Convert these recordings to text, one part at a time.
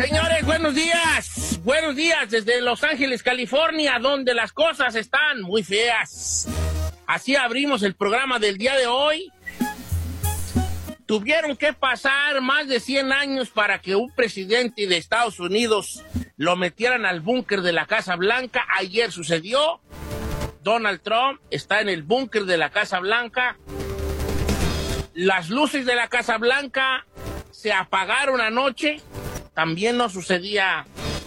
Señores, buenos días. Buenos días desde Los Ángeles, California, donde las cosas están muy feas. Así abrimos el programa del día de hoy. Tuvieron que pasar más de 100 años para que un presidente de Estados Unidos lo metieran al búnker de la Casa Blanca. Ayer sucedió. Donald Trump está en el búnker de la Casa Blanca. Las luces de la Casa Blanca se apagaron anoche también nos sucedía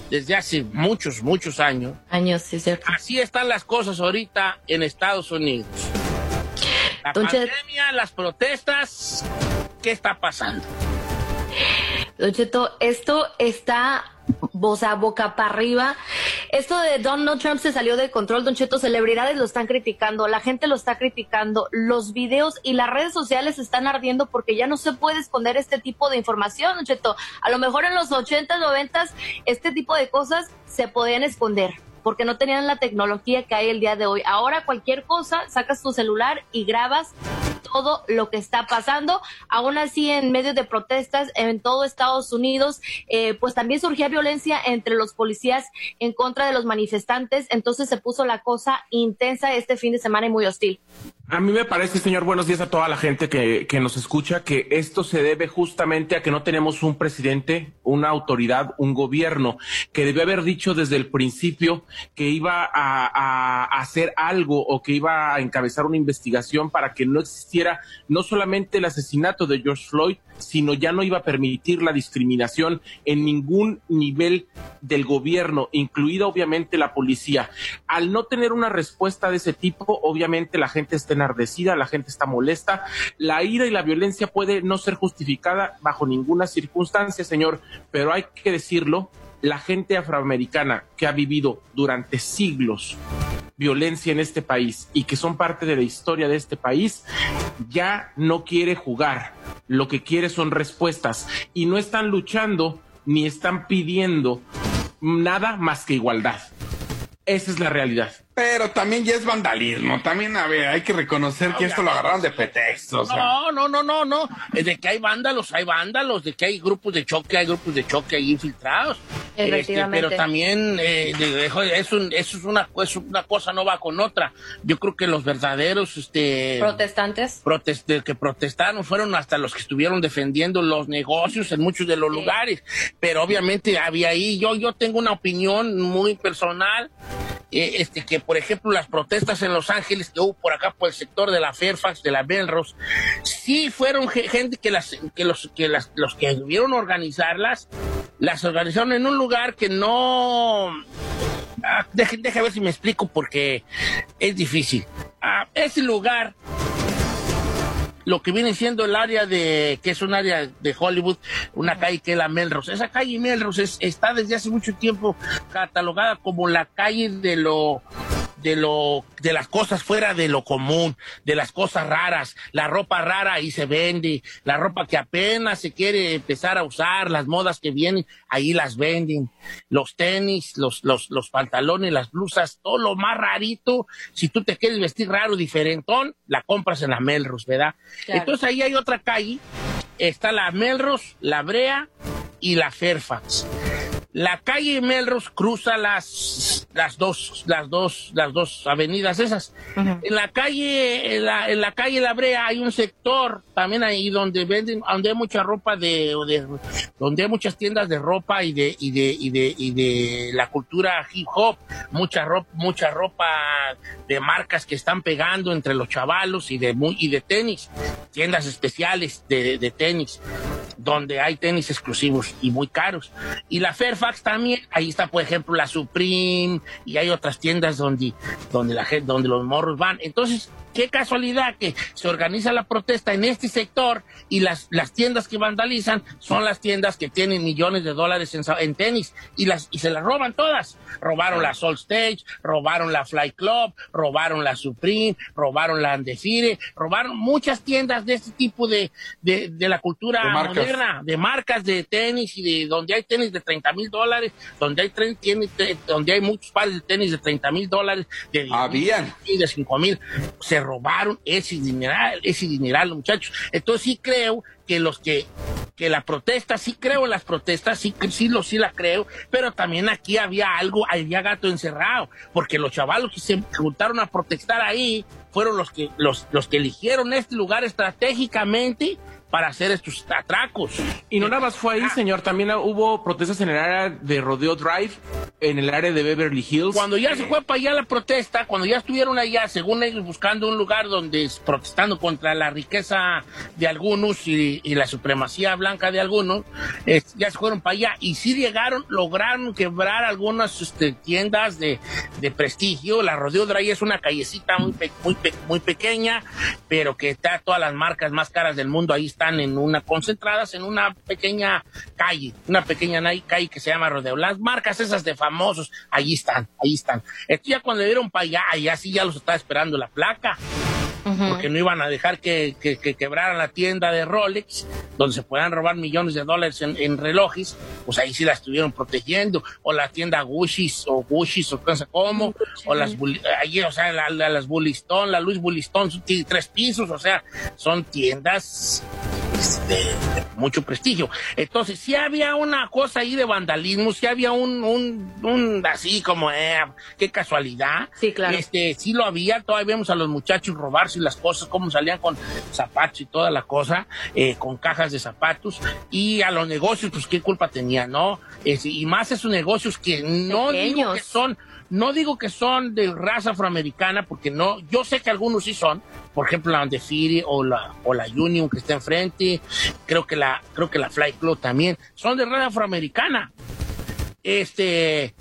desde hace muchos, muchos años. Años, sí, cierto. Así están las cosas ahorita en Estados Unidos. La Don pandemia, las protestas, ¿qué está pasando? Don Cheto, esto está o sea, boca para arriba. Esto de Donald Trump se salió de control, Don Cheto, celebridades lo están criticando, la gente lo está criticando, los videos y las redes sociales están ardiendo porque ya no se puede esconder este tipo de información, Don Cheto. A lo mejor en los 80, 90, este tipo de cosas se podían esconder porque no tenían la tecnología que hay el día de hoy. Ahora cualquier cosa, sacas tu celular y grabas todo lo que está pasando. Aún así, en medio de protestas en todo Estados Unidos, eh, pues también surgía violencia entre los policías en contra de los manifestantes. Entonces se puso la cosa intensa este fin de semana y muy hostil. A mí me parece, señor, buenos días a toda la gente que, que, nos escucha, que esto se debe justamente a que no tenemos un presidente, una autoridad, un gobierno, que debió haber dicho desde el principio que iba a, a, hacer algo o que iba a encabezar una investigación para que no existiera no solamente el asesinato de George Floyd, sino ya no iba a permitir la discriminación en ningún nivel del gobierno, incluida obviamente la policía. Al no tener una respuesta de ese tipo, obviamente la gente está enardecida, la gente está molesta, la ira y la violencia puede no ser justificada bajo ninguna circunstancia, señor, pero hay que decirlo, la gente afroamericana que ha vivido durante siglos violencia en este país y que son parte de la historia de este país, ya no quiere jugar. Lo que quiere son respuestas y no están luchando ni están pidiendo nada más que igualdad. Esa es la realidad. Pero también ya es vandalismo. También, a ver, hay que reconocer que esto lo agarraron de pretexto. No, no, no, no, no. De que hay vándalos, hay vándalos. De que hay grupos de choque, hay grupos de choque ahí infiltrados. Este, pero también eh, eso, eso es una, es una cosa no va con otra. Yo creo que los verdaderos este, protestantes protest, que protestaron fueron hasta los que estuvieron defendiendo los negocios en muchos de los lugares. Pero obviamente había ahí, yo, yo tengo una opinión muy personal eh, este, que por ejemplo las protestas en Los Ángeles que hubo por acá por el sector de la Fairfax, de la Belrose, sí fueron gente que, las, que, los, que los que debieron organizarlas, las organizaron en un lugar que no... Ah, deja, ver si me explico porque es difícil. Ah, ese lugar lo que viene siendo el área de, que es un área de Hollywood, una calle que es la Melrose. Esa calle Melrose es, está desde hace mucho tiempo catalogada como la calle de lo de, lo, de las cosas fuera de lo común, de las cosas raras, la ropa rara ahí se vende, la ropa que apenas se quiere empezar a usar, las modas que vienen, ahí las venden, los tenis, los, los, los pantalones, las blusas, todo lo más rarito, si tú te quieres vestir raro, diferentón, la compras en la Melrose, ¿verdad? Entonces ahí hay otra calle, está la Melrose, la Brea y la Fairfax. La calle Melrose cruza las, las dos, las dos, las dos avenidas esas. En la calle, en la, en la, calle La Brea hay un sector también ahí donde venden, donde hay mucha ropa de, donde hay muchas tiendas de ropa y de, y de, y de, y de la cultura hip hop, mucha ropa, mucha ropa de marcas que están pegando entre los chavalos y de y de tenis, tiendas especiales de, de tenis donde hay tenis exclusivos y muy caros. Y la Fairfax también, ahí está, por ejemplo, la Supreme y hay otras tiendas donde, donde, la donde los morros van. Entonces, Qué casualidad que se organiza la protesta en este sector y las, las tiendas que vandalizan son las tiendas que tienen millones de dólares en, tenis y, las, y se las roban todas. Robaron la Soul Stage, robaron la Fly Club, robaron la Supreme, robaron la Andefire, robaron muchas tiendas de este tipo de, de, de la cultura moderna, de marcas de tenis y de donde hay tenis de 30 mil dólares, donde hay, tren, tiene, donde hay muchos pares de tenis de 30 mil dólares, de 10, Habían. y de 5 mil. Se robaron ese dineral, ese dineral, muchachos. Entonces sí creo que los que, que la protesta, sí creo en las protestas, sí, sí, lo, sí la creo, pero también aquí había algo, había gato encerrado, porque los chavalos que se juntaron a protestar ahí fueron los que, los, los que eligieron este lugar estratégicamente para hacer estos atracos. Y no nada más fue ahí, ah. señor, también hubo protestas en el área de Rodeo Drive, en el área de Beverly Hills. Cuando ya se eh. fue para allá la protesta, cuando ya estuvieron allá, según ellos, buscando un lugar donde protestando contra la riqueza de algunos y, la supremacía blanca de algunos, eh, ya se fueron para allá y sí llegaron, lograron quebrar algunas este, tiendas de, de, prestigio. La Rodeo Drive es una callecita muy, pe muy, pe muy pequeña, pero que está todas las marcas más caras del mundo ahí está están en una, concentradas en una pequeña calle, una pequeña calle que se llama Rodeo. Las marcas esas de famosos, ahí están, ahí están. Esto ya cuando le dieron para allá, allá sí ya los estaba esperando la placa porque no iban a dejar que, que, que, quebraran la tienda de Rolex, donde se puedan robar millones de dólares en, en relojes, pues ahí sí la estuvieron protegiendo, o la tienda Gushis, o Gushis, o no sé cómo, o las, ahí, o sea, las Bullistón, la Luis Bullistón, tres pisos, o sea, son tiendas de mucho prestigio. Entonces, si había una cosa ahí de vandalismo, si había un, un, un, así como, eh, qué casualidad. Sí, claro. Este, sí lo había, todavía vemos a los muchachos robarse las cosas, cómo salían con zapatos y toda la cosa, eh, con cajas de zapatos, y a los negocios, pues qué culpa tenía, ¿no? Este, y más esos negocios que no digo que son no digo que son de raza afroamericana, porque no, yo sé que algunos sí son, por ejemplo la Andefiri o la, o la Union que está enfrente, creo que la, creo que la Fly Club también, son de raza afroamericana. Este,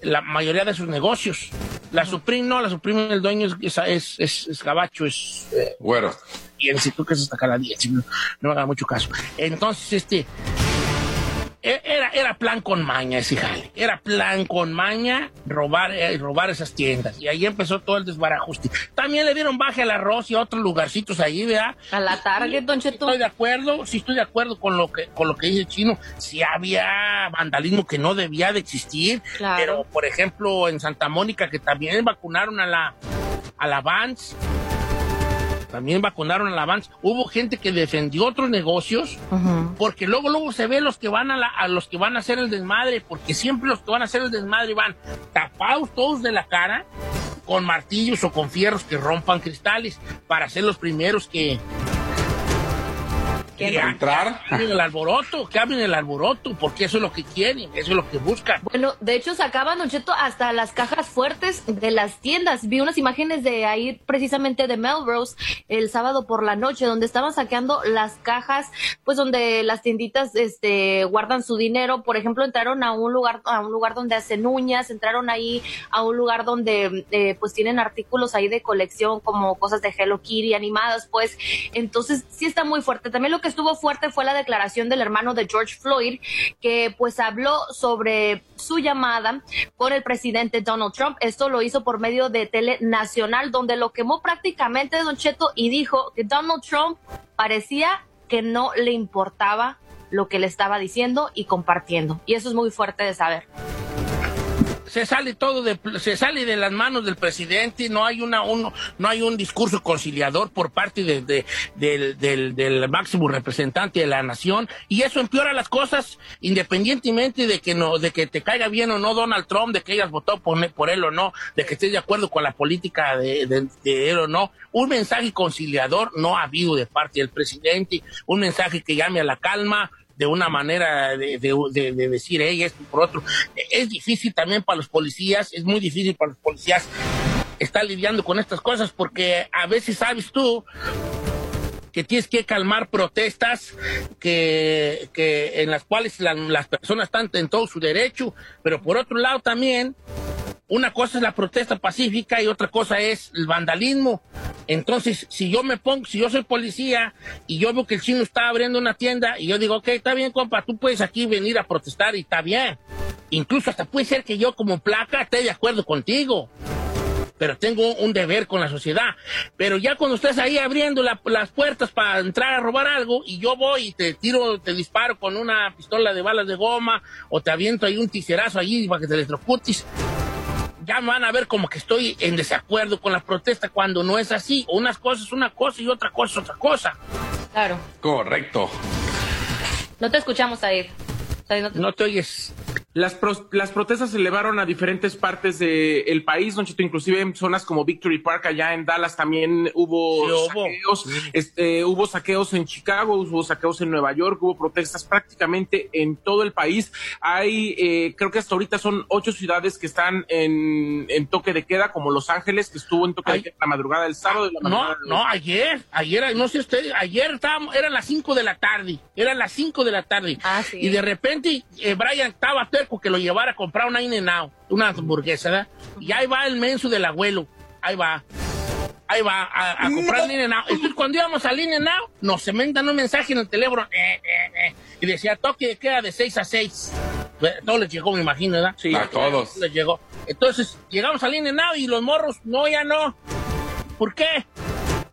la mayoría de sus negocios. La Supreme no, la Supreme el dueño es, es, es, es gabacho, es... Eh, bueno. Y el que es hasta caladilla, no, no me haga mucho caso. Entonces, este, e, era, era plan con maña ese jale. Era plan con maña robar, eh, robar esas tiendas. Y ahí empezó todo el desbarajuste. También le dieron baje al arroz y a otros lugarcitos ahí, ¿verdad? A la tarde, Don Cheto. Estoy de acuerdo, sí estoy de acuerdo con lo que, con lo que dice Chino. Sí había vandalismo que no debía de existir. Claro. Pero, por ejemplo, en Santa Mónica, que también vacunaron a la, a la Vance también vacunaron a la Hubo gente que defendió otros negocios, porque luego luego se ve los que van a, la, a los que van a hacer el desmadre, porque siempre los que van a hacer el desmadre van tapados todos de la cara con martillos o con fierros que rompan cristales para ser los primeros que que entrar. Cambien el alboroto, cambien el alboroto, porque eso es lo que quieren, eso es lo que buscan. Bueno, de hecho sacaban, Ocheto, hasta las cajas fuertes de las tiendas. Vi unas imágenes de ahí precisamente de Melrose el sábado por la noche, donde estaban saqueando las cajas, pues donde las tienditas este, guardan su dinero. Por ejemplo, entraron a un lugar, a un lugar donde hacen uñas, entraron ahí a un lugar donde eh, pues tienen artículos ahí de colección como cosas de Hello Kitty animadas, pues. Entonces sí está muy fuerte. También lo que estuvo fuerte fue la declaración del hermano de George Floyd, que pues habló sobre su llamada con el presidente Donald Trump. Esto lo hizo por medio de Tele Nacional, donde lo quemó prácticamente Don Cheto y dijo que Donald Trump parecía que no le importaba lo que le estaba diciendo y compartiendo. Y eso es muy fuerte de saber se sale todo de, se sale de las manos del presidente, no hay una un, no hay un discurso conciliador por parte de, del, del, del, máximo representante de la nación y eso empeora las cosas independientemente de que no de que te caiga bien o no Donald Trump, de que hayas votado por, él o no, de que estés de acuerdo con la política de él o no, un mensaje conciliador no ha habido de parte del presidente, un mensaje que llame a la calma, de una manera de, de, de, decir, hey, esto por otro. Es difícil también para los policías, es muy difícil para los policías estar lidiando con estas cosas porque a veces sabes tú que tienes que calmar protestas que, que en las cuales las personas están en todo su derecho, pero por otro lado también una cosa es la protesta pacífica y otra cosa es el vandalismo. Entonces, si yo me pongo, si yo soy policía y yo veo que el chino está abriendo una tienda y yo digo, ok, está bien, compa, tú puedes aquí venir a protestar y está bien. Incluso hasta puede ser que yo como placa esté de acuerdo contigo. Pero tengo un deber con la sociedad. Pero ya cuando estás ahí abriendo las puertas para entrar a robar algo y yo voy y te tiro, te disparo con una pistola de balas de goma o te aviento ahí un ticerazo allí para que te electrocutes ya van a ver como que estoy en desacuerdo con la protesta cuando no es así. Unas cosas es una cosa y otra cosa es otra cosa. Claro. Correcto. No te escuchamos, Said. No, te... no te oyes. Las, pro, las protestas se elevaron a diferentes partes del de país, Don Chito, inclusive en zonas como Victory Park, allá en Dallas también hubo saqueos, este, hubo saqueos en Chicago, hubo saqueos en Nueva York, hubo protestas prácticamente en todo el país. Hay, eh, creo que hasta ahorita son ocho ciudades que están en, en toque de queda, como Los Ángeles, que estuvo en toque de queda la madrugada del sábado. De la madrugada no, no, ayer, ayer, no sé usted, ayer estábamos, eran las cinco de la tarde, eran las cinco de la tarde. Ah, y de repente eh, Brian estaba chamaco que lo llevara a comprar una in -N una hamburguesa, ¿verdad? Y ahí va el menso del abuelo, ahí va. Ahí va, a, a comprar el in Entonces, cuando íbamos al in Now, nos cementan un mensaje en el teléfono, eh, eh, eh, y decía, toque de queda de 6 a 6. No pues, les llegó, me imagino, ¿verdad? Sí, a todos. Les llegó. Entonces, llegamos al in Now y los morros, no, ya no. ¿Por qué?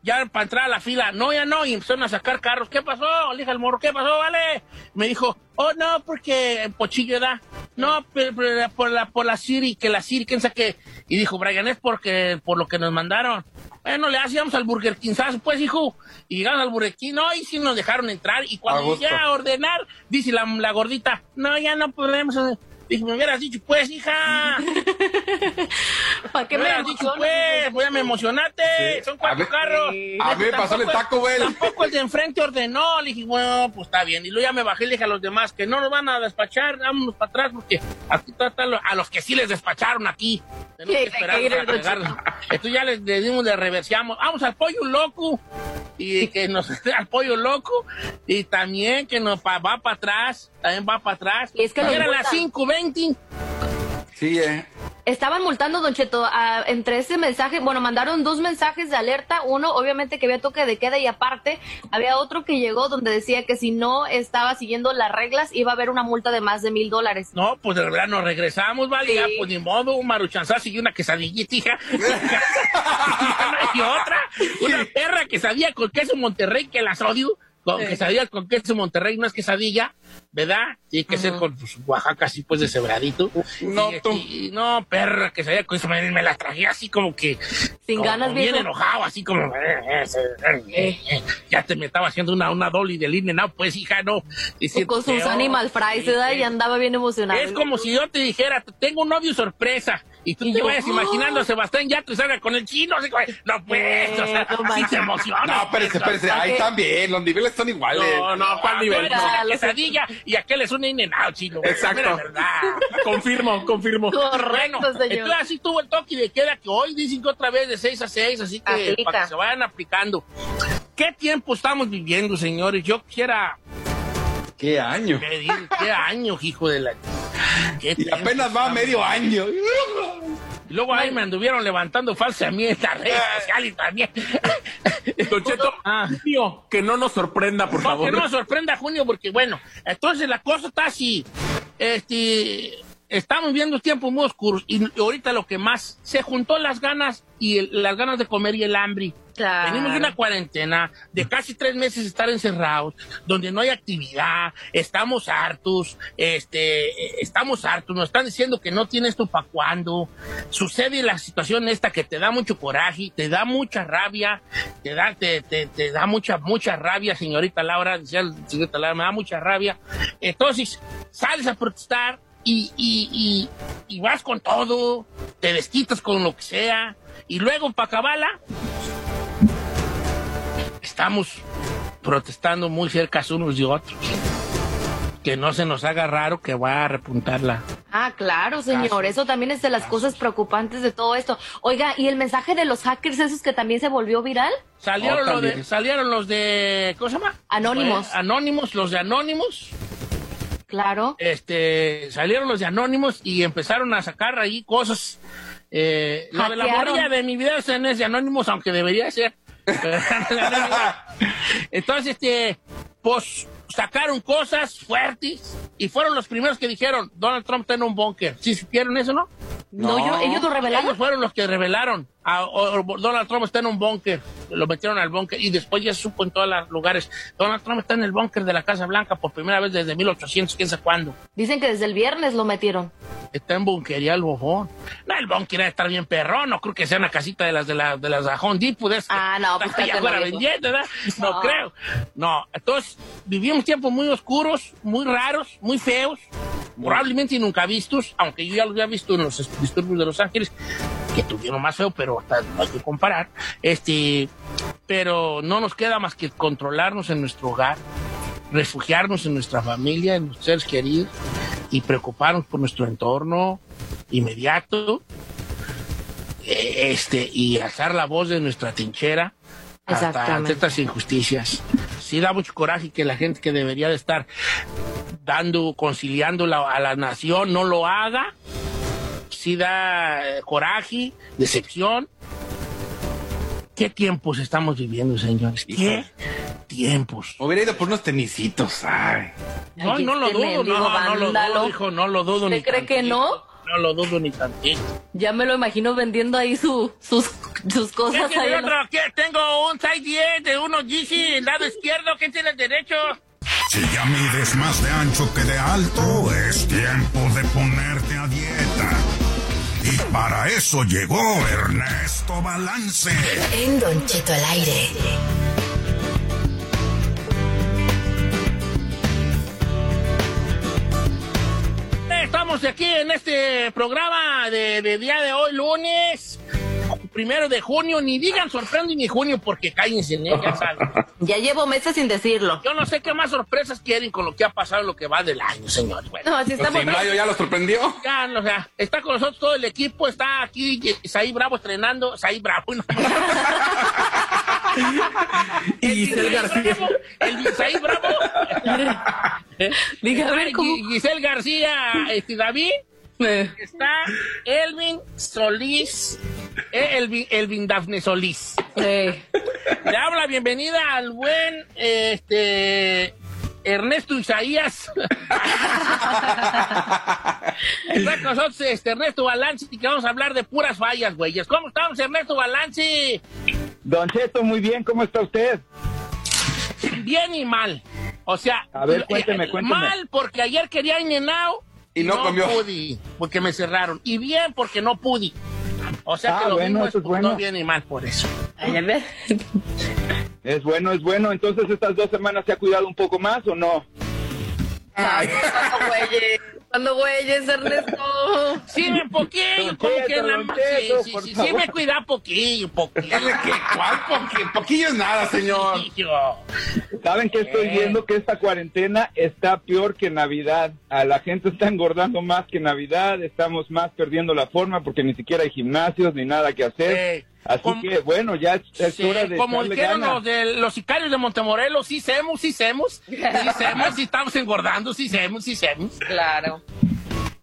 ya para entrar a la fila, no, ya no, y empezaron a sacar carros. ¿Qué pasó? Le dije al morro, ¿qué pasó? Vale. Me dijo, oh, no, porque en Pochillo da. No, por la, por la Siri, que la Siri, quién sabe Y dijo, Brian, es porque, por lo que nos mandaron. Bueno, le hacíamos al Burger King, ¿sabes? Pues, hijo, y llegamos al Burger King, no, y sí nos dejaron entrar. Y cuando llegué a ordenar, dice la, la gordita, no, ya no podemos. Dije, me hubieras dicho, pues, hija. ¿Para qué me, hubieras dicho, pues? Voy a me emocionaste. Son cuatro carros. Sí. A ver, pasó el taco, güey. Tampoco el de enfrente ordenó. Le dije, bueno, pues está bien. Y luego ya me bajé y le dije a los demás que no nos van a despachar. Vámonos para atrás porque aquí tratan a los que sí les despacharon aquí. Tenemos que esperar Entonces ya les, les dimos, le reverseamos. Vamos al pollo loco. Y que nos esté al pollo loco. Y también que nos va para atrás. También va para atrás. Y es que Era las cinco veces Sí, eh. Estaban multando, Don Cheto, entre ese mensaje, bueno, mandaron dos mensajes de alerta, uno obviamente que había toque de queda y aparte había otro que llegó donde decía que si no estaba siguiendo las reglas iba a haber una multa de más de mil dólares. No, pues de verdad nos regresamos, vale, ya, pues ni modo, un maruchanzazo y una quesadillita, y otra, una perra que sabía con queso Monterrey que las odio. Con sí. quesadillas con queso Monterrey no es quesadilla, ¿verdad? Tiene que ser con Oaxaca así pues de cebradito. No, y, tú. Y, no, perra, quesadilla con eso me, la traje así como que... Sin como, ganas, Bien enojado, así como... Eh, eh, eh, ya te me estaba haciendo una, una dolly del INE, no, pues hija, no. Con sus animal fries, ¿verdad? Y andaba bien emocionado. Es como si yo te dijera, tengo un novio sorpresa. Y tú y te yo, vayas imaginando a Sebastián Yato y salga con el chino. Se... No, pues, eh, o sea, no sí se emociona. No, espérense, espérense. Ahí también, los niveles son iguales. No, no, ¿cuál ah, nivel? Quesadilla y aquel es un in chino. Exacto. Confirmo, confirmo. Correcto, bueno, señor. entonces así tuvo el toque de queda que hoy dicen que otra vez de 6 a 6, así que para que se vayan aplicando. ¿Qué tiempo estamos viviendo, señores? Yo quisiera... ¿Qué año? ¿Qué año, hijo de la y apenas va medio año. Luego ahí me anduvieron levantando falsa a mí en las redes ah. sociales también. Doncheto, ah. Junio, que no nos sorprenda, por favor. Que no nos sorprenda, Junio, porque bueno, entonces la cosa está así. Este, estamos viendo tiempos muy oscuros y ahorita lo que más se juntó las ganas y las ganas de comer y el hambre. Claro. Venimos de una cuarentena de casi tres meses estar encerrados, donde no hay actividad, estamos hartos, este, estamos hartos, nos están diciendo que no tienes tu para cuándo. Sucede la situación esta que te da mucho coraje, te da mucha rabia, te da, te, te, da mucha, mucha rabia, señorita Laura, señorita Laura, me da mucha rabia. Entonces, sales a protestar, y, y, y, y vas con todo, te desquitas con lo que sea, y luego para estamos protestando muy cerca unos de otros. Que no se nos haga raro que va a repuntarla. Ah, claro, señor. Eso también es de las cosas preocupantes de todo esto. Oiga, ¿y el mensaje de los hackers esos que también se volvió viral? Salieron, oh, los, de, salieron los de. ¿Cómo se llama? Anónimos. Anónimos, los de Anónimos. Claro. Este, salieron los de Anónimos y empezaron a sacar ahí cosas. Eh, lo de la morilla de mi video es de Anónimos, aunque debería ser. Entonces, este, pues sacaron cosas fuertes y fueron los primeros que dijeron, Donald Trump está en un búnker. ¿Sí supieron eso, no? No, no yo, ellos lo revelaron. Ellos fueron los que revelaron. A, Donald Trump está en un búnker. Lo metieron al búnker y después ya se supo en todos los lugares. Donald Trump está en el búnker de la Casa Blanca por primera vez desde 1800, quién sabe cuándo. Dicen que desde el viernes lo metieron. Está en bunkería el bojón. No, el búnker debe estar bien perrón. No creo que sea una casita de las de las de las Home Depot. De ah, no, pues está fuera vendiendo, ¿verdad? No. no creo. No, entonces vivimos tiempos muy oscuros, muy raros, muy feos probablemente nunca vistos, aunque yo ya los había visto en los disturbios de Los Ángeles, que tuvieron más feo, pero hasta no hay que comparar. Este, pero no nos queda más que controlarnos en nuestro hogar, refugiarnos en nuestra familia, en nuestros seres queridos y preocuparnos por nuestro entorno inmediato e, este, y alzar la voz de nuestra tinchera hasta ante estas injusticias sí da mucho coraje que la gente que debería de estar dando, conciliando a la nación no lo haga. Sí da eh, coraje, decepción. ¿Qué tiempos estamos viviendo, señores? ¿Qué tiempos? Hubiera ido por unos tenisitos, ay. No, no lo dudo, no, no, lo dudo, hijo, no lo dudo. ¿Usted cree que no? No lo dudo ni tantito. Ya me lo imagino vendiendo ahí su, sus, sus cosas. ¿Qué tiene otro? ¿Qué? Tengo un 610 de unos Yeezy, el lado izquierdo, ¿qué tiene el derecho? Si ya mides más de ancho que de alto, es tiempo de ponerte a dieta. Y para eso llegó Ernesto Balance. En Don Cheto al aire. estamos aquí en este programa de, día de hoy, lunes. Primero de junio, ni digan sorprendo ni junio porque cállense, ¿eh? ya saben. Ya llevo meses sin decirlo. Yo no sé qué más sorpresas quieren con lo que ha pasado lo que va del año, señor no, así pues, estamos. ¿En mayo ya los sorprendió? Ya, o sea, está con nosotros todo el equipo, está aquí Saí Bravo estrenando, Saí Bravo. No. y Giselle García. El Giselle Bravo. Dígame, Giselle García, este, David. Está Elvin Solís, eh, Elvin, Elvin Dafne Solís. Eh, le habla bienvenida al buen este, Ernesto Isaías. Está con nosotros este, Ernesto Balance y que vamos a hablar de puras fallas, güeyes. ¿Cómo estamos, Ernesto Balance? Don Cheto, muy bien, ¿cómo está usted? Bien y mal. O sea, eh, eh, mal porque ayer quería Inenao y no, no pude, porque me cerraron. Y bien porque no pude. O sea ah, que lo bueno, mismo es, bien y mal por eso. Es bueno, es bueno. Entonces, ¿estas dos semanas se ha cuidado un poco más o no? Ay, no, güeyes, Ernesto. Sí, poquillo, como que la eso, Sí, sí, sí, sí, me cuida poquillo, poquillo. ¿Qué? ¿Cuál poquillo? Poquillo es nada, señor. ¿Saben qué estoy eh. viendo? Que esta cuarentena está peor que Navidad. A la gente está engordando más que Navidad. Estamos más perdiendo la forma porque ni siquiera hay gimnasios ni nada que hacer. Sí. Así que bueno, ya es sí, hora de Como dijeron los, de, los sicarios de Montemorelos, sí semos, sí semos, sí semos, sí estamos engordando, sí semos, sí semos. Claro.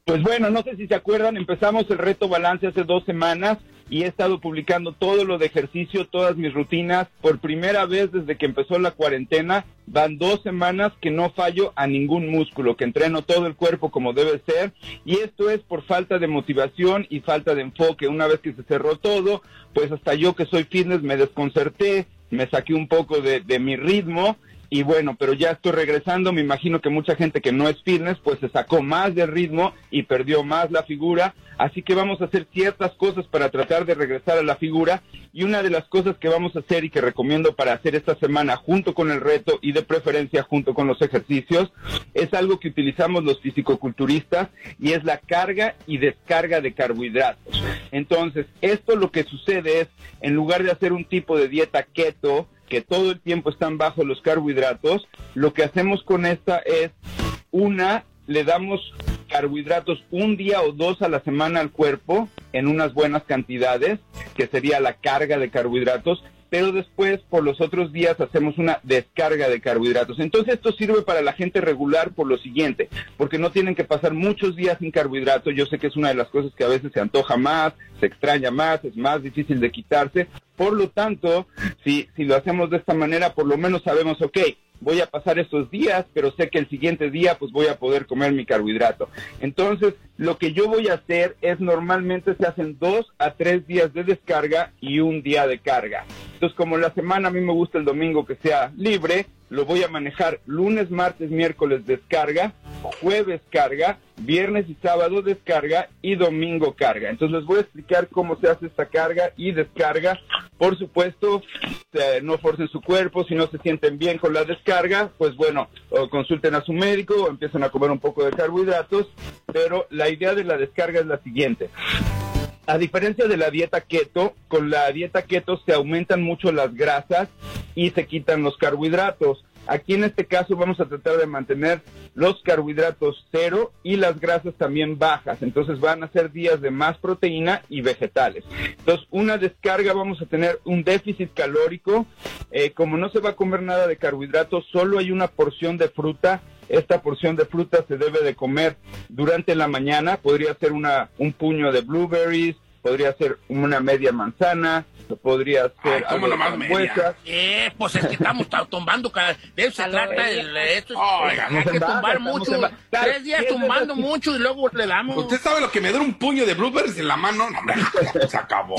Pues bueno, no sé si se acuerdan, empezamos el reto balance hace dos semanas y he estado publicando todo lo de ejercicio, todas mis rutinas. Por primera vez desde que empezó la cuarentena, van dos semanas que no fallo a ningún músculo, que entreno todo el cuerpo como debe ser. Y esto es por falta de motivación y falta de enfoque. Una vez que se cerró todo, pues hasta yo que soy fitness me desconcerté, me saqué un poco de, de mi ritmo y bueno, pero ya estoy regresando, me imagino que mucha gente que no es fitness pues se sacó más del ritmo y perdió más la figura, así que vamos a hacer ciertas cosas para tratar de regresar a la figura y una de las cosas que vamos a hacer y que recomiendo para hacer esta semana junto con el reto y de preferencia junto con los ejercicios es algo que utilizamos los fisicoculturistas y es la carga y descarga de carbohidratos. Entonces, esto lo que sucede es en lugar de hacer un tipo de dieta keto, que todo el tiempo están bajo los carbohidratos, lo que hacemos con esta es una, le damos carbohidratos un día o dos a la semana al cuerpo en unas buenas cantidades, que sería la carga de carbohidratos, pero después por los otros días hacemos una descarga de carbohidratos. Entonces esto sirve para la gente regular por lo siguiente, porque no tienen que pasar muchos días sin carbohidratos. Yo sé que es una de las cosas que a veces se antoja más, se extraña más, es más difícil de quitarse. Por lo tanto, si, si lo hacemos de esta manera, por lo menos sabemos, ok, voy a pasar estos días, pero sé que el siguiente día pues voy a poder comer mi carbohidrato. Entonces, lo que yo voy a hacer es normalmente se hacen dos a tres días de descarga y un día de carga. Entonces, como la semana a mí me gusta el domingo que sea libre, lo voy a manejar lunes, martes, miércoles descarga, jueves carga, viernes y sábado descarga y domingo carga. Entonces les voy a explicar cómo se hace esta carga y descarga. Por supuesto, eh, no forcen su cuerpo, si no se sienten bien con la descarga, pues bueno, consulten a su médico o empiezan a comer un poco de carbohidratos, pero la idea de la descarga es la siguiente. A diferencia de la dieta keto, con la dieta keto se aumentan mucho las grasas y se quitan los carbohidratos. Aquí en este caso vamos a tratar de mantener los carbohidratos cero y las grasas también bajas. Entonces van a ser días de más proteína y vegetales. Entonces una descarga vamos a tener un déficit calórico. Eh, como no se va a comer nada de carbohidratos, solo hay una porción de fruta esta porción de fruta se debe de comer durante la mañana, podría ser una, un puño de blueberries, podría ser una media manzana, podría ser Ay, ¿cómo nomás media? Eh, pues es que estamos tumbando, de eso se trata, el, eh, esto es, hay que tumbar mucho, tres días tumbando mucho y luego le damos. ¿Usted sabe lo que me da un puño de blueberries en la mano? No, hombre, se acabó.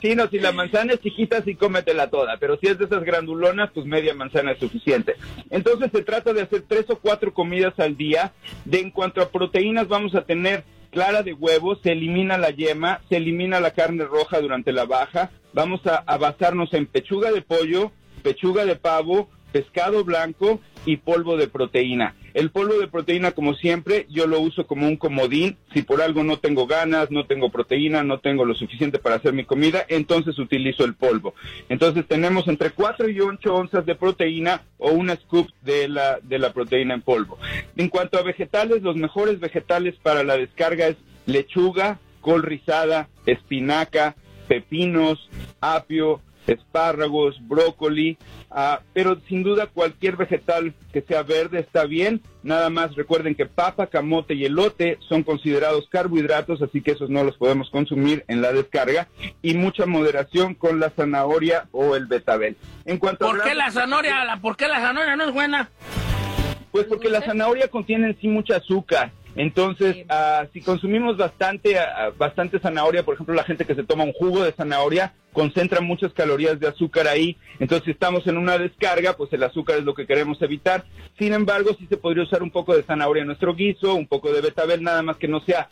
Sí, no, si la manzana es chiquita, sí cómetela toda, pero si es de esas grandulonas, pues media manzana es suficiente. Entonces se trata de hacer tres o cuatro comidas al día. De en cuanto a proteínas, vamos a tener clara de huevo, se elimina la yema, se elimina la carne roja durante la baja. Vamos a, a basarnos en pechuga de pollo, pechuga de pavo, pescado blanco y polvo de proteína. El polvo de proteína, como siempre, yo lo uso como un comodín. Si por algo no tengo ganas, no tengo proteína, no tengo lo suficiente para hacer mi comida, entonces utilizo el polvo. Entonces tenemos entre 4 y 8 onzas de proteína o una scoop de la, de la proteína en polvo. En cuanto a vegetales, los mejores vegetales para la descarga es lechuga, col rizada, espinaca, pepinos, apio, espárragos, brócoli, uh, pero sin duda cualquier vegetal que sea verde está bien. Nada más recuerden que papa, camote y elote son considerados carbohidratos, así que esos no los podemos consumir en la descarga y mucha moderación con la zanahoria o el betabel. En cuanto ¿Por qué la zanahoria? La, ¿Por qué la zanahoria no es buena? Pues porque la zanahoria contiene en sí mucha azúcar entonces, ah, si consumimos bastante, ah, bastante zanahoria, por ejemplo, la gente que se toma un jugo de zanahoria concentra muchas calorías de azúcar ahí. Entonces, si estamos en una descarga, pues el azúcar es lo que queremos evitar. Sin embargo, sí se podría usar un poco de zanahoria en nuestro guiso, un poco de betabel, nada más que no sea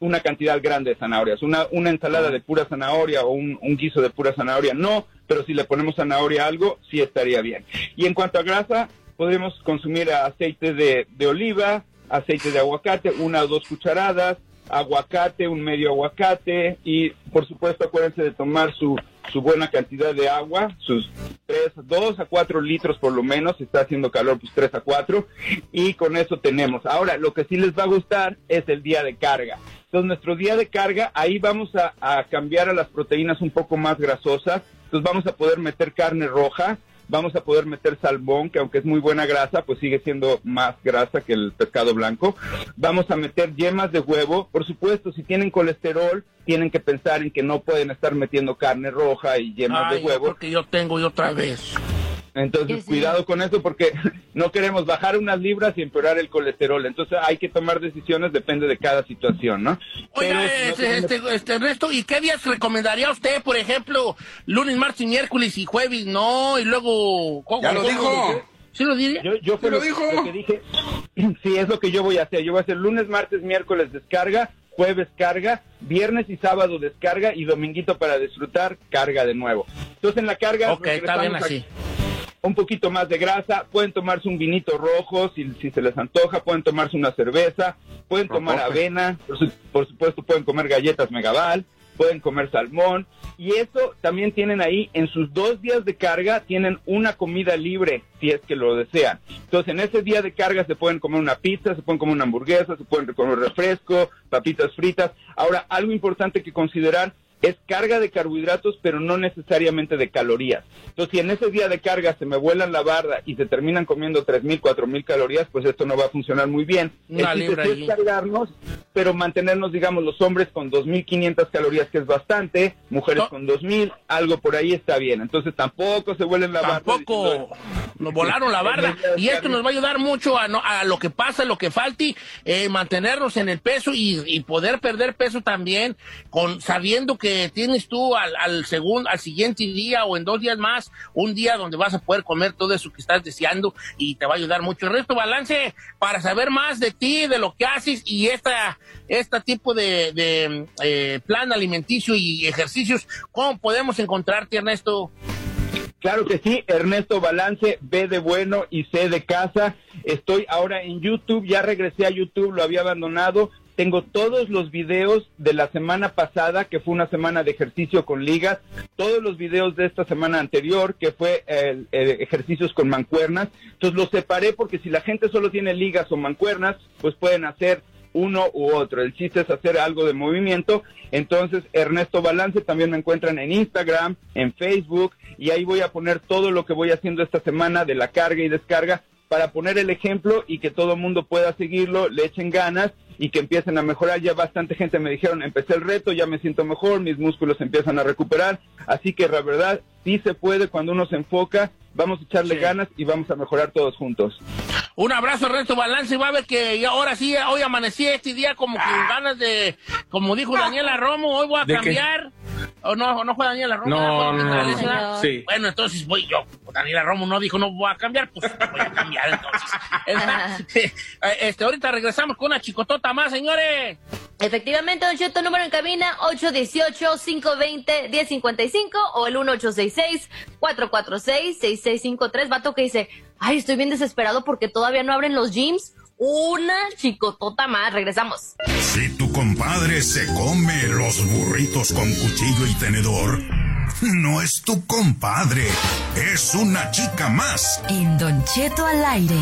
una cantidad grande de zanahorias. Una, una ensalada ah. de pura zanahoria o un, guiso de pura zanahoria, no. Pero si le ponemos zanahoria a algo, sí estaría bien. Y en cuanto a grasa, podríamos consumir aceite de, de oliva, aceite de aguacate, una o dos cucharadas, aguacate, un medio aguacate y por supuesto acuérdense de tomar su, su buena cantidad de agua, sus 3, 2 a 4 litros por lo menos, si está haciendo calor pues 3 a 4 y con eso tenemos. Ahora, lo que sí les va a gustar es el día de carga. Entonces, nuestro día de carga, ahí vamos a, a cambiar a las proteínas un poco más grasosas, entonces vamos a poder meter carne roja, vamos a poder meter salmón, que aunque es muy buena grasa, pues sigue siendo más grasa que el pescado blanco. Vamos a meter yemas de huevo, por supuesto, si tienen colesterol, tienen que pensar en que no pueden estar metiendo carne roja y yemas de huevo. Porque yo tengo y otra vez. Entonces, cuidado con eso porque no queremos bajar unas libras y empeorar el colesterol. Entonces, hay que tomar decisiones, depende de cada situación, ¿no? Oiga, Pero, este, este, Ernesto, ¿y qué días recomendaría usted, por ejemplo, lunes, martes miércoles y jueves? No, y luego... Ya lo dijo. ¿Sí lo dije? Yo, yo lo, dijo? lo que dije, sí, es lo que yo voy a hacer. Yo voy a hacer lunes, martes, miércoles descarga, jueves carga, viernes y sábado descarga y dominguito para disfrutar, carga de nuevo. Entonces en la carga... Ok, está bien así un poquito más de grasa, pueden tomarse un vinito rojo si, si se les antoja, pueden tomarse una cerveza, pueden tomar avena, por, por, supuesto pueden comer galletas Megaval, pueden comer salmón y eso también tienen ahí en sus dos días de carga tienen una comida libre si es que lo desean. Entonces en ese día de carga se pueden comer una pizza, se pueden comer una hamburguesa, se pueden comer refresco, papitas fritas. Ahora algo importante que considerar es carga de carbohidratos, pero no necesariamente de calorías. Entonces, si en ese día de carga se me vuelan la barra y se terminan comiendo 3.000, 4.000 calorías, pues esto no va a funcionar muy bien. Una cargarnos, pero mantenernos, digamos, los hombres con 2.500 calorías, que es bastante, mujeres no. con 2.000, algo por ahí está bien. Entonces, tampoco se vuelen la ¿Tampoco? Tampoco nos volaron la barra y esto nos va a ayudar mucho a, no, a lo que pasa, lo que falte, eh, mantenernos en el peso y, y poder perder peso también, con sabiendo que tienes tú al, al, segundo, al siguiente día o en dos días más, un día donde vas a poder comer todo eso que estás deseando y te va a ayudar mucho. El resto balance para saber más de ti, de lo que haces y esta, este tipo de, eh, plan alimenticio y ejercicios, ¿cómo podemos encontrarte, Ernesto? Claro que sí, Ernesto Balance, B de bueno y C de casa. Estoy ahora en YouTube, ya regresé a YouTube, lo había abandonado, tengo todos los videos de la semana pasada, que fue una semana de ejercicio con ligas, todos los videos de esta semana anterior, que fue eh, ejercicios con mancuernas. Entonces los separé porque si la gente solo tiene ligas o mancuernas, pues pueden hacer uno u otro. El chiste es hacer algo de movimiento. Entonces, Ernesto Balance también me encuentran en Instagram, en Facebook, y ahí voy a poner todo lo que voy haciendo esta semana de la carga y descarga para poner el ejemplo y que todo el mundo pueda seguirlo, le echen ganas y que empiecen a mejorar. Ya bastante gente me dijeron, empecé el reto, ya me siento mejor, mis músculos empiezan a recuperar. Así que la verdad, sí se puede cuando uno se enfoca, vamos a echarle ganas y vamos a mejorar todos juntos. Un abrazo, Ernesto Balance, y va a ver que ahora sí, hoy amanecí este día como que ah. ganas de, como dijo Daniela Romo, hoy voy a cambiar. ¿O no, o no fue Daniela Romo? No, no, no, Bueno, entonces voy yo. Pues Daniela Romo no dijo no voy a cambiar, pues voy a cambiar entonces. Eh, este, ahorita regresamos con una chicotota más, señores. Efectivamente, Don Cheto, número en cabina 818-520-1055 o el 1866-446-6653. Vato que dice, ay, estoy bien desesperado porque todavía no abren los gyms una chicotota más. Regresamos. Si tu compadre se come los burritos con cuchillo y tenedor, no es tu compadre, es una chica más. En Doncheto al aire.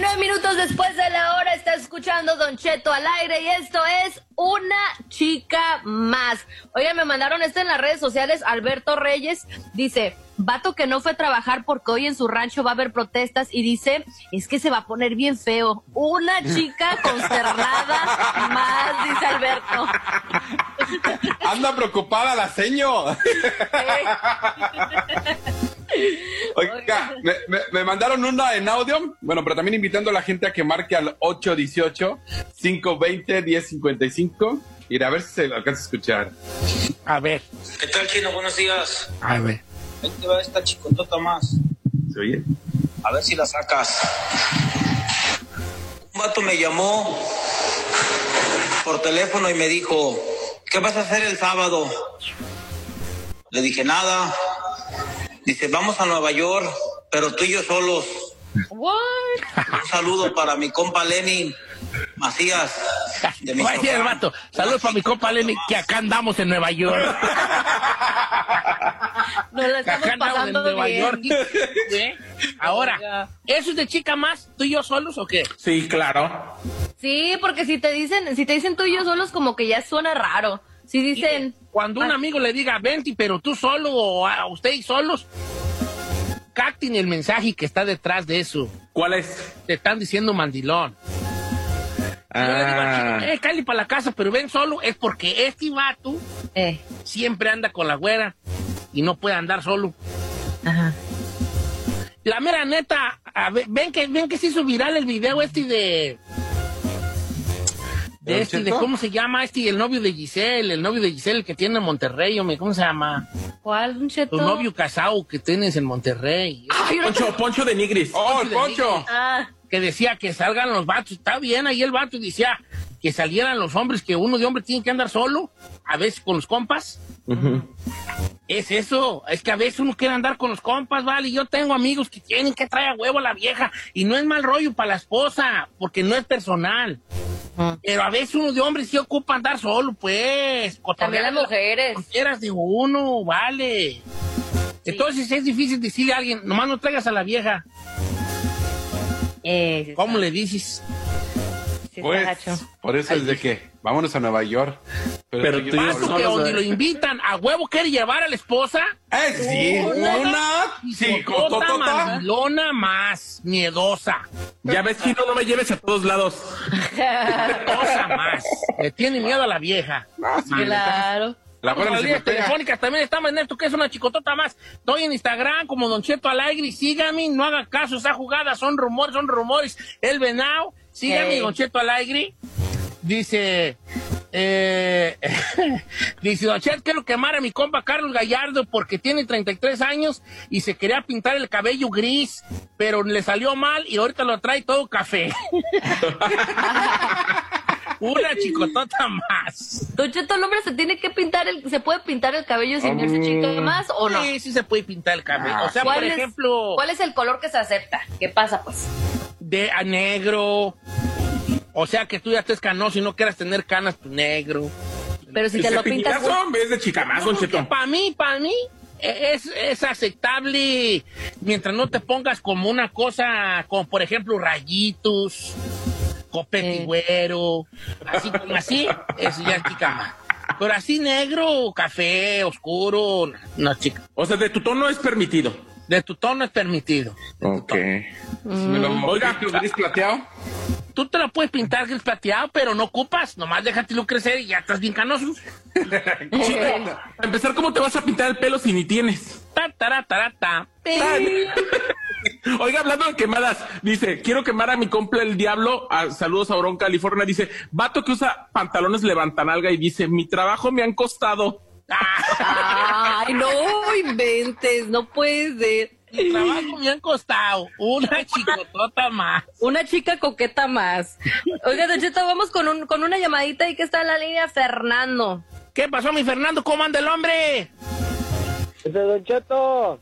39 minutos después de la hora está escuchando Don Cheto al aire y esto es una chica más. Oigan, me mandaron esto en las redes sociales. Alberto Reyes dice, vato que no fue a trabajar porque hoy en su rancho va a haber protestas y dice, es que se va a poner bien feo. Una chica consternada más, dice Alberto. Anda preocupada la seño. Oiga, me, me, me, mandaron una en audio, bueno, pero también invitando a la gente a que marque al 818-520-1055. Y a ver si se alcanza a escuchar. A ver. ¿Qué tal, Chino? Buenos días. A ver. Ahí te va esta chicotota más. ¿Se oye? A ver si la sacas. Un vato me llamó por teléfono y me dijo, ¿Qué vas a hacer el sábado? Le dije, nada. Dice, vamos a Nueva York, pero tú y yo solos. What? Un saludo para mi compa Lenny. Macías. Saludos para mi compa Lenny, que acá andamos en Nueva York. Nos la estamos pasando en Nueva bien. York. Ahora, ¿eso es de chica más, tú y yo solos o qué? Sí, claro. Sí, porque si te dicen, si te dicen tú y yo solos, como que ya suena raro. Si dicen. Cuando un ah, amigo le diga, vente, pero tú solo o a ustedes solos, capten el mensaje que está detrás de eso. ¿Cuál es? Te están diciendo mandilón. Ah. Eh, Cali para la casa, pero ven solo, es porque este vato eh. siempre anda con la güera y no puede andar solo. Ajá. La mera neta, a ver, ven que ven que se hizo viral el video este de este, de cómo se llama este, el novio de Giselle, el novio de Giselle que tiene en Monterrey, hombre, ¿cómo se llama? ¿Cuál, Tu novio casado que tienes en Monterrey. Ay, Poncho. Poncho de Nigris. Oh, Poncho. Ah. Que decía que salgan los vatos, está bien, ahí el vato decía, que salieran los hombres, que uno de hombre tiene que andar solo, a veces con los compas. Es eso, es que a veces uno quiere andar con los compas, vale. Yo tengo amigos que tienen que traer huevo a la vieja y no es mal rollo para la esposa, porque no es personal. Pero a veces uno de hombre sí ocupa andar solo, pues. También las mujeres. Las de uno, vale. Entonces es difícil decirle a alguien, nomás no traigas a la vieja. Eh, ¿Cómo le dices? Este pues, por eso es de que vámonos a Nueva York. Pero, pero tú vas que donde lo invitan, a huevo quiere llevar a la esposa. Eh, sí, una, una psicotota mandilona más miedosa. Ya ves, Gino, no me lleves a todos lados. Cosa más. Le tiene miedo a la vieja. Claro. La las líneas telefónicas también estamos en esto, que es una chicotota más. Estoy en Instagram como Don Cheto Alegre, sígame, no hagan caso, esas jugadas son rumores, son rumores. El venado, Sígame, hey. Cheto Alegre. Dice, eh, dice Don Cheto, quiero quemar a mi compa Carlos Gallardo porque tiene 33 años y se quería pintar el cabello gris, pero le salió mal y ahorita lo trae todo café. una chicotota más. Don Cheto, el hombre se tiene que pintar el, se puede pintar el cabello sin verse ah. chica más o no. Sí, sí se puede pintar el cabello. O sea, por ejemplo. ¿Cuál es el color que se acepta? ¿Qué pasa pues? De a negro. O sea que tú ya estés canoso y no quieras tener canas, tu negro. Pero si te lo pintas. Pues... es de chica más, Don Cheto. Para mí, para mí. E, es, es, aceptable mientras no te pongas como una cosa, como por ejemplo rayitos, copete eh. güero, así como así, es Yankee Cama. Pero así negro, café, oscuro, no, chica. O sea, de tu tono es permitido. De tu tono es permitido. Ok. Mm. ¿Me lo mm. Oiga, gris plateado? Tú te lo puedes pintar gris plateado, pero no ocupas. Nomás déjatelo crecer y ya estás bien canoso. sí, para empezar, ¿cómo te vas a pintar el pelo si ni tienes? Ta, ta, ta, ta Oiga, hablando de quemadas, dice, quiero quemar a mi compra el diablo. Ah, saludos a Orón, California. Dice, vato que usa pantalones levantan levantanalga y dice, mi trabajo me han costado. Ay, no inventes, no puede ser. Mi trabajo me han costado una chicotota más. Una chica coqueta más. Oiga, Don Cheto, vamos con, un, con una llamadita y que está en la línea Fernando. ¿Qué pasó, mi Fernando? ¿Cómo anda el hombre? Este Don Cheto.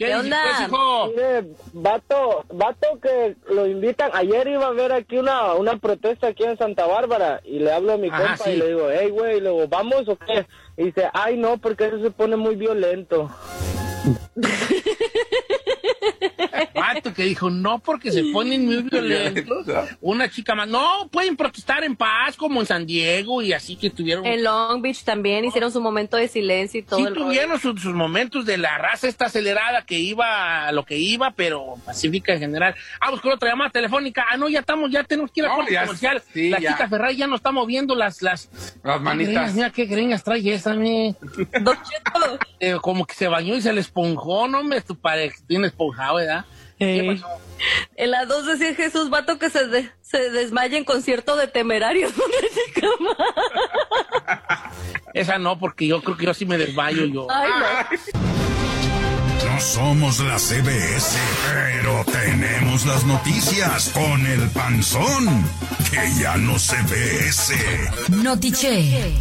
¿Qué, onda? Hijo? Mire, vato, vato que lo invitan. Ayer iba a haber aquí una, una protesta aquí en Santa Bárbara y le hablo a mi compa y le digo, hey, güey, luego, ¿vamos o qué? Y dice, ay, no, porque eso se pone muy violento. que dijo, no, porque se ponen muy violentos. Una chica más, no, pueden protestar en paz, como en San Diego y así que tuvieron. En Long Beach también hicieron su momento de silencio y todo. Sí, tuvieron sus momentos de la raza esta acelerada que iba a lo que iba, pero pacífica en general. Vamos con otra llamada telefónica. Ah, no, ya estamos, ya tenemos que ir a comercial. La ya. chica Ferrari ya no está moviendo las, las, manitas. Greñas, mira qué greñas trae esa, me. eh, como que se bañó y se le esponjó, no me, tu tiene esponjado, ¿verdad? En la dos decía Jesús Vato que se, de, se desmaya en concierto de temerarios. Esa no, porque yo creo que yo sí me desmayo yo. No. somos la CBS, pero tenemos las noticias con el panzón, que ya no se ve. Notiche.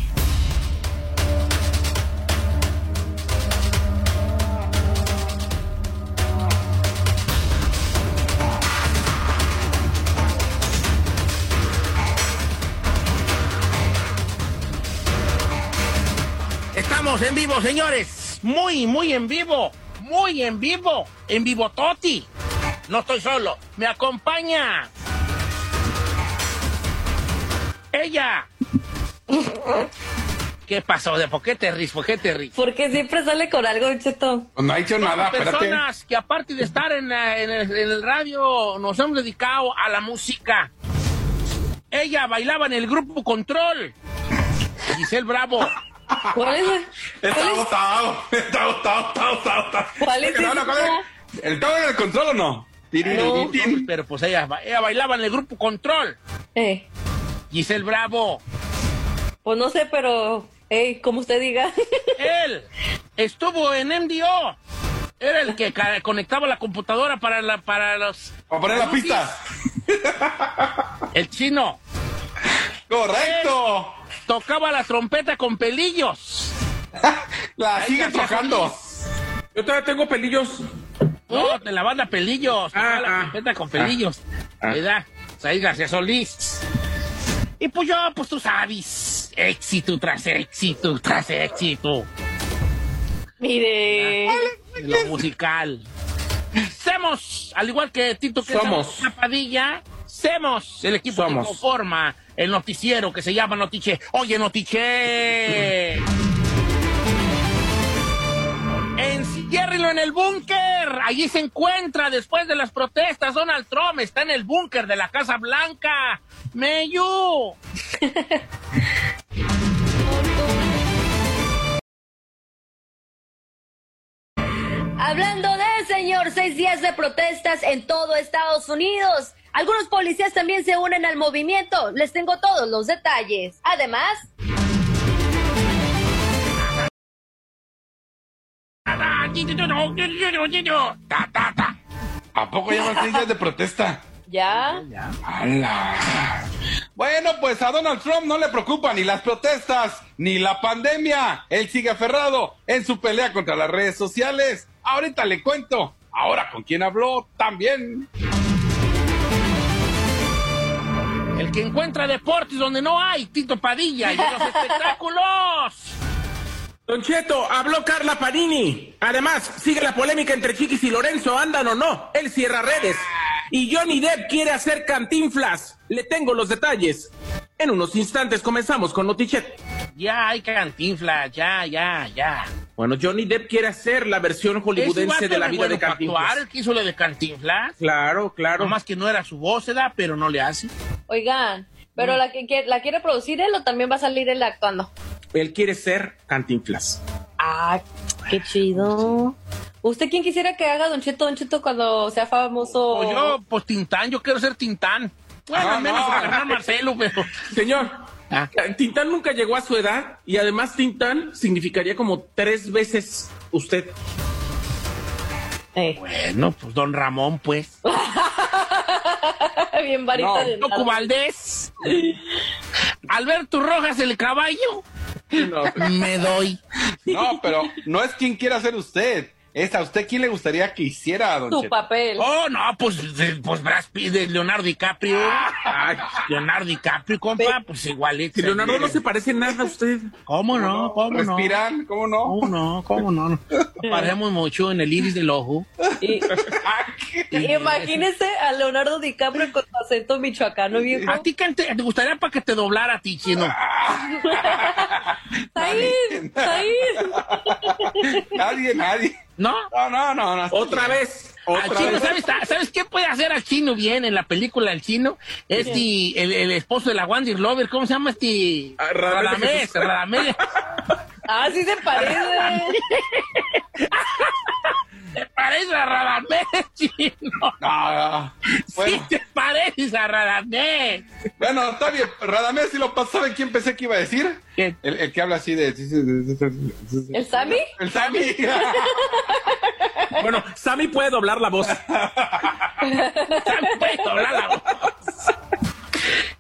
Estamos en vivo, señores. Muy, muy en vivo. Muy en vivo. En vivo Toti. No estoy solo. Me acompaña. Ella. ¿Qué pasó? ¿De por qué te ris? ¿Por qué te ris? Porque siempre sale con algo, Cheto. Pues no ha hecho nada, personas espérate. personas que aparte de estar en, en, el, en, el, radio, nos hemos dedicado a la música. Ella bailaba en el grupo Control. Giselle Bravo. ¿Cuál es? El Tao Tao. Tao Tao Tao ¿Cuál es? ¿El Tao era el control o no? no. Pero pues ella, ella bailaba en el grupo Control. Eh. Giselle Bravo. Pues no sé, pero, hey, como usted diga. Él estuvo en MDO. Era el que conectaba la computadora para la para los. Para poner la pista. El chino. Correcto tocaba la trompeta con pelillos. la sigue tocando. Yo todavía tengo pelillos. No, de la banda Pelillos. Ah, la ah. trompeta con pelillos. Ah, ah. ¿Verdad? Saí García Solís. Y pues yo, pues tú sabes. Éxito tras éxito tras éxito. Mire. Lo pues. musical. Somos, al igual que Tito, que somos. Una Hacemos el equipo Somos. que conforma el noticiero que se llama Notiche. Oye, Notiche. Enciérrelo en el búnker. Allí se encuentra después de las protestas. Donald Trump está en el búnker de la Casa Blanca. Meyu. Hablando de, señor, seis días de protestas en todo Estados Unidos. Algunos policías también se unen al movimiento. Les tengo todos los detalles. Además... ¿A poco ya van días de protesta? Ya. ¡Hala! Bueno, pues a Donald Trump no le preocupa ni las protestas ni la pandemia. Él sigue aferrado en su pelea contra las redes sociales. Ahorita le cuento. Ahora con quién habló también. El que encuentra deportes donde no hay, Tito Padilla, y los espectáculos. Don Cheto, habló Carla Panini. Además, sigue la polémica entre Chiquis y Lorenzo, andan o no, él cierra redes. Y Johnny Depp quiere hacer cantinflas. Le tengo los detalles. En unos instantes comenzamos con Notichet. Ya hay cantinflas, ya, ya, ya. Bueno, Johnny Depp quiere hacer la versión hollywoodense de la vida de Cantinflas. Actuar, que hizo lo. Claro, claro. Nomás que no era su voz, ¿verdad? Pero no le hace. Oigan, pero mm. la que, la quiere producir él o también va a salir él actuando. Él quiere ser Cantinflas. Ah, qué chido. ¿Usted quién quisiera que haga Don Cheto, Don Cheto cuando sea famoso? O yo, pues Tintán, yo quiero ser Tintán. Bueno, ah, al menos no, Marcelo, pero... Señor, Ah. Tintán nunca llegó a su edad y además Tintán significaría como tres veces usted. Eh. Bueno, pues don Ramón, pues. Bien varita no, Toco Alberto Rojas, el caballo. Me doy. No, pero no es quien quiera ser usted es a usted quién le gustaría que hiciera, don Tu papel. Oh, no, pues, de, pues Brad Pitt, Leonardo DiCaprio. Leonardo DiCaprio, compa, pues igualito. Si Leonardo no se parece nada a usted. ¿Cómo no? ¿Cómo no? ¿cómo no? ¿Cómo no? ¿Cómo? Paremos mucho en el iris del ojo. Y, imagínese a Leonardo DiCaprio con su acento michoacano, viejo. ¿A ti qué te, gustaría para que te doblara a ti, chino? Ah. Nadie, nadie. ¿No? No, no, no. Otra vez. Otra al chino, ¿sabes, ah, ¿sabes, qué puede hacer al chino bien en la película El Chino? Este, sí. el, esposo de la Wandy Lover, ¿cómo se llama este? Radamés, Radamés. ah, se parece. te pareces a Radamés, chino. No, no. Sí te pareces a Radamés. Bueno, está bien. Radamés, si lo pasaba, ¿quién pensé que iba a decir? ¿Quién? El, el que habla así de... ¿El Sammy? El Sammy. bueno, Sammy puede doblar la voz. Sammy puede doblar la voz.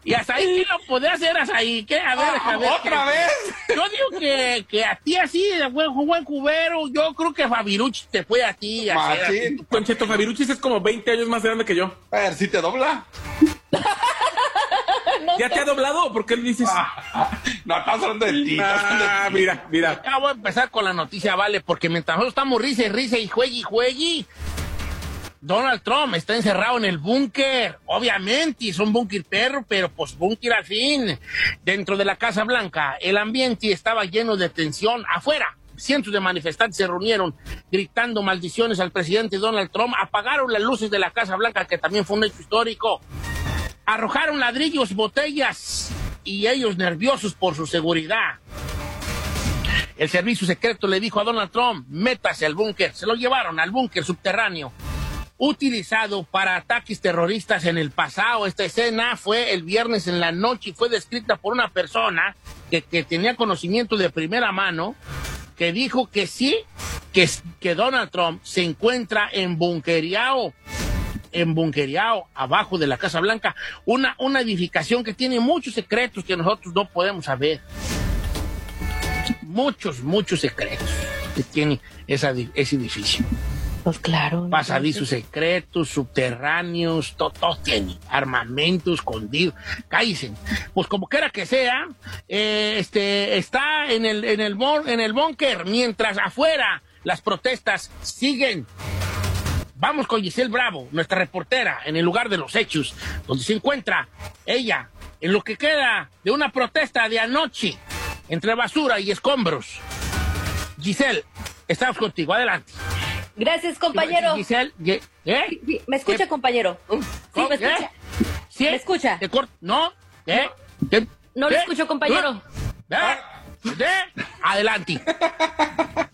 ¿Y hasta ahí quién lo podía hacer hasta ahí? ¿Qué? A ver, ah, a ver ¿Otra vez? Yo digo que, que, a ti así, de buen, buen cubero, yo creo que Fabiruchis te fue a ti. a Concheto, Fabiruchis es como 20 años más grande que yo. A ver, si te dobla. ¿Ya te ha doblado? o ¿Por qué le dices? Ah, no, estás hablando de ti. Ah, mira, mira. Ya voy a empezar con la noticia, vale, porque mientras nosotros estamos risa y risa y juegue y juegue, Donald Trump está encerrado en el búnker, obviamente, es un búnker perro, pero pues búnker al fin. Dentro de la Casa Blanca, el ambiente estaba lleno de tensión. Afuera, cientos de manifestantes se reunieron gritando maldiciones al presidente Donald Trump, apagaron las luces de la Casa Blanca, que también fue un hecho histórico, arrojaron ladrillos, botellas y ellos nerviosos por su seguridad. El servicio secreto le dijo a Donald Trump, métase al búnker, se lo llevaron al búnker subterráneo utilizado para ataques terroristas en el pasado. Esta escena fue el viernes en la noche y fue descrita por una persona que, que tenía conocimiento de primera mano, que dijo que sí, que, que Donald Trump se encuentra en Bunqueriao en Bunqueriao, abajo de la Casa Blanca, una, una edificación que tiene muchos secretos que nosotros no podemos saber. Muchos, muchos secretos que tiene esa, ese edificio. Pues claro. Pasadizos entonces... secretos, subterráneos, todo tiene armamento escondido. Cállese. Pues como quiera que sea, eh, este, está en el, en el, en el búnker, mientras afuera las protestas siguen. Vamos con Giselle Bravo, nuestra reportera, en el lugar de los hechos, donde se encuentra ella, en lo que queda de una protesta de anoche, entre basura y escombros. Giselle, estamos contigo, adelante. Gracias, compañero. ¿Me escucha, compañero? Sí, ¿me escucha? ¿Me escucha? ¿No? ¿Eh? No lo escucho, compañero. ¿Eh? Adelante.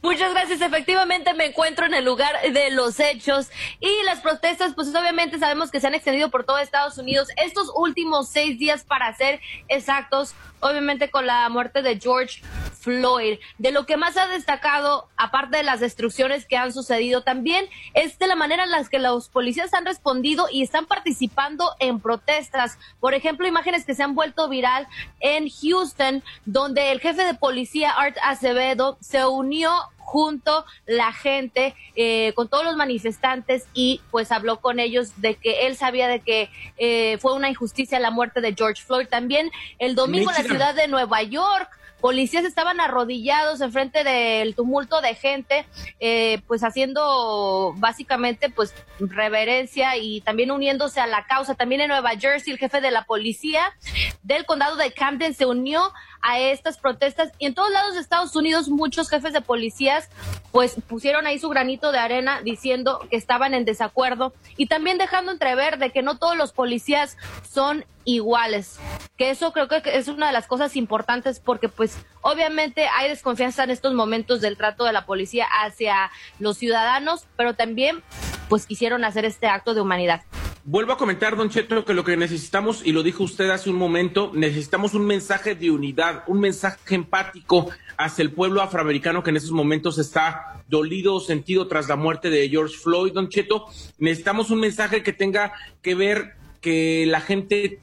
Muchas gracias. Efectivamente me encuentro en el lugar de los hechos y las protestas, pues obviamente sabemos que se han extendido por todo Estados Unidos estos últimos seis días para ser exactos obviamente con la muerte de George Floyd. De lo que más ha destacado, aparte de las destrucciones que han sucedido también, es de la manera en la que los policías han respondido y están participando en protestas. Por ejemplo, imágenes que se han vuelto viral en Houston, donde el jefe de policía Art Acevedo se unió junto la gente, eh, con todos los manifestantes y pues habló con ellos de que él sabía de que eh, fue una injusticia la muerte de George Floyd. También el domingo en la ciudad de Nueva York policías estaban arrodillados enfrente del tumulto de gente, eh, pues haciendo básicamente pues reverencia y también uniéndose a la causa. También en Nueva Jersey el jefe de la policía del condado de Camden se unió a estas protestas y en todos lados de Estados Unidos muchos jefes de policías pues pusieron ahí su granito de arena diciendo que estaban en desacuerdo y también dejando entrever de que no todos los policías son iguales. Que eso creo que es una de las cosas importantes porque pues obviamente hay desconfianza en estos momentos del trato de la policía hacia los ciudadanos, pero también pues quisieron hacer este acto de humanidad. Vuelvo a comentar, don Cheto, que lo que necesitamos, y lo dijo usted hace un momento, necesitamos un mensaje de unidad, un mensaje empático hacia el pueblo afroamericano que en estos momentos está dolido o sentido tras la muerte de George Floyd, don Cheto. Necesitamos un mensaje que tenga que ver que la gente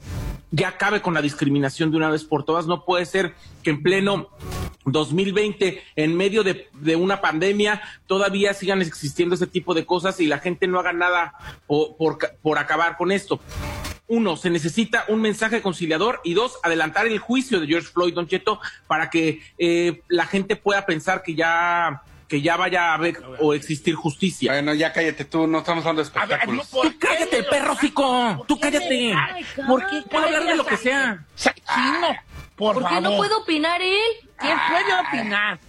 ya acabe con la discriminación de una vez por todas. No puede ser que en pleno 2020, en medio de, de, una pandemia, todavía sigan existiendo ese tipo de cosas y la gente no haga nada por, por, por acabar con esto. Uno, se necesita un mensaje conciliador y dos, adelantar el juicio de George Floyd Don Cheto para que eh, la gente pueda pensar que ya que ya vaya a haber o existir justicia. Bueno, ya cállate tú, no estamos hablando de espectáculos. Tú cállate, perro hocico. Tú cállate. ¿Por qué? Puedo hablar de lo que sea. Chino, por, ¿Por qué no puede opinar él? ¿Quién puede opinar?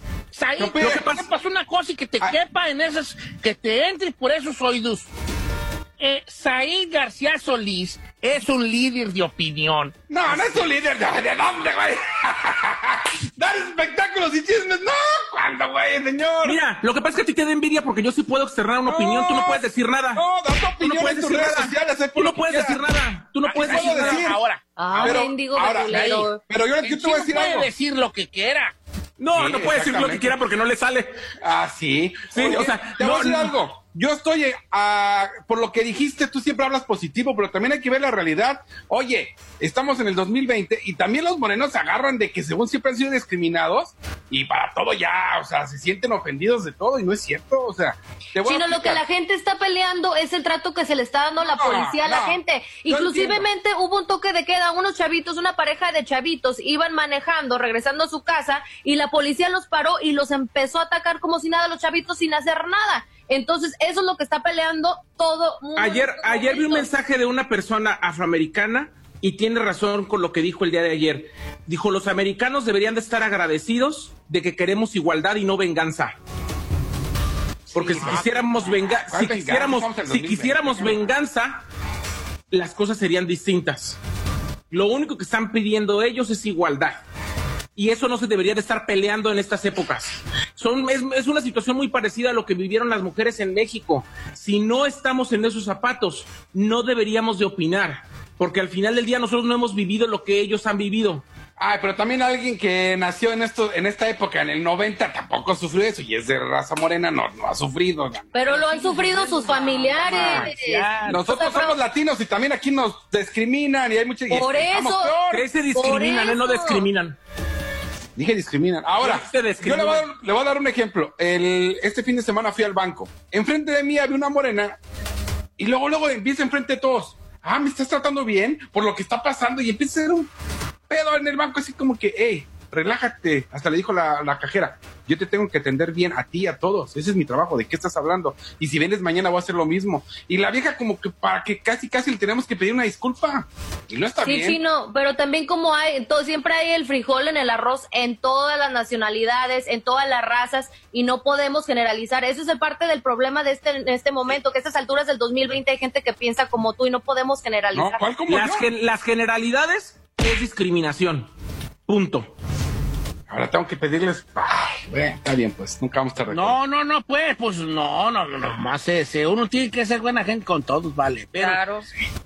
Ahí, no, pero, que pasa, una cosa y que te ah, quepa en esas, que te entres por esos oídos. Eh, Said García Solís es un líder de opinión. No, no es un líder de, de dónde, güey. Dar espectáculos y chismes, no, cuando, güey, señor. Mira, lo que pasa es que a ti te da envidia porque yo sí puedo externar una opinión, tú no puedes decir nada. No, da tu opinión no en tus redes nada. Tú no puedes decir nada, tú no ah, puedes decir nada. Ahora. Ah, pero, bendigo ahora, pero yo, te voy a decir puede algo. decir lo que quiera. No, no puede decir lo que quiera porque no le sale. Ah, sí. Sí, o sea, te voy a decir algo yo estoy eh, a, por lo que dijiste, tú siempre hablas positivo, pero también hay que ver la realidad. Oye, estamos en el 2020 y también los morenos se agarran de que según siempre han sido discriminados y para todo ya, o sea, se sienten ofendidos de todo y no es cierto, o sea. Te voy Sino lo que la gente está peleando es el trato que se le está dando la policía a la gente. No hubo un toque de queda, unos chavitos, una pareja de chavitos iban manejando, regresando a su casa y la policía los paró y los empezó a atacar como si nada, los chavitos sin hacer nada. Entonces, eso es lo que está peleando todo mundo. Ayer, este ayer vi un mensaje de una persona afroamericana y tiene razón con lo que dijo el día de ayer. Dijo, los americanos deberían de estar agradecidos de que queremos igualdad y no venganza. Porque si, quisiéramos venga si, quisiéramos, si quisiéramos venganza, las cosas serían distintas. Lo único que están pidiendo ellos es igualdad y eso no se debería de estar peleando en estas épocas. Son, es, es, una situación muy parecida a lo que vivieron las mujeres en México. Si no estamos en esos zapatos, no deberíamos de opinar, porque al final del día nosotros no hemos vivido lo que ellos han vivido. Ay, pero también alguien que nació en esto, en esta época, en el 90, tampoco sufrió eso, y es de raza morena, no, no ha sufrido. Pero lo han sufrido sus familiares. Ah, nosotros somos latinos y también aquí nos discriminan y hay muchas... Por eso... ¿Qué se discriminan? ¿eh? No discriminan. Dije discriminan. Ahora, yo le voy, a dar, un ejemplo. El, este fin de semana fui al banco. Enfrente de mí había una morena y luego, luego empieza enfrente de todos. Ah, me estás tratando bien por lo que está pasando y empieza a ser un pedo en el banco así como que, hey, relájate. Hasta le dijo la, la, cajera, yo te tengo que atender bien a ti, a todos. Ese es mi trabajo, ¿de qué estás hablando? Y si vienes mañana voy a hacer lo mismo. Y la vieja como que para que casi, casi le tenemos que pedir una disculpa. Y no está sí, bien. Sí, no, pero también como hay, todo, siempre hay el frijol en el arroz en todas las nacionalidades, en todas las razas, y no podemos generalizar. Eso es parte del problema de este, en este momento, que a estas alturas del 2020 hay gente que piensa como tú y no podemos generalizar. No, como las generalidades es discriminación. Punto. Ahora tengo que pedirles. Está bien, pues nunca vamos a estar No, no, no, pues, pues no, no, no, más ese. Uno tiene que ser buena gente con todos, vale. Pero claro.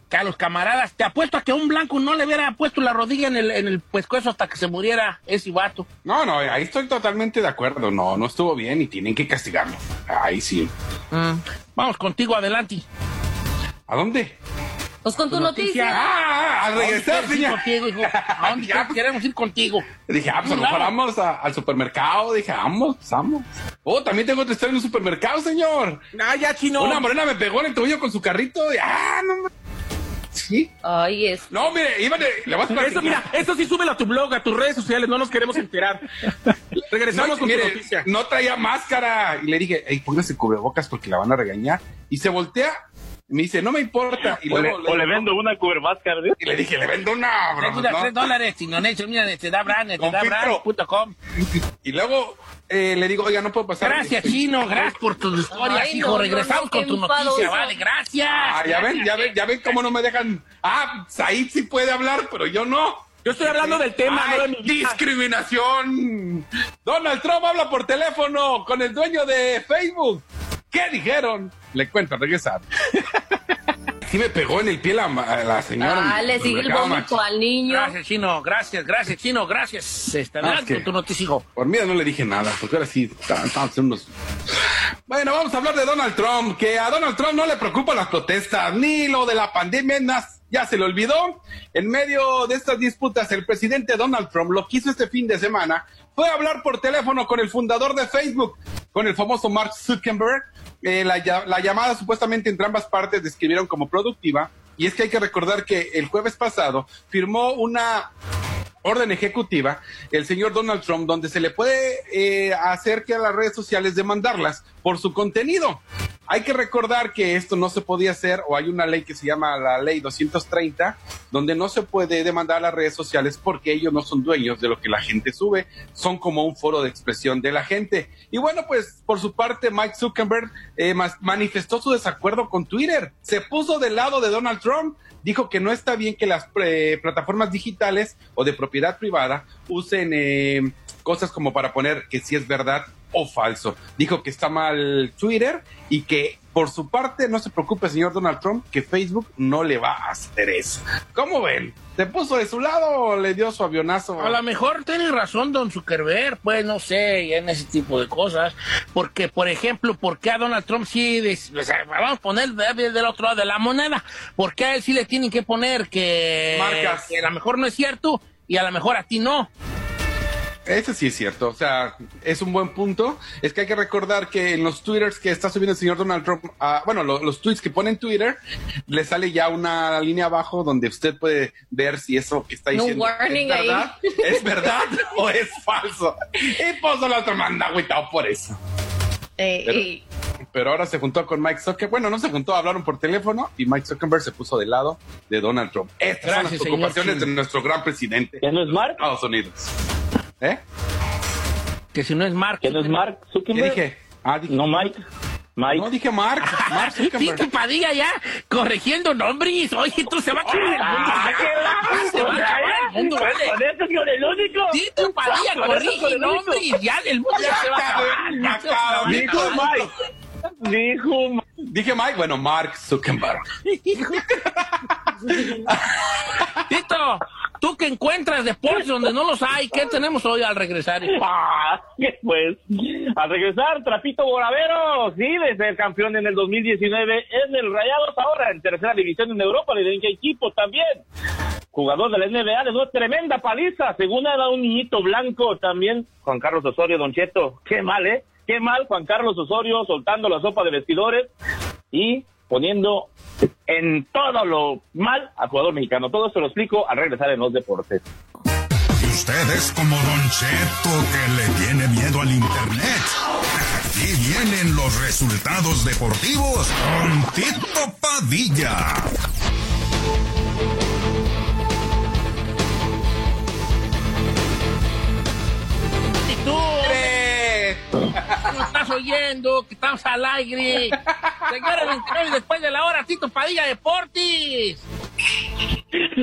Que camaradas, te apuesto a que un blanco no le hubiera puesto la rodilla en el, en el pescuezo hasta que se muriera ese vato. No, no, ahí estoy totalmente de acuerdo. No, no estuvo bien y tienen que castigarlo. Ahí sí. Mm. Vamos contigo, adelante. ¿A dónde? Pues con tu, tu noticia. Ah, ah, ah, al regresar, niña. Ah, pues, queremos ir contigo? Dije, ah, pues claro. a vamos a, al supermercado. Dije, vamos, pues, vamos. Oh, también tengo otra historia en un supermercado, señor. Ah, ya, chino. Una morena me pegó en el tobillo con su carrito. Ah, no Sí. Ay, es. No, mire, iban, le vas a Eso, mira, eso sí súbelo a tu blog, a tus redes sociales, no nos queremos enterar. Regresamos con mire, tu noticia. No traía máscara. Y le dije, hey, póngase cubrebocas porque la van a regañar. Y se voltea me dice, no me importa. Y o, luego, le, vendo una Cubermáscar, ¿sí? Y le dije, le vendo una, bro. Una ¿no? 3 dólares, si no hecho, mira, te da brand, te da brand.com. Y luego eh, le digo, oiga, no puedo pasar. Gracias, Chino, gracias por tus historias, Ay, hijo. Regresamos con tu noticia, vale, gracias. Ah, ya ven, ya ven, ya ven cómo no me dejan. Ah, Said sí puede hablar, pero yo no. Yo estoy hablando del tema, Ay, no de mi Discriminación. Donald Trump habla por teléfono con el dueño de Facebook. ¿Qué dijeron? Le cuento, regresar. sí me pegó en el pie la, señora. Ah, le sigue el vómito al niño. Gracias, Chino, gracias, gracias, Chino, gracias. Está bien, tu noticio. Por mí no le dije nada, porque ahora sí, estamos unos... Bueno, vamos a hablar de Donald Trump, que a Donald Trump no le preocupan las protestas, ni lo de la pandemia, nada. ya se le olvidó. En medio de estas disputas, el presidente Donald Trump lo que hizo este fin de semana fue a hablar por teléfono con el fundador de Facebook, con el famoso Mark Zuckerberg, eh, la, la, llamada supuestamente entre ambas partes describieron como productiva. Y es que hay que recordar que el jueves pasado firmó una orden ejecutiva el señor Donald Trump donde se le puede eh, hacer que a las redes sociales demandarlas por su contenido. Hay que recordar que esto no se podía hacer o hay una ley que se llama la ley 230 donde no se puede demandar a las redes sociales porque ellos no son dueños de lo que la gente sube, son como un foro de expresión de la gente. Y bueno, pues por su parte Mike Zuckerberg eh, manifestó su desacuerdo con Twitter, se puso del lado de Donald Trump, dijo que no está bien que las eh, plataformas digitales o de propiedad privada usen... Eh, cosas como para poner que si es verdad o falso. Dijo que está mal Twitter y que por su parte no se preocupe, señor Donald Trump, que Facebook no le va a hacer eso. ¿Cómo ven? ¿Se puso de su lado o le dio su avionazo? A lo mejor tiene razón Don Zuckerberg, pues no sé, en ese tipo de cosas. Porque, por ejemplo, ¿por qué a Donald Trump sí, o vamos a poner del otro lado de la moneda? ¿Por qué a él sí le tienen que poner que, que a lo mejor no es cierto y a lo mejor a ti no? Ese sí es cierto, o sea, es un buen punto. Es que hay que recordar que en los twitters que está subiendo el señor Donald Trump, uh, bueno, lo, los tweets que pone en Twitter, le sale ya una línea abajo donde usted puede ver si eso que está diciendo no es, verdad, es verdad, o es falso. Y pues el otro manda agüitado por eso. Eh, pero, pero, ahora se juntó con Mike Zuckerberg. Bueno, no se juntó, hablaron por teléfono y Mike Zuckerberg se puso de lado de Donald Trump. Estas Gracias, son las preocupaciones de nuestro gran presidente de Estados Unidos. ¿Eh? Que si no es Mark. Que no es Mark Zuckerberg. ¿Qué dije? Ah, dije. No Mike. Mike. No dije Mark. Ah, Mark Zuckerberg. Padilla ya corrigiendo nombres. Oye, tú se va a acabar el mundo. Ah, qué se va a acabar el mundo, vale. Con esto es con el único. Sí, tu Padilla corrige nombres. Ya el mundo ya se va a acabar. Dijo Mike. Dijo. Dije Mike, bueno, Mark Zuckerberg. Tito, ¿tú que encuentras deportes donde no los hay? ¿Qué tenemos hoy al regresar? Ah, pues, al regresar, Trapito Boravero, sí, desde el campeón en el 2019 en el Rayados, ahora en tercera división en Europa, le den equipo también. Jugador de la NBA le dio tremenda paliza, según era un niñito blanco también, Juan Carlos Osorio, Don Cheto, qué mal, ¿eh? Qué mal Juan Carlos Osorio soltando la sopa de vestidores y poniendo en todo lo mal al jugador mexicano. Todo esto lo explico al regresar en los deportes. Y usted es como Don Cheto que le tiene miedo al internet. Aquí vienen los resultados deportivos con Tito Padilla. ¡Actitudes! estás oyendo que estamos al aire. Después de la hora, Tito Padilla Deportes.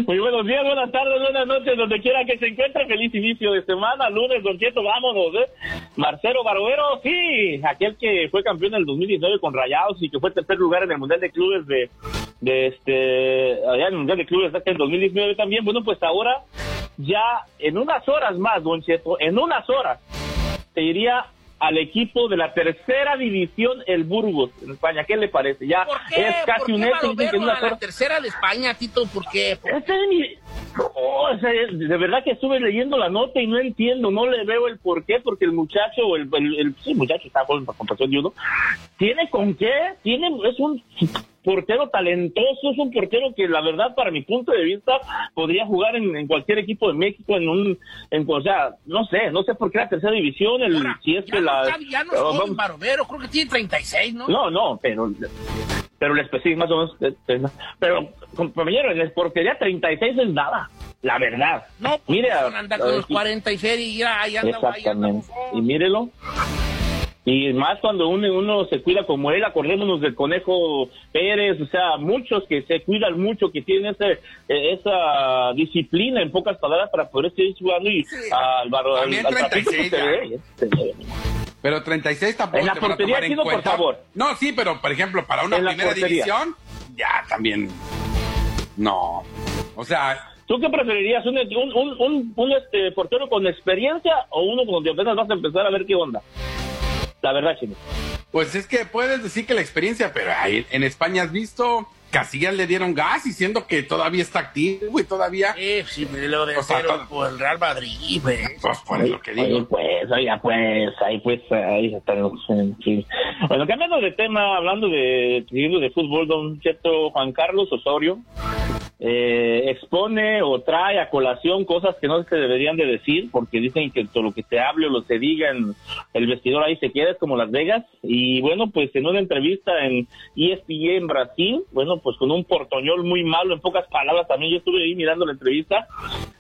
Muy buenos días, buenas tardes, buenas noches, donde quiera que se encuentre. Feliz inicio de semana, lunes, Don Cheto, vámonos, ¿eh? Marcelo Barovero, sí, aquel que fue campeón en el 2019 con Rayados y que fue tercer lugar en el Mundial de Clubes de, este, allá en el Mundial de Clubes hasta el 2019 también. Bueno, pues ahora, ya en unas horas más, Don Cheto, en unas horas, se iría al equipo de la tercera división, el Burgos, en España. ¿Qué le parece? Ya es casi un hecho. La tercera de España, Tito, ¿por qué? Este oh, de verdad que estuve leyendo la nota y no entiendo, no le veo el por qué, porque el muchacho, el, el, el muchacho está con la compasión de uno, tiene con qué, tiene, es un portero talentoso, es un portero que la verdad para mi punto de vista podría jugar en, en cualquier equipo de México, en un, en, o sea, no sé, no sé por qué la tercera división, el, si es que no, la... Ya no pero, vamos, Maromero, creo que tiene 36, ¿no? No, no, pero... Pero les sí, más o menos. Eh, eh, pero, compañero, en la portería 36 es nada. La verdad. No, pues, mira. Anda con los 46 y ya, ya anda, Exactamente. Y mírelo y más cuando uno, uno se cuida como él, acordémonos del conejo Pérez, o sea, muchos que se cuidan mucho, que tienen ese, eh, esa disciplina, en pocas palabras, para poder seguir jugando y sí, al barro. Al, 36, al este, pero 36 tampoco. En la te portería, van a por favor. No, sí, pero por ejemplo, para una primera división, ya también. No. O sea, ¿Tú qué preferirías? ¿Un, un, un, un este, portero con experiencia o uno con donde apenas vas a empezar a ver qué onda? La verdad, sí. Pues es que puedes decir que la experiencia, pero ahí en España has visto, Casillas le dieron gas y siendo que todavía está activo y todavía. Sí, sí, me lo de o sea, todo... por el Real Madrid, güey. Pues por lo que digo. Oye, pues, oiga, pues, ahí pues, ahí están los. Sí. Bueno, cambiando de tema, hablando de, de fútbol, don cierto Juan Carlos Osorio eh, expone o trae a colación cosas que no se deberían de decir, porque dicen que todo lo que se hable o lo se diga en el vestidor ahí se queda, es como Las Vegas. Y bueno, pues en una entrevista en ESPN en Brasil, bueno, pues con un portoñol muy malo, en pocas palabras también, yo estuve ahí mirando la entrevista,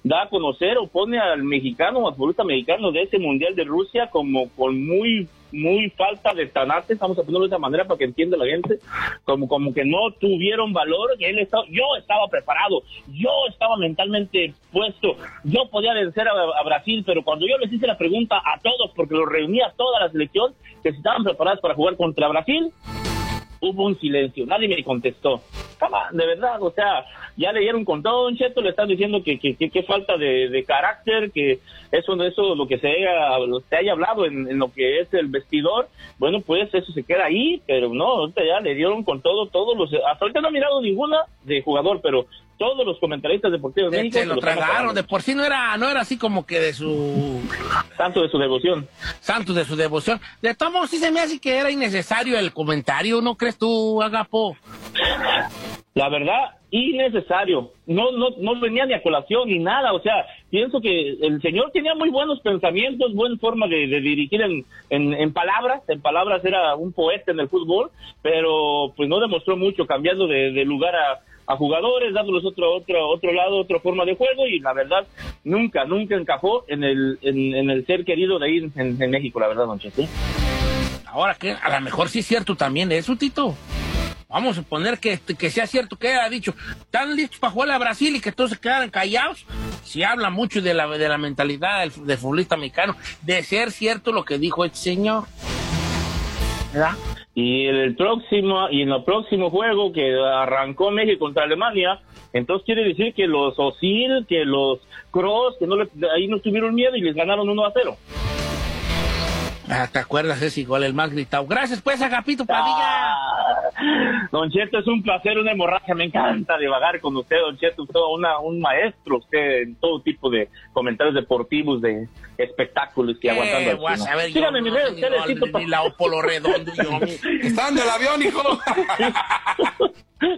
da a conocer o pone al mexicano, al futbolista mexicano de ese Mundial de Rusia como con muy muy falta de tanate, estamos a de esa manera para que entienda la gente, como, como que no tuvieron valor, que él estaba, yo estaba preparado, yo estaba mentalmente puesto, yo podía vencer a, Brasil, pero cuando yo les hice la pregunta a todos, porque los reunía toda la selección, que si estaban preparados para jugar contra Brasil, hubo un silencio, nadie me contestó. Cama, de verdad, o sea, ya leyeron con todo, Don Cheto, le están diciendo que, que, que, falta de, de, carácter, que eso no eso lo que se haya, se haya hablado en, lo que es el vestidor, bueno, pues eso se queda ahí, pero no, ahorita ya le dieron con todo, todos los, hasta ahorita no ha mirado ninguna de jugador, pero todos los comentaristas deportivos de México. Se lo tragaron, de por sí no era, no era así como que de su... Santo de su devoción. Santo de su devoción. De todos modos, sí se me hace que era innecesario el comentario, ¿no crees tú, Agapo? La verdad, innecesario. No, no, no venía ni a colación ni nada. O sea, pienso que el señor tenía muy buenos pensamientos, buena forma de, dirigir en, en, palabras. En palabras era un poeta en el fútbol, pero pues no demostró mucho cambiando de lugar a, a jugadores, dándoles otro, otro, otro lado, otra forma de juego y la verdad nunca, nunca encajó en el, en, el ser querido de ahí en, México, la verdad, Manchete. ¿eh? Ahora que a lo mejor sí es cierto también eso, Tito. Vamos a suponer que, que sea cierto que ha dicho, están listos para jugar a Brasil y que todos se quedaran callados. Si habla mucho de la, de la mentalidad del, futbolista mexicano, de ser cierto lo que dijo este señor. ¿Verdad? Y en el próximo, y en el próximo juego que arrancó México contra Alemania, entonces quiere decir que los Osil, que los Cross, que no le, ahí no tuvieron miedo y les ganaron 1 a 0. Ah, ¿te acuerdas? Es igual el más gritado. Gracias, pues, Agapito Padilla. Ah, don Cheto, es un placer, una hemorragia. Me encanta divagar con usted, Don Cheto. Usted es un maestro, usted en todo tipo de comentarios deportivos de espectáculos que aguantando. Aquí, Síganme mis redes sociales. Están del avión, hijo.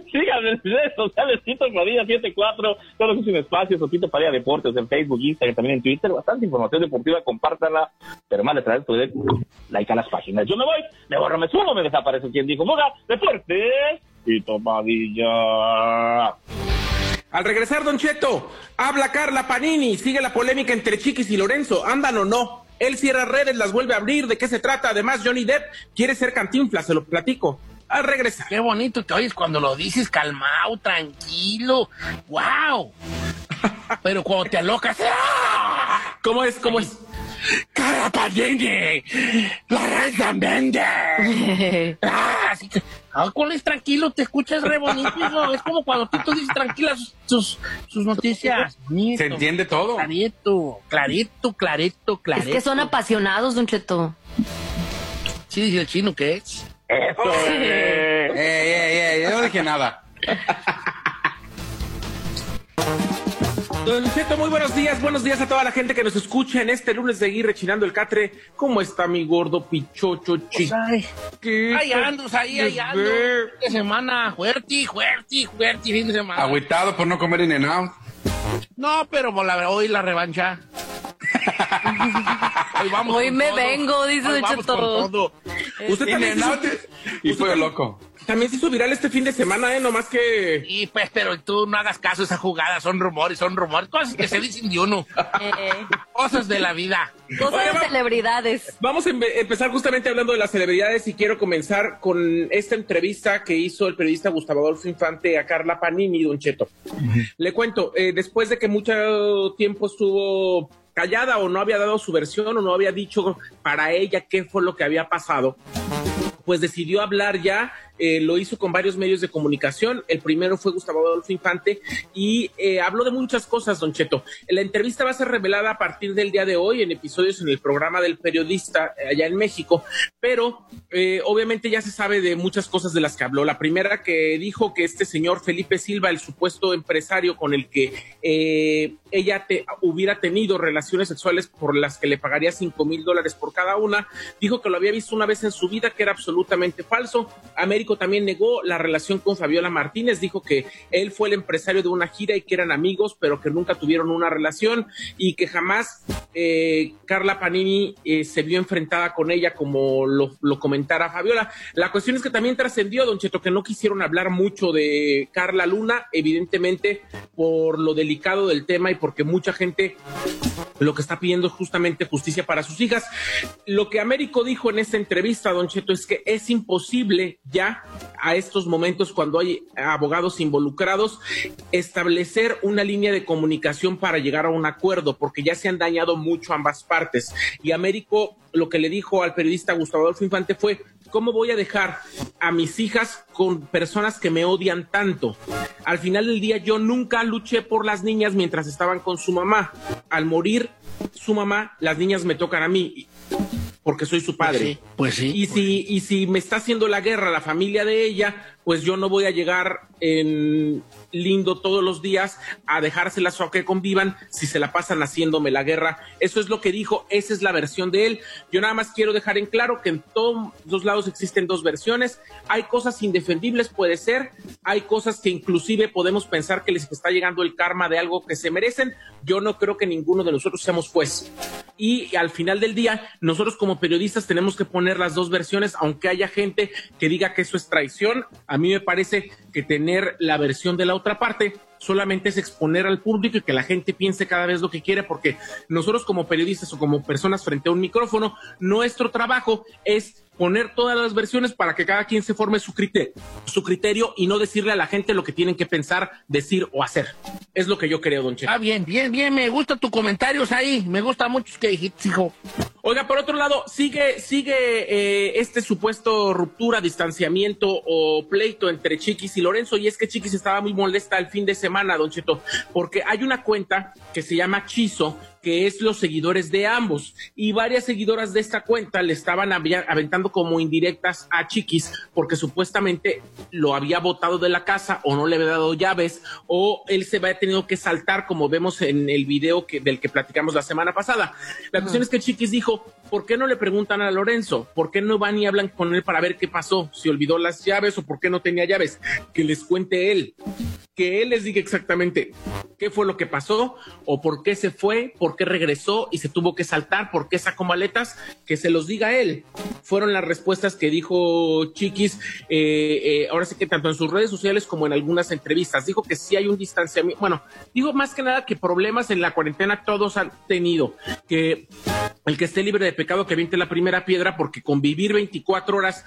Síganme en mis redes sociales, Tito Padilla 74, todos los espacios, o Tito Padilla Deportes en Facebook, Instagram, también en Twitter, bastante información deportiva, compártanla, pero más le traer tu like a las páginas. Yo me voy, me borro, me subo, me desaparece quien dijo, Moga, Deportes, Tito Padilla. Al regresar, Don Cheto, habla Carla Panini, sigue la polémica entre Chiquis y Lorenzo, ¿andan o no? Él cierra redes, las vuelve a abrir, ¿de qué se trata? Además, Johnny Depp quiere ser cantinfla, se lo platico. Al regresar. Qué bonito te oyes cuando lo dices calmado, tranquilo. ¡Wow! Pero cuando te alocas. ¡ah! ¿Cómo es? ¿Cómo es? ¡Cara Panini! ¡La red vende! ¡Ah! Así, Ah, Áncoles, tranquilo, te escuchas re bonito. Es como cuando tú, dices tranquilas sus, sus, noticias. Se entiende todo. Clarito, clarito, clarito, clarito. Es que son apasionados, Don Cheto. Sí, dice el chino que es. Eso eh. eh, eh, eh, yo no dije nada. Don muy buenos días. Buenos días a toda la gente que nos escucha en este lunes de ir rechinando el catre. ¿Cómo está mi gordo pichocho chico? Pues ay, ahí ahí, ahí ando. Fin de semana, fuerte, fuerte, fuerte, fin de semana. Agüitado por no comer in and. No, pero pues, la, hoy la revancha. hoy, vamos hoy me todo. vengo, dice Hoy vamos todo. Usted también. hizo- Y fue loco. También se hizo viral este fin de semana, ¿eh? Nomás que. Y pues, pero tú no hagas caso a esa jugada, son rumores, son rumores, cosas que se dicen de uno. Cosas de la vida. Cosas de celebridades. Vamos a empezar justamente hablando de las celebridades y quiero comenzar con esta entrevista que hizo el periodista Gustavo Adolfo Infante a Carla Panini, Don Cheto. Le cuento, eh, después de que mucho tiempo estuvo callada o no había dado su versión o no había dicho para ella qué fue lo que había pasado, pues decidió hablar ya eh, lo hizo con varios medios de comunicación. El primero fue Gustavo Adolfo Infante y eh, habló de muchas cosas, Don Cheto. La entrevista va a ser revelada a partir del día de hoy en episodios en el programa del periodista eh, allá en México, pero obviamente ya se sabe de muchas cosas de las que habló. La primera que dijo que este señor Felipe Silva, el supuesto empresario con el que ella hubiera tenido relaciones sexuales por las que le pagaría cinco mil dólares por cada una, dijo que lo había visto una vez en su vida, que era absolutamente falso. Américo también negó la relación con Fabiola Martínez, dijo que él fue el empresario de una gira y que eran amigos, pero que nunca tuvieron una relación y que jamás eh, Carla Panini eh, se vio enfrentada con ella como lo, lo, comentara Fabiola. La cuestión es que también trascendió, don Cheto, que no quisieron hablar mucho de Carla Luna, evidentemente por lo delicado del tema y porque mucha gente lo que está pidiendo es justamente justicia para sus hijas. Lo que Américo dijo en esta entrevista, don Cheto, es que es imposible ya a estos momentos cuando hay abogados involucrados, establecer una línea de comunicación para llegar a un acuerdo, porque ya se han dañado mucho ambas partes. Y Américo lo que le dijo al periodista Gustavo Adolfo Infante fue, ¿cómo voy a dejar a mis hijas con personas que me odian tanto? Al final del día yo nunca luché por las niñas mientras estaban con su mamá. Al morir su mamá, las niñas me tocan a mí porque soy su pues padre. Pues sí. Pues sí y, si, y si me está haciendo la guerra la familia de ella, pues yo no voy a llegar en lindo todos los días a dejárselas o que convivan si se la pasan haciéndome la guerra. Eso es lo que dijo, esa es la versión de él. Yo nada más quiero dejar en claro que en todos los lados existen dos versiones. Hay cosas indefendibles, puede ser, hay cosas que inclusive podemos pensar que les está llegando el karma de algo que se merecen. Yo no creo que ninguno de nosotros seamos juez. Y al final del día, nosotros como periodistas tenemos que poner las dos versiones, aunque haya gente que diga que eso es traición a mí me parece que tener la versión de la otra parte solamente es exponer al público y que la gente piense cada vez lo que quiere, porque nosotros como periodistas o como personas frente a un micrófono, nuestro trabajo es poner todas las versiones para que cada quien se forme su criterio, su criterio y no decirle a la gente lo que tienen que pensar, decir o hacer. Es lo que yo creo, don Che. Ah, bien, bien, bien, me gusta tus comentarios ahí, me gusta mucho que dijiste, hijo. Oiga, por otro lado, sigue, sigue eh, este supuesto ruptura, distanciamiento o pleito entre Chiquis y Lorenzo, y es que Chiquis estaba muy molesta el fin de semana, don Cheto, porque hay una cuenta que se llama Chizo, que es los seguidores de ambos. Y varias seguidoras de esta cuenta le estaban aventando como indirectas a Chiquis porque supuestamente lo había botado de la casa o no le había dado llaves o él se había tenido que saltar como vemos en el video que, del que platicamos la semana pasada. La cuestión es que Chiquis dijo, ¿por qué no le preguntan a Lorenzo? ¿Por qué no van y hablan con él para ver qué pasó? ¿Si olvidó las llaves o por qué no tenía llaves? Que les cuente él que él les diga exactamente qué fue lo que pasó o por qué se fue, por qué regresó y se tuvo que saltar, por qué sacó maletas, que se los diga él. Fueron las respuestas que dijo Chiquis, eh, eh, ahora sí que tanto en sus redes sociales como en algunas entrevistas. Dijo que sí hay un distanciamiento, bueno, digo más que nada que problemas en la cuarentena todos han tenido, que el que esté libre de pecado que aviente la primera piedra, porque convivir 24 horas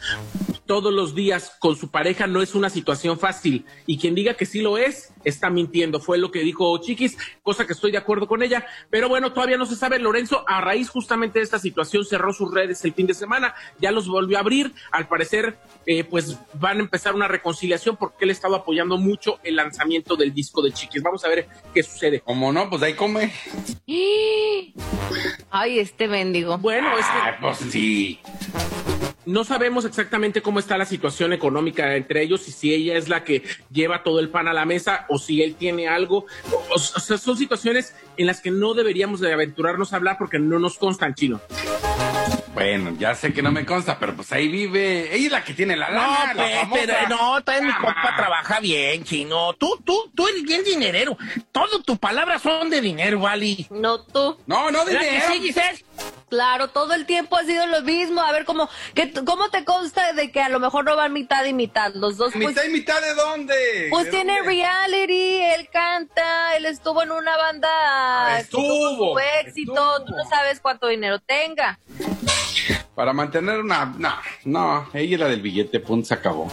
todos los días con su pareja no es una situación fácil. Y quien diga que sí lo es, está mintiendo. Fue lo que dijo Chiquis, cosa que estoy de acuerdo con ella. Pero bueno, todavía no se sabe. Lorenzo, a raíz justamente de esta situación, cerró sus redes el fin de semana, ya los volvió a abrir. Al parecer, eh, pues van a empezar una reconciliación porque él estaba apoyando mucho el lanzamiento del disco de Chiquis. Vamos a ver qué sucede. Como no, pues ahí come. ¡Ah! Ay, este mendigo. Bueno, este. Pues sí no sabemos exactamente cómo está la situación económica entre ellos y si ella es la que lleva todo el pan a la mesa o si él tiene algo. O, sea, son situaciones en las que no deberíamos de aventurarnos a hablar porque no nos constan chino. Bueno, ya sé que no me consta, pero pues ahí vive. Ella es la que tiene la lana. No, pues, pero no, también mi compa trabaja bien, chino. Tú, tú, tú eres bien dinerero. Todo tus palabras son de dinero, Vali. No tú. No, no de dinero. Sí, Giselle? Claro, todo el tiempo ha sido lo mismo. A ver, ¿cómo, que, ¿cómo te consta de que a lo mejor no van mitad y mitad? Los dos. Pues ¿Mitad y mitad de dónde? Pues tiene reality, él canta, él estuvo en una banda. Ah, estuvo. Fue éxito, estuvo. tú no sabes cuánto dinero tenga. Para mantener una. No, no, ella era del billete, punto, se acabó.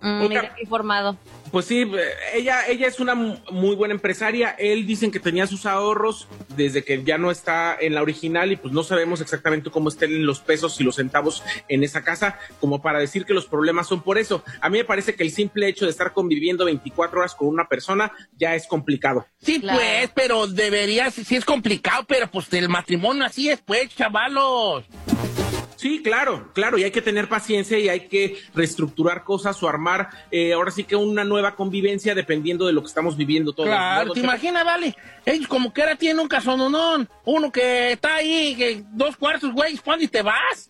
Mm, informado. Pues sí, ella, ella es una muy buena empresaria. Él dicen que tenía sus ahorros desde que ya no está en la original y pues no sabemos exactamente cómo estén los pesos y los centavos en esa casa, como para decir que los problemas son por eso. A mí me parece que el simple hecho de estar conviviendo 24 horas con una persona ya es complicado. Sí, pues, pero debería, sí es complicado, pero pues el matrimonio así es, pues, chavalos. Sí, claro, claro, y hay que tener paciencia y hay que reestructurar cosas o armar eh, ahora sí que una nueva convivencia dependiendo de lo que estamos viviendo todos. Claro, te imaginas, vale, ellos como que ahora tiene un casononón, uno que está ahí, que dos cuartos, güey, ¿cuándo y te vas?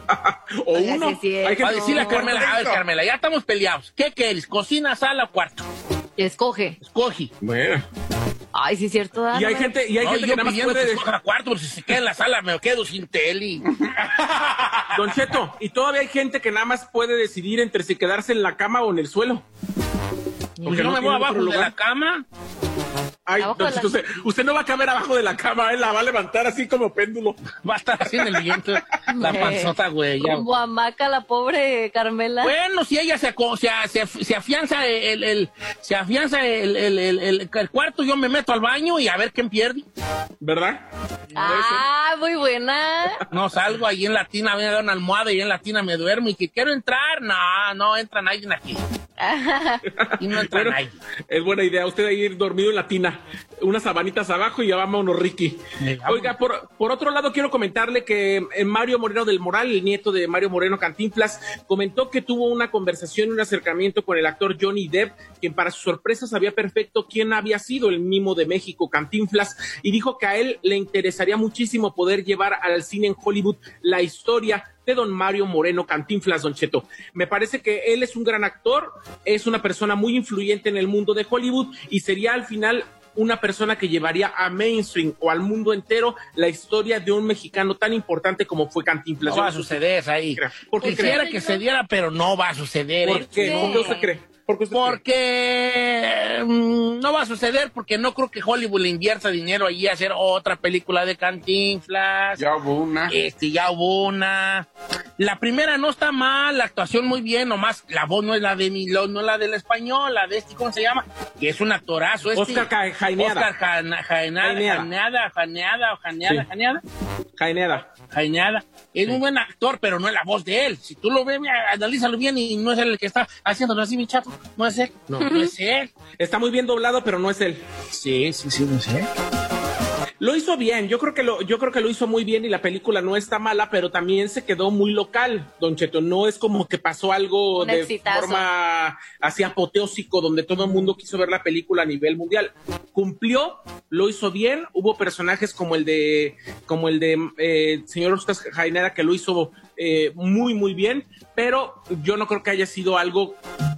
o uno, sí hay que decirle a Carmela, a ver, Carmela, ya estamos peleados, ¿qué quieres, cocina, sala o cuarto? Escoge. Escoge. Bueno. Ay, sí, es cierto. Dan, y hay gente, y hay gente que nada más puede... que la cuarto, porque si se queda en la sala me quedo sin tele. Don Cheto, y todavía hay gente que nada más puede decidir entre si quedarse en la cama o en el suelo. Pues porque no, no me voy abajo de la cama. Ay, no, pues, la... usted, no va a caber abajo de la cama, él la va a levantar así como péndulo. Va a estar así en el viento, la eh, panzota, güey. Ya. Como hamaca la pobre Carmela. Bueno, si ella se, se, se afianza el, se afianza el, cuarto, yo me meto al baño y a ver quién pierde. ¿Verdad? Ah, muy buena. No, salgo ahí en la tina, me da una almohada y en la tina me duermo y que quiero entrar. No, no entra nadie aquí. y no entra nadie. Es buena idea usted ir dormido en la latina unas sabanitas abajo y ya vámonos, Ricky. Oiga, por, por otro lado, quiero comentarle que eh, Mario Moreno del Moral, el nieto de Mario Moreno Cantinflas, comentó que tuvo una conversación, un acercamiento con el actor Johnny Depp, quien para su sorpresa sabía perfecto quién había sido el mimo de México, Cantinflas, y dijo que a él le interesaría muchísimo poder llevar al cine en Hollywood la historia de don Mario Moreno Cantinflas, don Cheto. Me parece que él es un gran actor, es una persona muy influyente en el mundo de Hollywood y sería al final una persona que llevaría a mainstream o al mundo entero la historia de un mexicano tan importante como fue Cantinflas. No va a suceder ahí. Porque Quisiera que se diera, pero no va a suceder. ¿eh? ¿Por qué? ¿Por qué cree? Porque, mm, no va a suceder, porque no creo que Hollywood le invierta dinero allí a hacer otra película de Cantinflas. Ya hubo una. Este, ya hubo una. La primera no está mal, la actuación muy bien, nomás la voz no es la de Milón, no es la del español, la de este, ¿cómo se llama? Que es un actorazo. Este. Oscar Jaineada. Oscar Jaineada, Jaineada, Jaineada, Jaineada, Jaineada. Jaineada. Jaineada. Es un buen actor, pero no es la voz de él. Si tú lo ves, analízalo bien y no es el que está haciéndolo así, mi chato. No es él. No, no es él. Está muy bien doblado, pero no es él. Sí, sí, sí, no es él. Lo hizo bien, yo creo que lo, yo creo que lo hizo muy bien y la película no está mala, pero también se quedó muy local, Don Cheto. No es como que pasó algo de forma así apoteósico, donde todo el mundo quiso ver la película a nivel mundial. Cumplió, lo hizo bien, hubo personajes como el de, como el de eh, señor Oscar Jainera que lo hizo eh, muy, muy bien, pero yo no creo que haya sido algo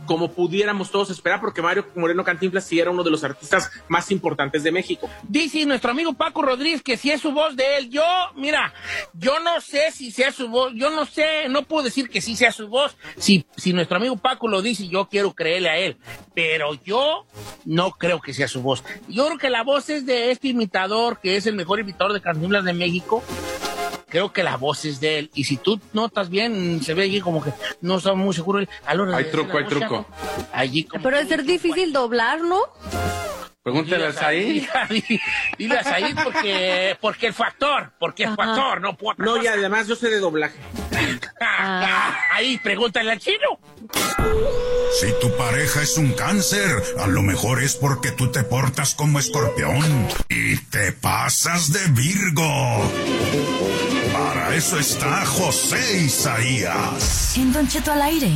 como pudiéramos todos esperar, porque Mario Moreno Cantinflas sí era uno de los artistas más importantes de México. Dice nuestro amigo Paco Rodríguez que si es su voz de él, yo, mira, yo no sé si sea su voz, yo no sé, no puedo decir que sí sea su voz, si, si nuestro amigo Paco lo dice, yo quiero creerle a él, pero yo no creo que sea su voz. Yo creo que la voz es de este imitador, que es el mejor imitador de Cantinflas de México, creo que la voz es de él. Y si tú notas bien, se ve allí como que no está muy seguro. A hay truco, hay truco. Allí como Pero debe ser difícil doblar, ¿no? Pregúntelas ahí. Javi. Dilas ahí porque, porque el factor, porque el factor, no puedo. No, y además yo sé de doblaje. Ah, ahí, pregúntale al chino. Si tu pareja es un cáncer, a lo mejor es porque tú te portas como escorpión y te pasas de Virgo. Para eso está José Isaías. En Don Cheto al aire.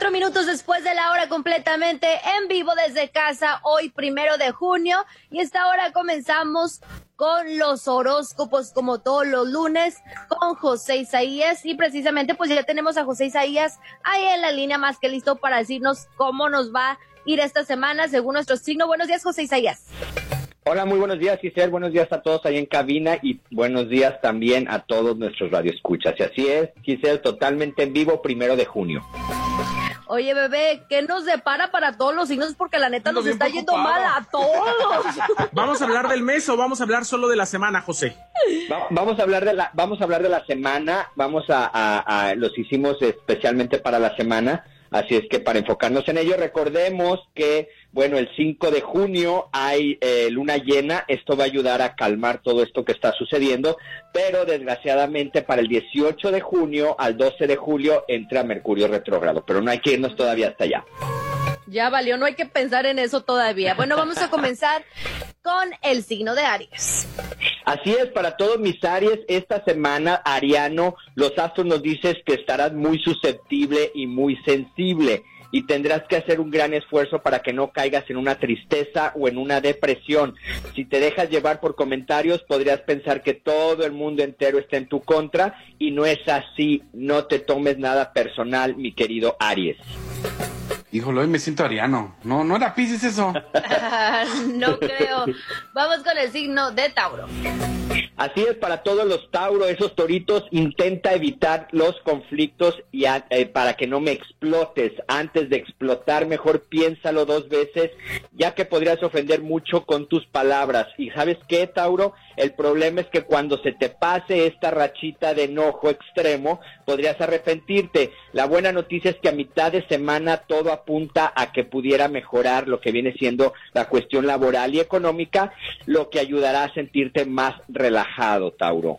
Cuatro minutos después de la hora completamente en vivo desde casa, hoy primero de junio. Y esta hora comenzamos con los horóscopos como todos los lunes con José Isaías y precisamente pues ya tenemos a José Isaías ahí en la línea más que listo para decirnos cómo nos va a ir esta semana según nuestro signo. Buenos días José Isaías. Hola, muy buenos días, Isel. Buenos días a todos ahí en cabina y buenos días también a todos nuestros radioescuchas. Y así es, Giselle, totalmente en vivo, primero de junio. Oye, bebé, ¿qué nos depara para todos los signos? Porque la neta nos está yendo mal a todos. ¿Vamos a hablar del mes o vamos a hablar solo de la semana, José? Vamos a hablar de la, vamos a hablar de la semana, vamos a los hicimos especialmente para la semana, así es que para enfocarnos en ello, recordemos que bueno, el 5 de junio hay eh, luna llena, esto va a ayudar a calmar todo esto que está sucediendo, pero desgraciadamente para el 18 de junio al 12 de julio entra Mercurio retrógrado, pero no hay que irnos todavía hasta allá. Ya valió, no hay que pensar en eso todavía. Bueno, vamos a comenzar con el signo de Aries. Así es, para todos mis Aries, esta semana, Ariano, los astros nos dicen que estarás muy susceptible y muy sensible y tendrás que hacer un gran esfuerzo para que no caigas en una tristeza o en una depresión. Si te dejas llevar por comentarios, podrías pensar que todo el mundo entero está en tu contra y no es así. No te tomes nada personal, mi querido Aries. Híjole, hoy me siento ariano. No, no era Pisces eso. no creo. Vamos con el signo de Tauro. Así es para todos los Tauro, esos toritos, intenta evitar los conflictos y a, eh, para que no me explotes. Antes de explotar, mejor piénsalo dos veces, ya que podrías ofender mucho con tus palabras. Y sabes qué, Tauro, el problema es que cuando se te pase esta rachita de enojo extremo, podrías arrepentirte. La buena noticia es que a mitad de semana todo apunta a que pudiera mejorar lo que viene siendo la cuestión laboral y económica, lo que ayudará a sentirte más relajado, Tauro.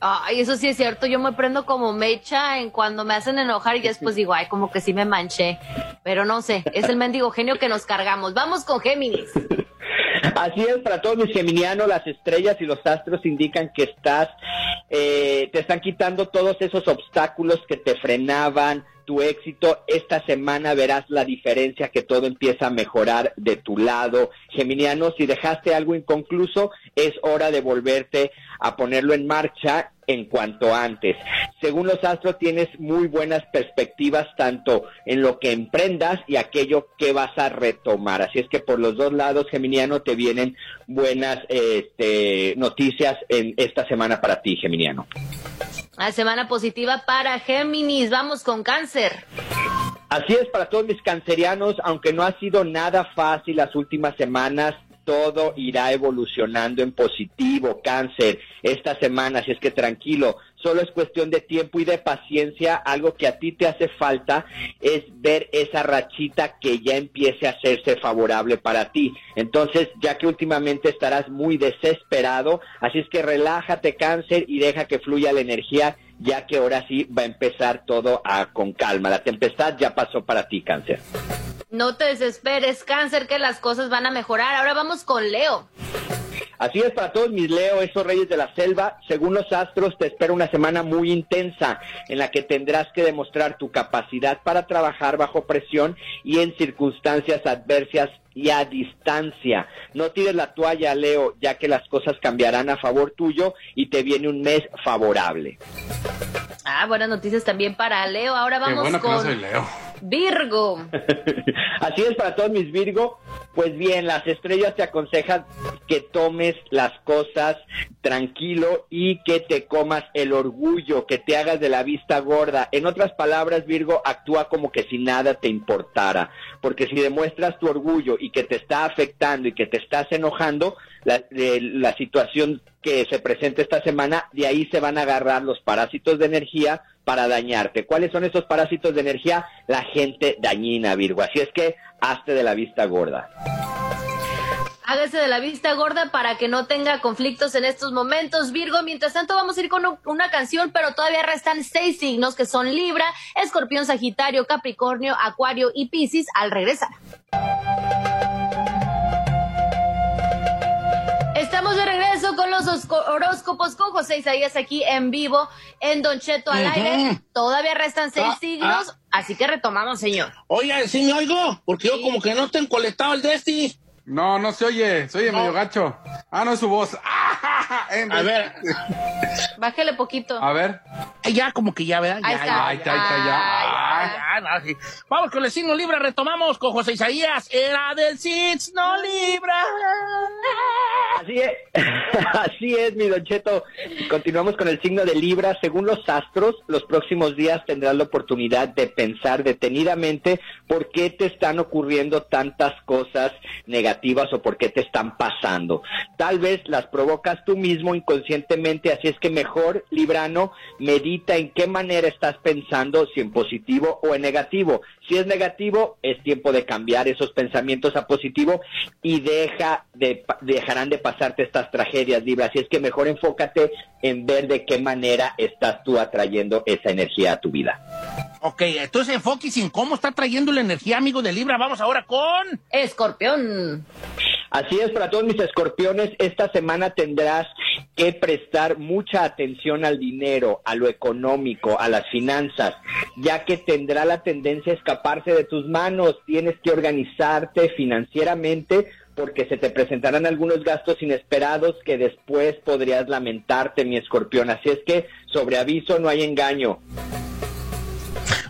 Ay, eso sí es cierto, yo me prendo como mecha en cuando me hacen enojar y después digo, ay, como que sí me manché, pero no sé, es el mendigo genio que nos cargamos. Vamos con Géminis. Así es, para todos mis geminianos, las estrellas y los astros indican que estás, eh, te están quitando todos esos obstáculos que te frenaban, tu éxito. Esta semana verás la diferencia que todo empieza a mejorar de tu lado. Geminiano, si dejaste algo inconcluso, es hora de volverte a ponerlo en marcha en cuanto antes. Según los astros tienes muy buenas perspectivas tanto en lo que emprendas y aquello que vas a retomar. Así es que por los dos lados, Geminiano, te vienen buenas este, noticias en esta semana para ti, Geminiano. La semana positiva para Géminis. Vamos con cáncer. Así es para todos mis cancerianos, aunque no ha sido nada fácil las últimas semanas, todo irá evolucionando en positivo, cáncer, esta semana, así es que tranquilo, solo es cuestión de tiempo y de paciencia, algo que a ti te hace falta es ver esa rachita que ya empiece a hacerse favorable para ti. Entonces, ya que últimamente estarás muy desesperado, así es que relájate cáncer y deja que fluya la energía ya que ahora sí va a empezar todo a, con calma. La tempestad ya pasó para ti, cáncer. No te desesperes, cáncer, que las cosas van a mejorar. Ahora vamos con Leo. Así es para todos mis Leo, esos reyes de la selva. Según los astros, te espera una semana muy intensa en la que tendrás que demostrar tu capacidad para trabajar bajo presión y en circunstancias adversas y a distancia. No tires la toalla, Leo, ya que las cosas cambiarán a favor tuyo y te viene un mes favorable. Ah, buenas noticias también para Leo. Ahora vamos con... Leo. Virgo. Así es para todos mis Virgo. Pues bien, las estrellas te aconsejan que tomes las cosas tranquilo y que te comas el orgullo, que te hagas de la vista gorda. En otras palabras, Virgo, actúa como que si nada te importara, porque si demuestras tu orgullo y que te está afectando y que te estás enojando, la, situación que se presenta esta semana, de ahí se van a agarrar los parásitos de energía para dañarte. ¿Cuáles son esos parásitos de energía? La gente dañina, Virgo. Así es que hazte de la vista gorda. Hágase de la vista gorda para que no tenga conflictos en estos momentos, Virgo. Mientras tanto, vamos a ir con una canción, pero todavía restan seis signos que son Libra, Escorpión, Sagitario, Capricornio, Acuario y Piscis al regresar. De regreso con los horóscopos con José Isaías aquí en vivo en Don Cheto al aire. Todavía restan seis ah, signos, ah. así que retomamos, señor. Oiga, ¿sí me oigo? Porque yo como que no te encoletado el de. No, no se oye, se oye medio gacho. Ah, no es su voz. Ah, A ver. Bájale poquito. A ver. Ya, como que ya, ¿verdad? Ya, está. Ay. Ay, ah, Vamos con el signo Libra, retomamos con José Isaías. Era del signo Libra. Así es, así es, mi Don Cheto. Continuamos con el signo de Libra. Según los astros, los próximos días tendrás la oportunidad de pensar detenidamente por qué te están ocurriendo tantas cosas negativas negativas o por qué te están pasando. Tal vez las provocas tú mismo inconscientemente, así es que mejor, Librano, medita en qué manera estás pensando, si en positivo o en negativo. Si es negativo, es tiempo de cambiar esos pensamientos a positivo y deja dejarán de pasarte estas tragedias, Libra. Así es que mejor enfócate en ver de qué manera estás tú atrayendo esa energía a tu vida. Ok, entonces enfoque en cómo está trayendo la energía, amigo de Libra. Vamos ahora con... Escorpión. Así es, para todos mis escorpiones, esta semana tendrás que prestar mucha atención al dinero, a lo económico, a las finanzas, ya que tendrá la tendencia a escaparse de tus manos. Tienes que organizarte financieramente porque se te presentarán algunos gastos inesperados que después podrías lamentarte, mi escorpión. Así es que sobre aviso no hay engaño.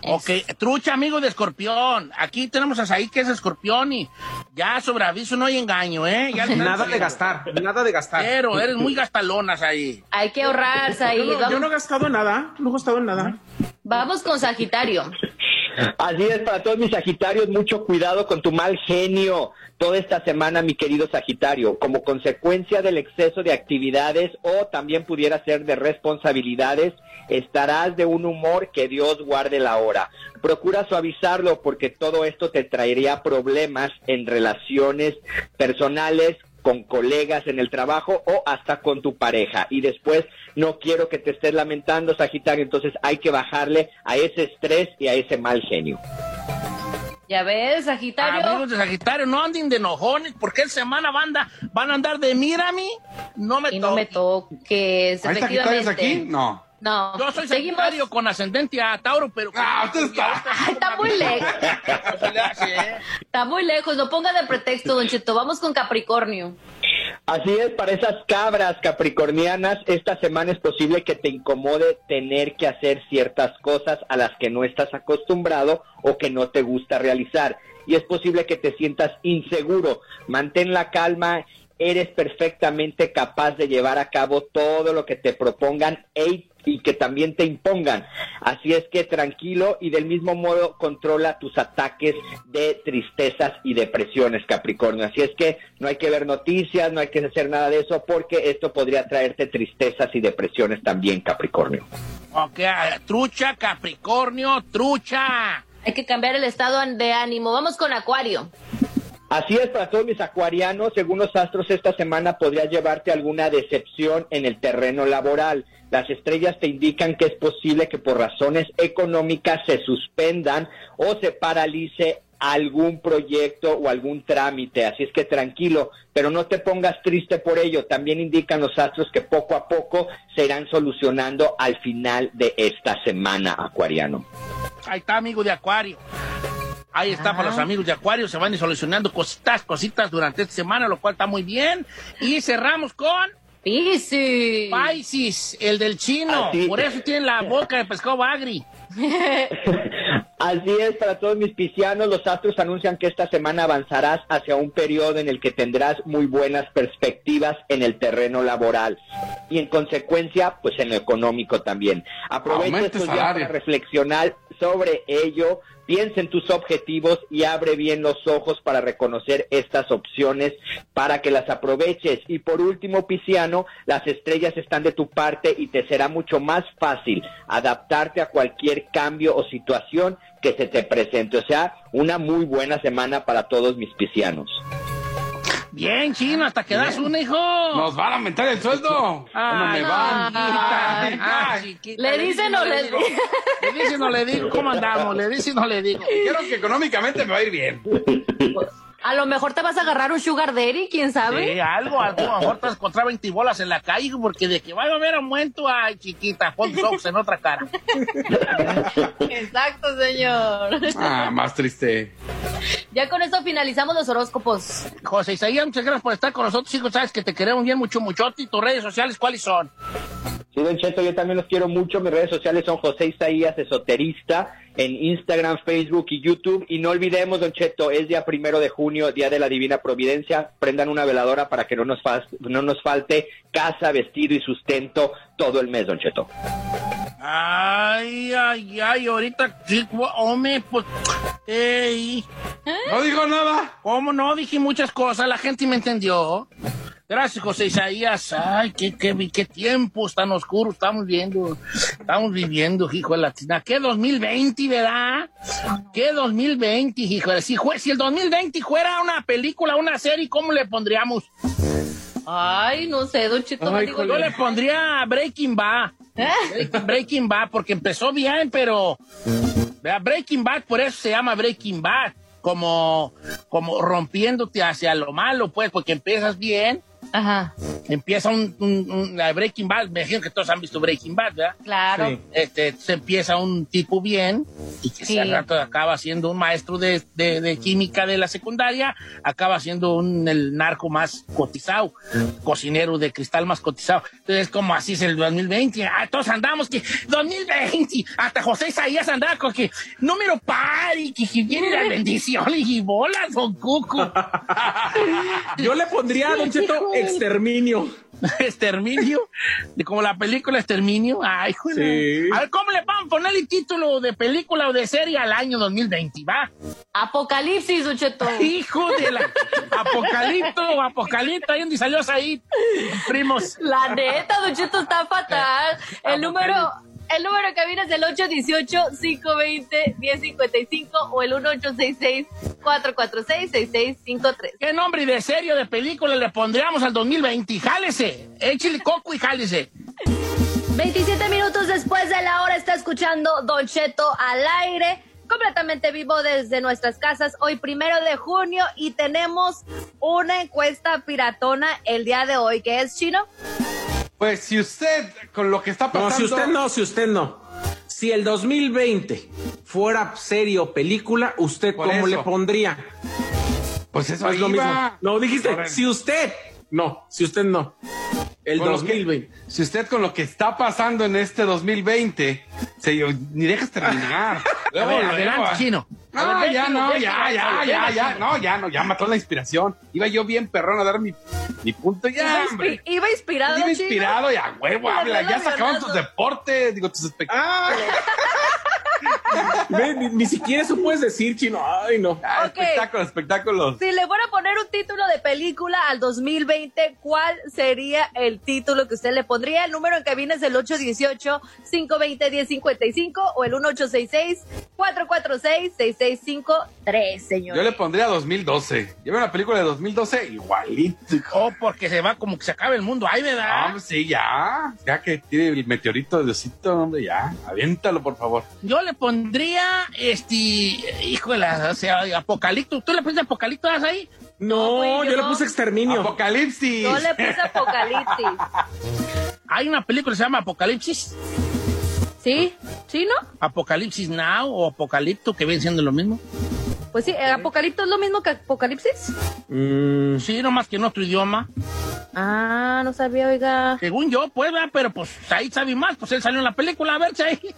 Ok, trucha, amigo de escorpión. Aquí tenemos a Saí que es escorpión y ya sobre aviso no hay engaño, ¿eh? Ya nada de gastar, nada de gastar. Pero eres muy gastalona, Saí. Hay que ahorrar, Saí. Yo, no, yo no he gastado nada, no he gastado nada. Vamos con Sagitario. Así es, para todos mis Sagitarios, mucho cuidado con tu mal genio toda esta semana, mi querido Sagitario, como consecuencia del exceso de actividades o también pudiera ser de responsabilidades estarás de un humor que Dios guarde la hora. Procura suavizarlo porque todo esto te traería problemas en relaciones personales con colegas en el trabajo o hasta con tu pareja. Y después no quiero que te estés lamentando, Sagitario, entonces hay que bajarle a ese estrés y a ese mal genio. Ya ves, Sagitario. Amigos de Sagitario, no anden de enojones, porque esta semana van a, van a andar de mírame, no me toques. No me toques, efectivamente. ¿Hay Sagitarios aquí? No. No. Yo soy seguimos. Sagitario con ascendencia a Tauro, pero. ¡Ah, usted está! Ay, está muy lejos. ¿eh? está muy lejos. No ponga de pretexto, Don Cheto. Vamos con Capricornio. Así es, para esas cabras capricornianas, esta semana es posible que te incomode tener que hacer ciertas cosas a las que no estás acostumbrado o que no te gusta realizar. Y es posible que te sientas inseguro. Mantén la calma eres perfectamente capaz de llevar a cabo todo lo que te propongan e, y que también te impongan. Así es que tranquilo y del mismo modo controla tus ataques de tristezas y depresiones, Capricornio. Así es que no hay que ver noticias, no hay que hacer nada de eso porque esto podría traerte tristezas y depresiones también, Capricornio. Ok, trucha, Capricornio, trucha. Hay que cambiar el estado de ánimo. Vamos con Acuario. Así es, para todos mis acuarianos, según los astros, esta semana podría llevarte alguna decepción en el terreno laboral. Las estrellas te indican que es posible que por razones económicas se suspendan o se paralice algún proyecto o algún trámite. Así es que tranquilo, pero no te pongas triste por ello. También indican los astros que poco a poco se irán solucionando al final de esta semana, acuariano. Ahí está, amigo de Acuario. Ahí está para los amigos de Acuario, se van solucionando cositas, cositas durante esta semana, lo cual está muy bien. Y cerramos con... Pisces. Pisces, el del chino. Por eso tiene la boca de pescado bagri. Así es, para todos mis piscianos, los astros anuncian que esta semana avanzarás hacia un periodo en el que tendrás muy buenas perspectivas en el terreno laboral y en consecuencia, pues en lo económico también. Aprovecha estos días para reflexionar sobre ello, piensa en tus objetivos y abre bien los ojos para reconocer estas opciones para que las aproveches. Y por último, Pisciano, las estrellas están de tu parte y te será mucho más fácil adaptarte a cualquier cambio o situación que se te presente. O sea, una muy buena semana para todos mis piscianos. Bien, chino, hasta que das un hijo. Nos van a aumentar el sueldo. Ah, no me van. Ah, ah le dicen o le digo. Le dicen o le digo, ¿cómo andamos? Le dicen o le digo. Quiero que económicamente me va a ir bien. A lo mejor te vas a agarrar un sugar daddy, quién sabe. Sí, algo. A lo mejor te vas a encontrar 20 bolas en la calle porque de que va a haber aumento, ay, chiquita, hot dogs en otra cara. Exacto, señor. Ah, más triste. Ya con esto finalizamos los horóscopos. José Isaías, muchas gracias por estar con nosotros, hijos. Sabes que te queremos bien mucho, muchote. ¿Y tus redes sociales cuáles son? Sí, Don Cheto, yo también los quiero mucho. Mis redes sociales son José Isaías Esoterista en Instagram, Facebook y YouTube. Y no olvidemos, Don Cheto, es día primero de junio, día de la Divina Providencia. Prendan una veladora para que no nos, no nos falte casa, vestido y sustento todo el mes, Don Cheto. Ay, ay, ay, ahorita, chico, hombre, pues, ey. ¿Eh? No digo nada. ¿Cómo no? Dije muchas cosas, la gente me entendió. Gracias, José Isaías. Ay, qué, qué, qué tiempos tan oscuros estamos viendo. Estamos viviendo, hijo de latina. ¿Qué 2020, verdad? ¿Qué 2020, hijo de si, si el 2020 fuera una película, una serie, ¿cómo le pondríamos? Ay, no sé, Don Chito. Ay, digo, yo le pondría Breaking Bad. Breaking Bad, porque empezó bien, pero... Breaking Bad, por eso se llama Breaking Bad. Como, como rompiéndote hacia lo malo, pues, porque empiezas bien Ajá. Empieza un, la Breaking Bad, me imagino que todos han visto Breaking Bad, ¿verdad? Claro. Sí. Este, se empieza un tipo bien y que sí. al rato acaba siendo un maestro de, de, de, química de la secundaria, acaba siendo un, el narco más cotizado, cocinero de cristal más cotizado. Entonces, como así es el 2020, ah, todos andamos que 2020, hasta José Isaías andaba con que número par y que, viene la bendición y bolas, con Cuco. Yo le pondría, don Cheto, Exterminio. Exterminio. Como la película Exterminio. Ay, joder. Sí. A ver, ¿cómo le van a poner el título de película o de serie al año 2020? Va. Apocalipsis, Ucheto. Hijo de la. Apocalipto, Apocalipto, ahí donde salió ahí, primos. La neta, Duchito, está fatal. El número. El número de cabina es el 818-520-1055 o el 1866-446-6653. ¿Qué nombre de serio de película le pondríamos al 2020? Jálese, échale coco y jálese. 27 minutos después de la hora está escuchando Don Cheto al aire completamente vivo desde nuestras casas hoy primero de junio y tenemos una encuesta piratona el día de hoy que es chino. Pues si usted, con lo que está pasando. No, si usted no, si usted no. Si el 2020 fuera serie o película, ¿usted cómo le pondría? Pues eso es lo mismo. No, dijiste, si usted. No, si usted no. El con 2020. Que, si usted con lo que está pasando en este 2020, se, ni dejas terminar. Luego, ver, adelante, Chino. No, ya, no, ya, ya, ya, ya, no, ya, no, ya mató la inspiración. Iba yo bien perrón a dar mi, mi punto, ya, hombre. Iba inspirado, Iba inspirado, ya, huevo, habla, ya sacaron tus deportes, digo, tus espectáculos. Ni, ni, siquiera eso puedes decir, chino. Ay, no. Ah, okay. Espectáculos, espectáculos. Si le fuera a poner un título de película al 2020, ¿cuál sería el título que usted le pondría? El número en cabina es el 818-520-1055 o el 1866 446 66 653, señor. Yo le pondría 2012. Lleva una película de 2012 igualito. Oh, porque se va como que se acaba el mundo. Ay, ¿verdad? Ah, sí, ya. Ya que tiene el meteorito de osito, hombre, ya. Aviéntalo, por favor. Yo le pondría, este, híjole, o sea, apocalipto. ¿Tú le pones apocalipto ahí? No, yo, le puse exterminio. Apocalipsis. Yo le puse apocalipsis. Hay una película que se llama Apocalipsis Sí, sí, ¿no? Apocalipsis Now o Apocalipto, que viene siendo lo mismo. Pues eh, sí, ¿Apocalipto es lo mismo que Apocalipsis? Mm, sí, nomás que en otro idioma. Ah, no sabía, oiga. Según yo, pues, ¿verdad? pero pues ahí sabe más, pues él salió en la película, a ver si ahí.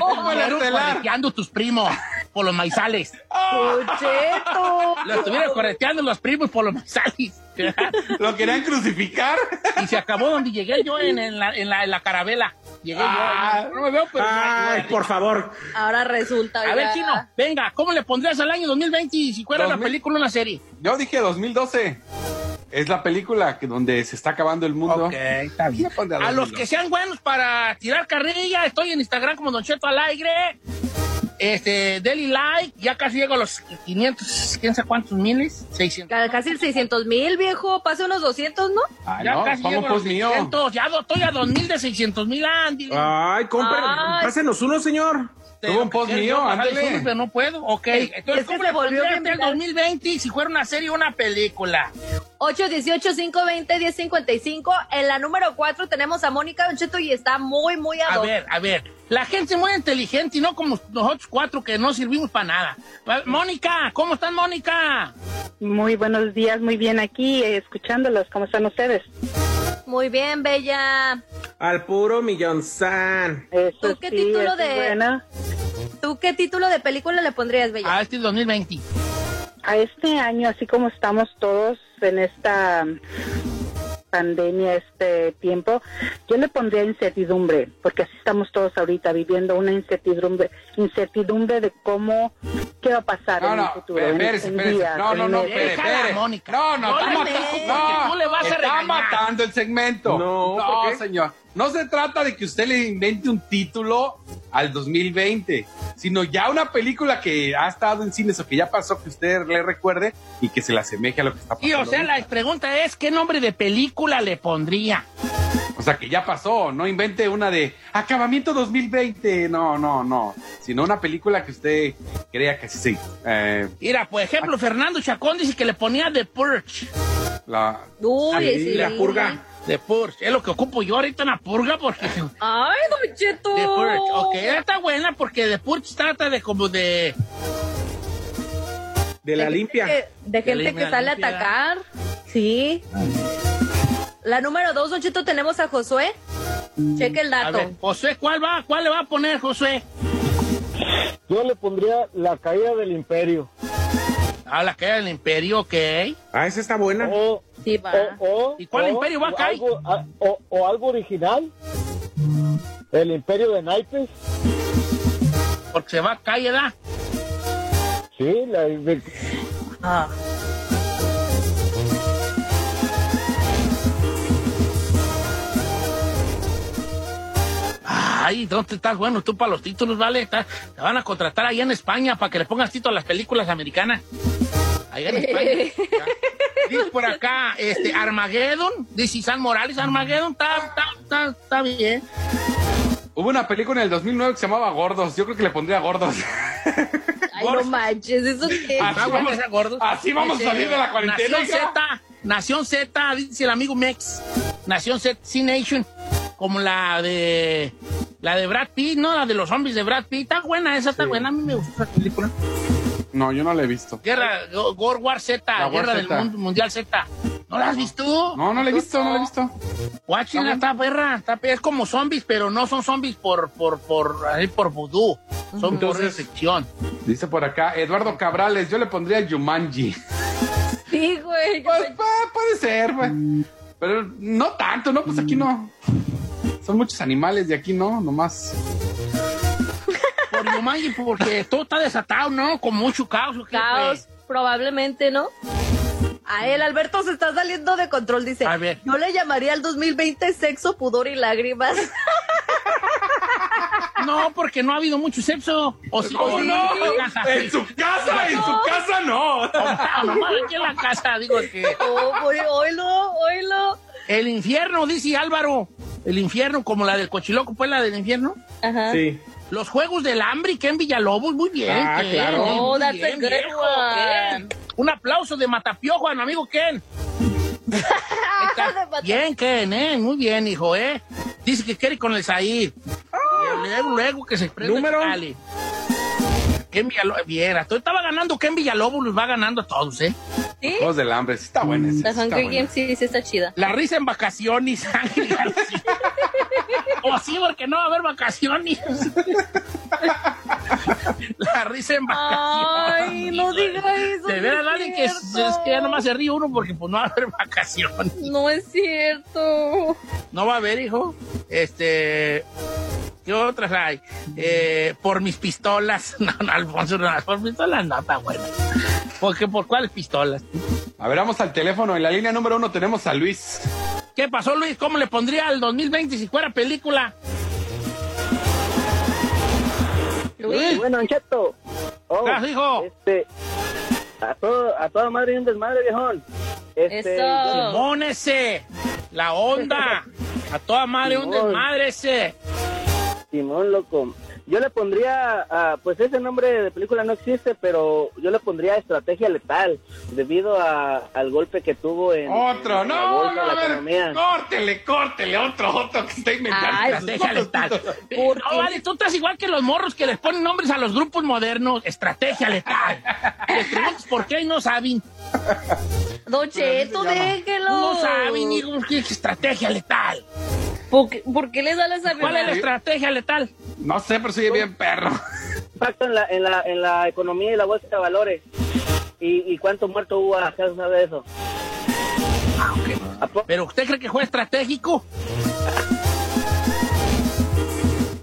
Oh, correteando tus primos por los maizales. ¡Pucheto! Lo estuvieron correteando los primos por los maizales. Lo querían crucificar. Y se acabó donde llegué yo en, la, en, la, en la, carabela. Llegué yo. Ah. No me veo, pero. Ay, por favor. Ahora resulta. A ver, Chino, venga, ¿cómo le pondrías al año 2020 si fuera 2000... una película o una serie? Yo dije 2012. Es la película que donde se está acabando el mundo. Okay, está bien. A los que sean buenos para tirar carrilla, estoy en Instagram como Don Cheto Alegre. Este, deli like, ya casi llego a los 500, quién sabe cuántos miles, 600. Casi 600 mil, viejo, pase unos 200, ¿no? Ay, ya no, casi llego pues a los mío? ya estoy a 2000 de 600 mil, Andy. Ay, compren, pásenos uno, señor. Tuvo un post mío. Pero no puedo, ok. Entonces, es ¿cómo que le volvió a el 2020 si fuera una serie o una película? 818-520-1055. En la número 4 tenemos a Mónica Doncheto y está muy, muy a A ver, a ver. La gente muy inteligente y no como nosotros cuatro que no servimos para nada. Mónica, ¿cómo están, Mónica? Muy buenos días, muy bien aquí, eh, escuchándolos. ¿Cómo están ustedes? Muy bien, Bella. Al puro millonzán. ¿Tú pues, qué título de...? Buena. ¿Tú qué título de película le pondrías, Bella? A este 2020. A este año, así como estamos todos en esta pandemia, este tiempo, yo le pondría incertidumbre, porque así estamos todos ahorita viviendo una incertidumbre, incertidumbre de cómo, qué va a pasar no, en no, el futuro. Pere, en, pere, este en pere, días, no, no, no, Mónica. No, no, está matando, no, le vas está a matando el segmento. No, no señor. No se trata de que usted le invente un título al 2020, sino ya una película que ha estado en cines o que ya pasó, que usted le recuerde y que se le asemeje a lo que está pasando. Y o sea, la pregunta es, ¿qué nombre de película le pondría? O sea, que ya pasó, no invente una de acabamiento 2020, no, no, no, sino una película que usted crea que sí. Eh, Mira, por ejemplo, ah. Fernando Chacón dice que le ponía The Purge. La, la purga. The Purge. Es lo que ocupo yo ahorita en la purga porque... ¡Ay, Don Cheto! The Purge. Ok, está buena porque The Purge trata de como de... De la limpia. De gente que sale a atacar. Sí. La número dos, Don Cheto, tenemos a Josué. Cheque el dato. A ver, Josué, ¿cuál va? ¿Cuál le va a poner, Josué? Yo le pondría la caída del imperio. Ah, la caída del imperio, ok. Ah, esa está buena. ¿Y cuál imperio va a caer? O, algo original. El imperio de naipes. Porque se va a caer, ¿verdad? Sí, la... Ah. ahí, ¿dónde estás? Bueno, tú para los títulos, ¿vale? Te van a contratar allá en España para que le pongas título a las películas americanas. Allá en España. Dice por acá, este, Armageddon, dice San Morales, Armageddon, está, está, está bien. Hubo una película en el 2009 que se llamaba Gordos. Yo creo que le pondría Gordos. Ay, gordos. no manches, ¿eso qué? Así vamos. Así vamos a este, salir de la cuarentena. Nación Z, Nación Z, dice el amigo Mex. Nación Z, C-Nation como la de la de Brad Pitt, ¿no? La de los zombies de Brad Pitt. Está buena esa, está buena. A mí me gustó esa película. No, yo no la he visto. Guerra, Gore War Z, la Guerra del Mundo Mundial Z. ¿No la has visto? No, no la he visto, no la he visto. Guachina, está perra, está perra. Es como zombies, pero no son zombies por, por, por, por vudú. Son por recepción. Dice por acá, Eduardo Cabrales, yo le pondría Yumanji. Sí, güey. Pues, pues, puede ser, güey. Pero no tanto, ¿no? Pues aquí mm. no. Son muchos animales de aquí, ¿no? Nomás. Por nomás y porque todo está desatado, ¿no? Con mucho caos. caos, pues? probablemente, ¿no? A él, Alberto, se está saliendo de control, dice. A ver. Yo le llamaría al 2020 sexo, pudor y lágrimas. No, porque no ha habido mucho sexo. O si, no? En su casa, en su casa no. Ah, o, nomás aquí en la casa, digo que. Oh, oílo. El infierno, dice Álvaro. El infierno, como la del cochiloco, pues la del infierno. Ajá. Sí. Los Juegos del Hambre y Ken Villalobos, muy bien. Ah, Ken, claro. Oh, that's bien, Un aplauso de Matapiojo a mi amigo Ken. bien, Ken, ¿eh? Muy bien, hijo, ¿eh? Dice que quiere ir con el Said. Oh. Luego, luego que se prenda. ¿Número? Ken Villalobos, eh, viera, estaba ganando Ken Villalobos, los va ganando a todos, ¿eh? ¿Sí? Los del hambre, sí está buena. La sí, Hunger Games sí, sí está chida. La risa en vacaciones, Ángel García. o sí, porque no va a haber vacaciones. la risa en vacaciones. Ay, no diga eso. De veras, alguien que es, que ya nomás se ríe uno porque pues no va a haber vacaciones. No es cierto. No va a haber, hijo. Este. ¿Qué otras hay? Eh, por mis pistolas. No, no, Alfonso, no, por pistolas no está bueno. Porque, ¿por cuáles pistolas? A ver, vamos al teléfono. En la línea número uno tenemos a Luis. ¿Qué pasó, Luis? ¿Cómo le pondría al 2020 si fuera película? Luis. Bueno, Ancheto. Oh, hijo? Este, a, todo, a toda madre y un desmadre, viejón. Este, Eso. La onda. a toda madre y un desmadre ese. Simón, loco. Yo le pondría, uh, pues ese nombre de película no existe, pero yo le pondría Estrategia Letal, debido a, al golpe que tuvo en. Otro, no, bolsa, no, a ver, economía. córtele, córtele, otro, otro que está inventando. Ah, estrategia Letal. Porque... Vale, tú estás igual que los morros que les ponen nombres a los grupos modernos, Estrategia Letal. les por qué y no saben. Don Cheto, déjelo. No saben, ni qué estrategia letal. ¿Por qué, ¿Por le da la sabiduría? ¿Cuál es la estrategia letal? No sé, pero sigue bien perro. Impacto en la, en, la, en la economía y la bolsa de valores. ¿Y, y cuántos muertos hubo? ¿Acaso sabe eso? Ah, okay. ¿Pero usted cree que fue estratégico?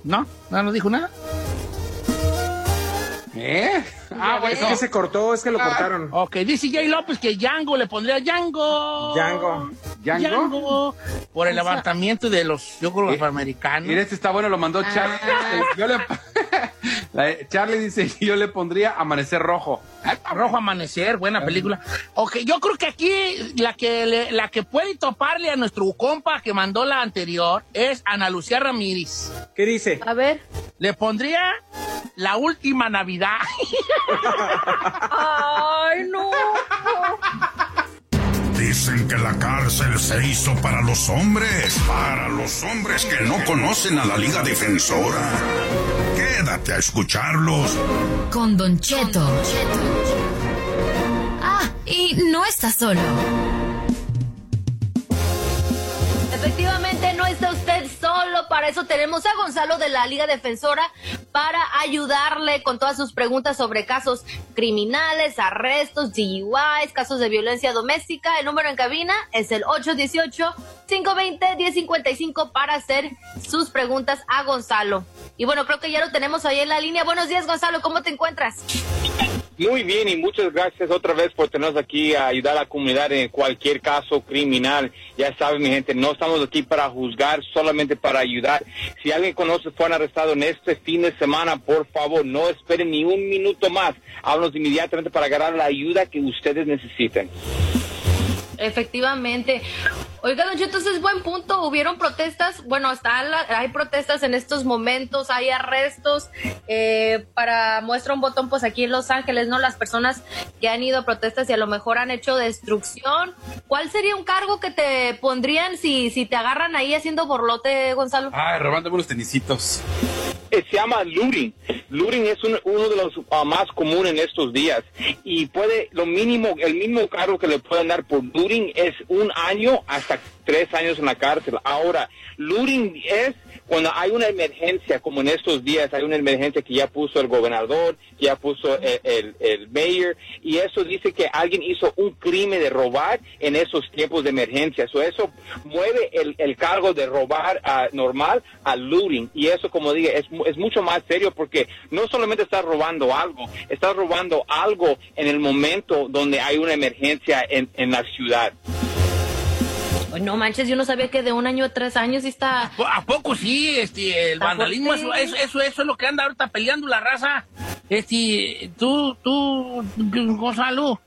¿No? ¿No nos dijo nada? ¿Eh? Ah, bueno. Es que se cortó, es que lo ah. cortaron. Ok, dice Jay López que Django le pondría Django. Django. Django. Por el levantamiento de los, yo creo, los eh, este está bueno, lo mandó ah. Charlie. Charlie dice, yo le pondría Amanecer Rojo. Rojo Amanecer, buena ah. película. Ok, yo creo que aquí la que, la que puede toparle a nuestro compa que mandó la anterior es Ana Lucía Ramírez. ¿Qué dice? A ver. Le pondría La Última Navidad. Ay, no. Dicen que la cárcel se hizo para los hombres, para los hombres que no conocen a la Liga Defensora. Quédate a escucharlos. Con Don Cheto. Ah, y no está solo. Efectivamente, no está usted solo. Para eso tenemos a Gonzalo de la Liga Defensora para ayudarle con todas sus preguntas sobre casos criminales, arrestos, DUIs, casos de violencia doméstica. El número en cabina es el 818 520 1055 para hacer sus preguntas a Gonzalo. Y bueno, creo que ya lo tenemos ahí en la línea. Buenos días, Gonzalo, ¿cómo te encuentras? Muy bien y muchas gracias otra vez por tenernos aquí a ayudar a la comunidad en cualquier caso criminal. Ya saben, mi gente, no estamos aquí para juzgar, solamente para ayudar. Si alguien conoce fue arrestado en este fin de semana, por favor, no esperen ni un minuto más. Háblanos inmediatamente para agarrar la ayuda que ustedes necesiten. Efectivamente. Oiga, Don Cheto, es buen punto. Hubieron protestas, bueno, está la, hay protestas en estos momentos, hay arrestos. Eh, para muestra un botón, pues aquí en Los Ángeles, ¿no? Las personas que han ido a protestas y a lo mejor han hecho destrucción. ¿Cuál sería un cargo que te pondrían si, si te agarran ahí haciendo borlote, Gonzalo? Ay, robándome unos tenisitos. Eh, se llama looting. Looting es un, uno de los ah, más comunes en estos días y puede, lo mínimo, el mínimo cargo que le pueden dar por looting es un año hasta tres años en la cárcel. Ahora, looting es cuando hay una emergencia, como en estos días, hay una emergencia que ya puso el gobernador, que ya puso eh, el, mayor, y eso dice que alguien hizo un crimen de robar en esos tiempos de emergencia. So, eso mueve el, cargo de robar uh, normal a looting, y eso, como dije, es, es mucho más serio porque no solamente estás robando algo, estás robando algo en el momento donde hay una emergencia en la ciudad. Pues no manches, yo no sabía que de un año a tres años está... ¿A poco sí? Este, el vandalismo, eso, eso, eso, eso es lo que anda ahorita peleando la raza. Este, tú, tú, Gonzalo,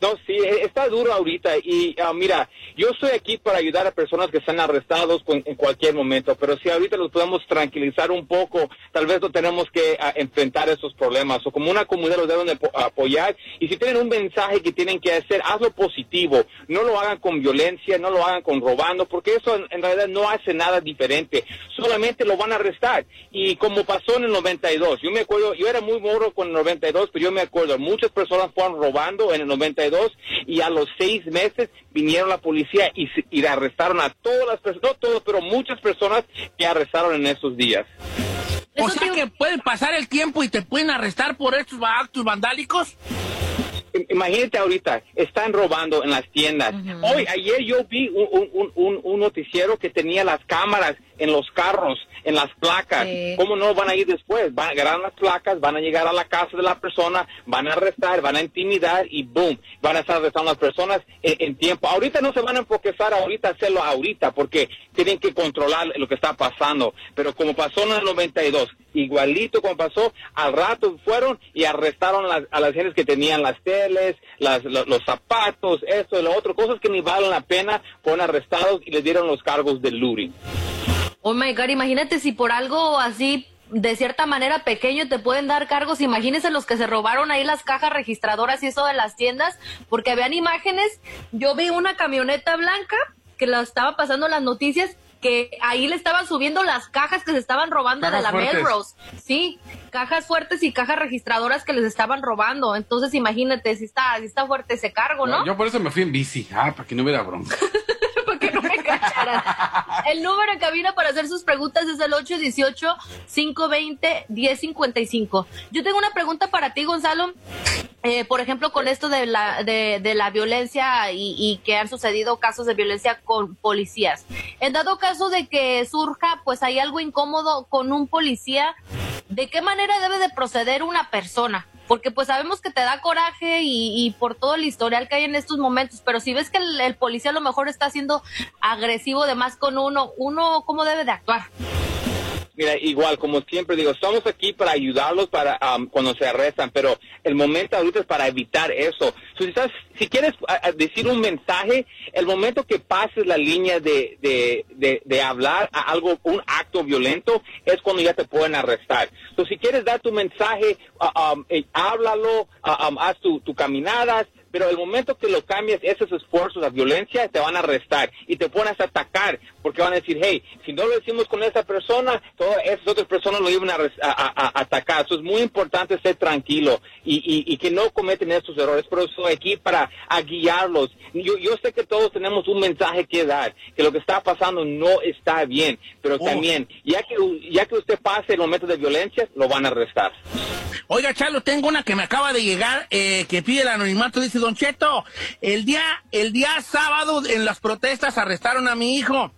no, sí, e, está duro ahorita y uh, mira, yo estoy aquí para ayudar a personas que están arrestados en cualquier momento, pero si ahorita los podemos tranquilizar un poco, tal vez no tenemos que ah, enfrentar esos problemas o como una comunidad los deben apoyar y si tienen un mensaje que tienen que hacer, hazlo positivo, no lo hagan con violencia, no lo hagan con robando, porque eso en, en realidad no hace nada diferente, solamente lo van a arrestar y como pasó en el 92, yo me acuerdo, yo era muy moro con el 92, pero yo me acuerdo, muchas personas fueron robando en el 92 y a los seis meses vinieron la policía y, y arrestaron a todas las personas, no todos, pero muchas personas que arrestaron en esos días. O sea que pueden pasar el tiempo y te pueden arrestar por estos actos vandálicos imagínate ahorita, están robando en las tiendas. Hoy, ayer yo vi un, un, un, un, noticiero que tenía las cámaras en los carros, en las placas. ¿Cómo no van a ir después? Van a agarrar las placas, van a llegar a la casa de la persona, van a arrestar, van a intimidar y boom, van a estar arrestando a las personas en, tiempo. Ahorita no se van a enfocar ahorita, hacerlo ahorita, porque tienen que controlar lo que está pasando. Pero como pasó en el 92, igualito como pasó, al rato fueron y arrestaron las, a las gentes que tenían las teles, las, los, zapatos, esto y lo otro, cosas que ni valen la pena, fueron arrestados y les dieron los cargos de looting. Oh my God, imagínate si por algo así de cierta manera pequeño te pueden dar cargos. Imagínense los que se robaron ahí las cajas registradoras y eso de las tiendas, porque vean imágenes. Yo vi una camioneta blanca que la estaba pasando las noticias que ahí le estaban subiendo las cajas que se estaban robando de la. Melrose. Sí, cajas fuertes y cajas registradoras que les estaban robando. Entonces, imagínate, si está, si está fuerte ese cargo, ¿no? Yo, yo por eso me fui en bici, ah, para que no hubiera bronca. El número en cabina para hacer sus preguntas es el 818-520-1055. Yo tengo una pregunta para ti, Gonzalo. Eh, por ejemplo, con esto de la, de, de la violencia y, y, que han sucedido casos de violencia con policías. En dado caso de que surja, pues hay algo incómodo con un policía, ¿de qué manera debe de proceder una persona? porque pues sabemos que te da coraje y, y, por todo el historial que hay en estos momentos, pero si ves que el, el policía a lo mejor está siendo agresivo de más con uno, uno cómo debe de actuar. Mira, igual, como siempre digo, estamos aquí para ayudarlos para um, cuando se arrestan, pero el momento ahorita es para evitar eso. So, si, estás, si, quieres a, decir un mensaje, el momento que pases la línea de, de, de, hablar a algo, un acto violento, es cuando ya te pueden arrestar. So, si quieres dar tu mensaje, uh, um, eh, háblalo, uh, um, haz tu, tu caminadas, pero el momento que lo cambias, esos esfuerzos, la violencia, te van a arrestar y te pones a atacar porque van a decir, hey, si no lo decimos con esa persona, todas esas otras personas lo iban a, a, a atacar. Eso es muy importante ser tranquilo y, y, y, que no cometen estos errores, pero estoy aquí para guiarlos. Yo, yo sé que todos tenemos un mensaje que dar, que lo que está pasando no está bien, pero oh. también, ya que, ya que usted pase el momento de violencia, lo van a arrestar. Oiga, Chalo, tengo una que me acaba de llegar, eh, que pide el anonimato, dice Don Cheto, el día, el día sábado en las protestas arrestaron a mi hijo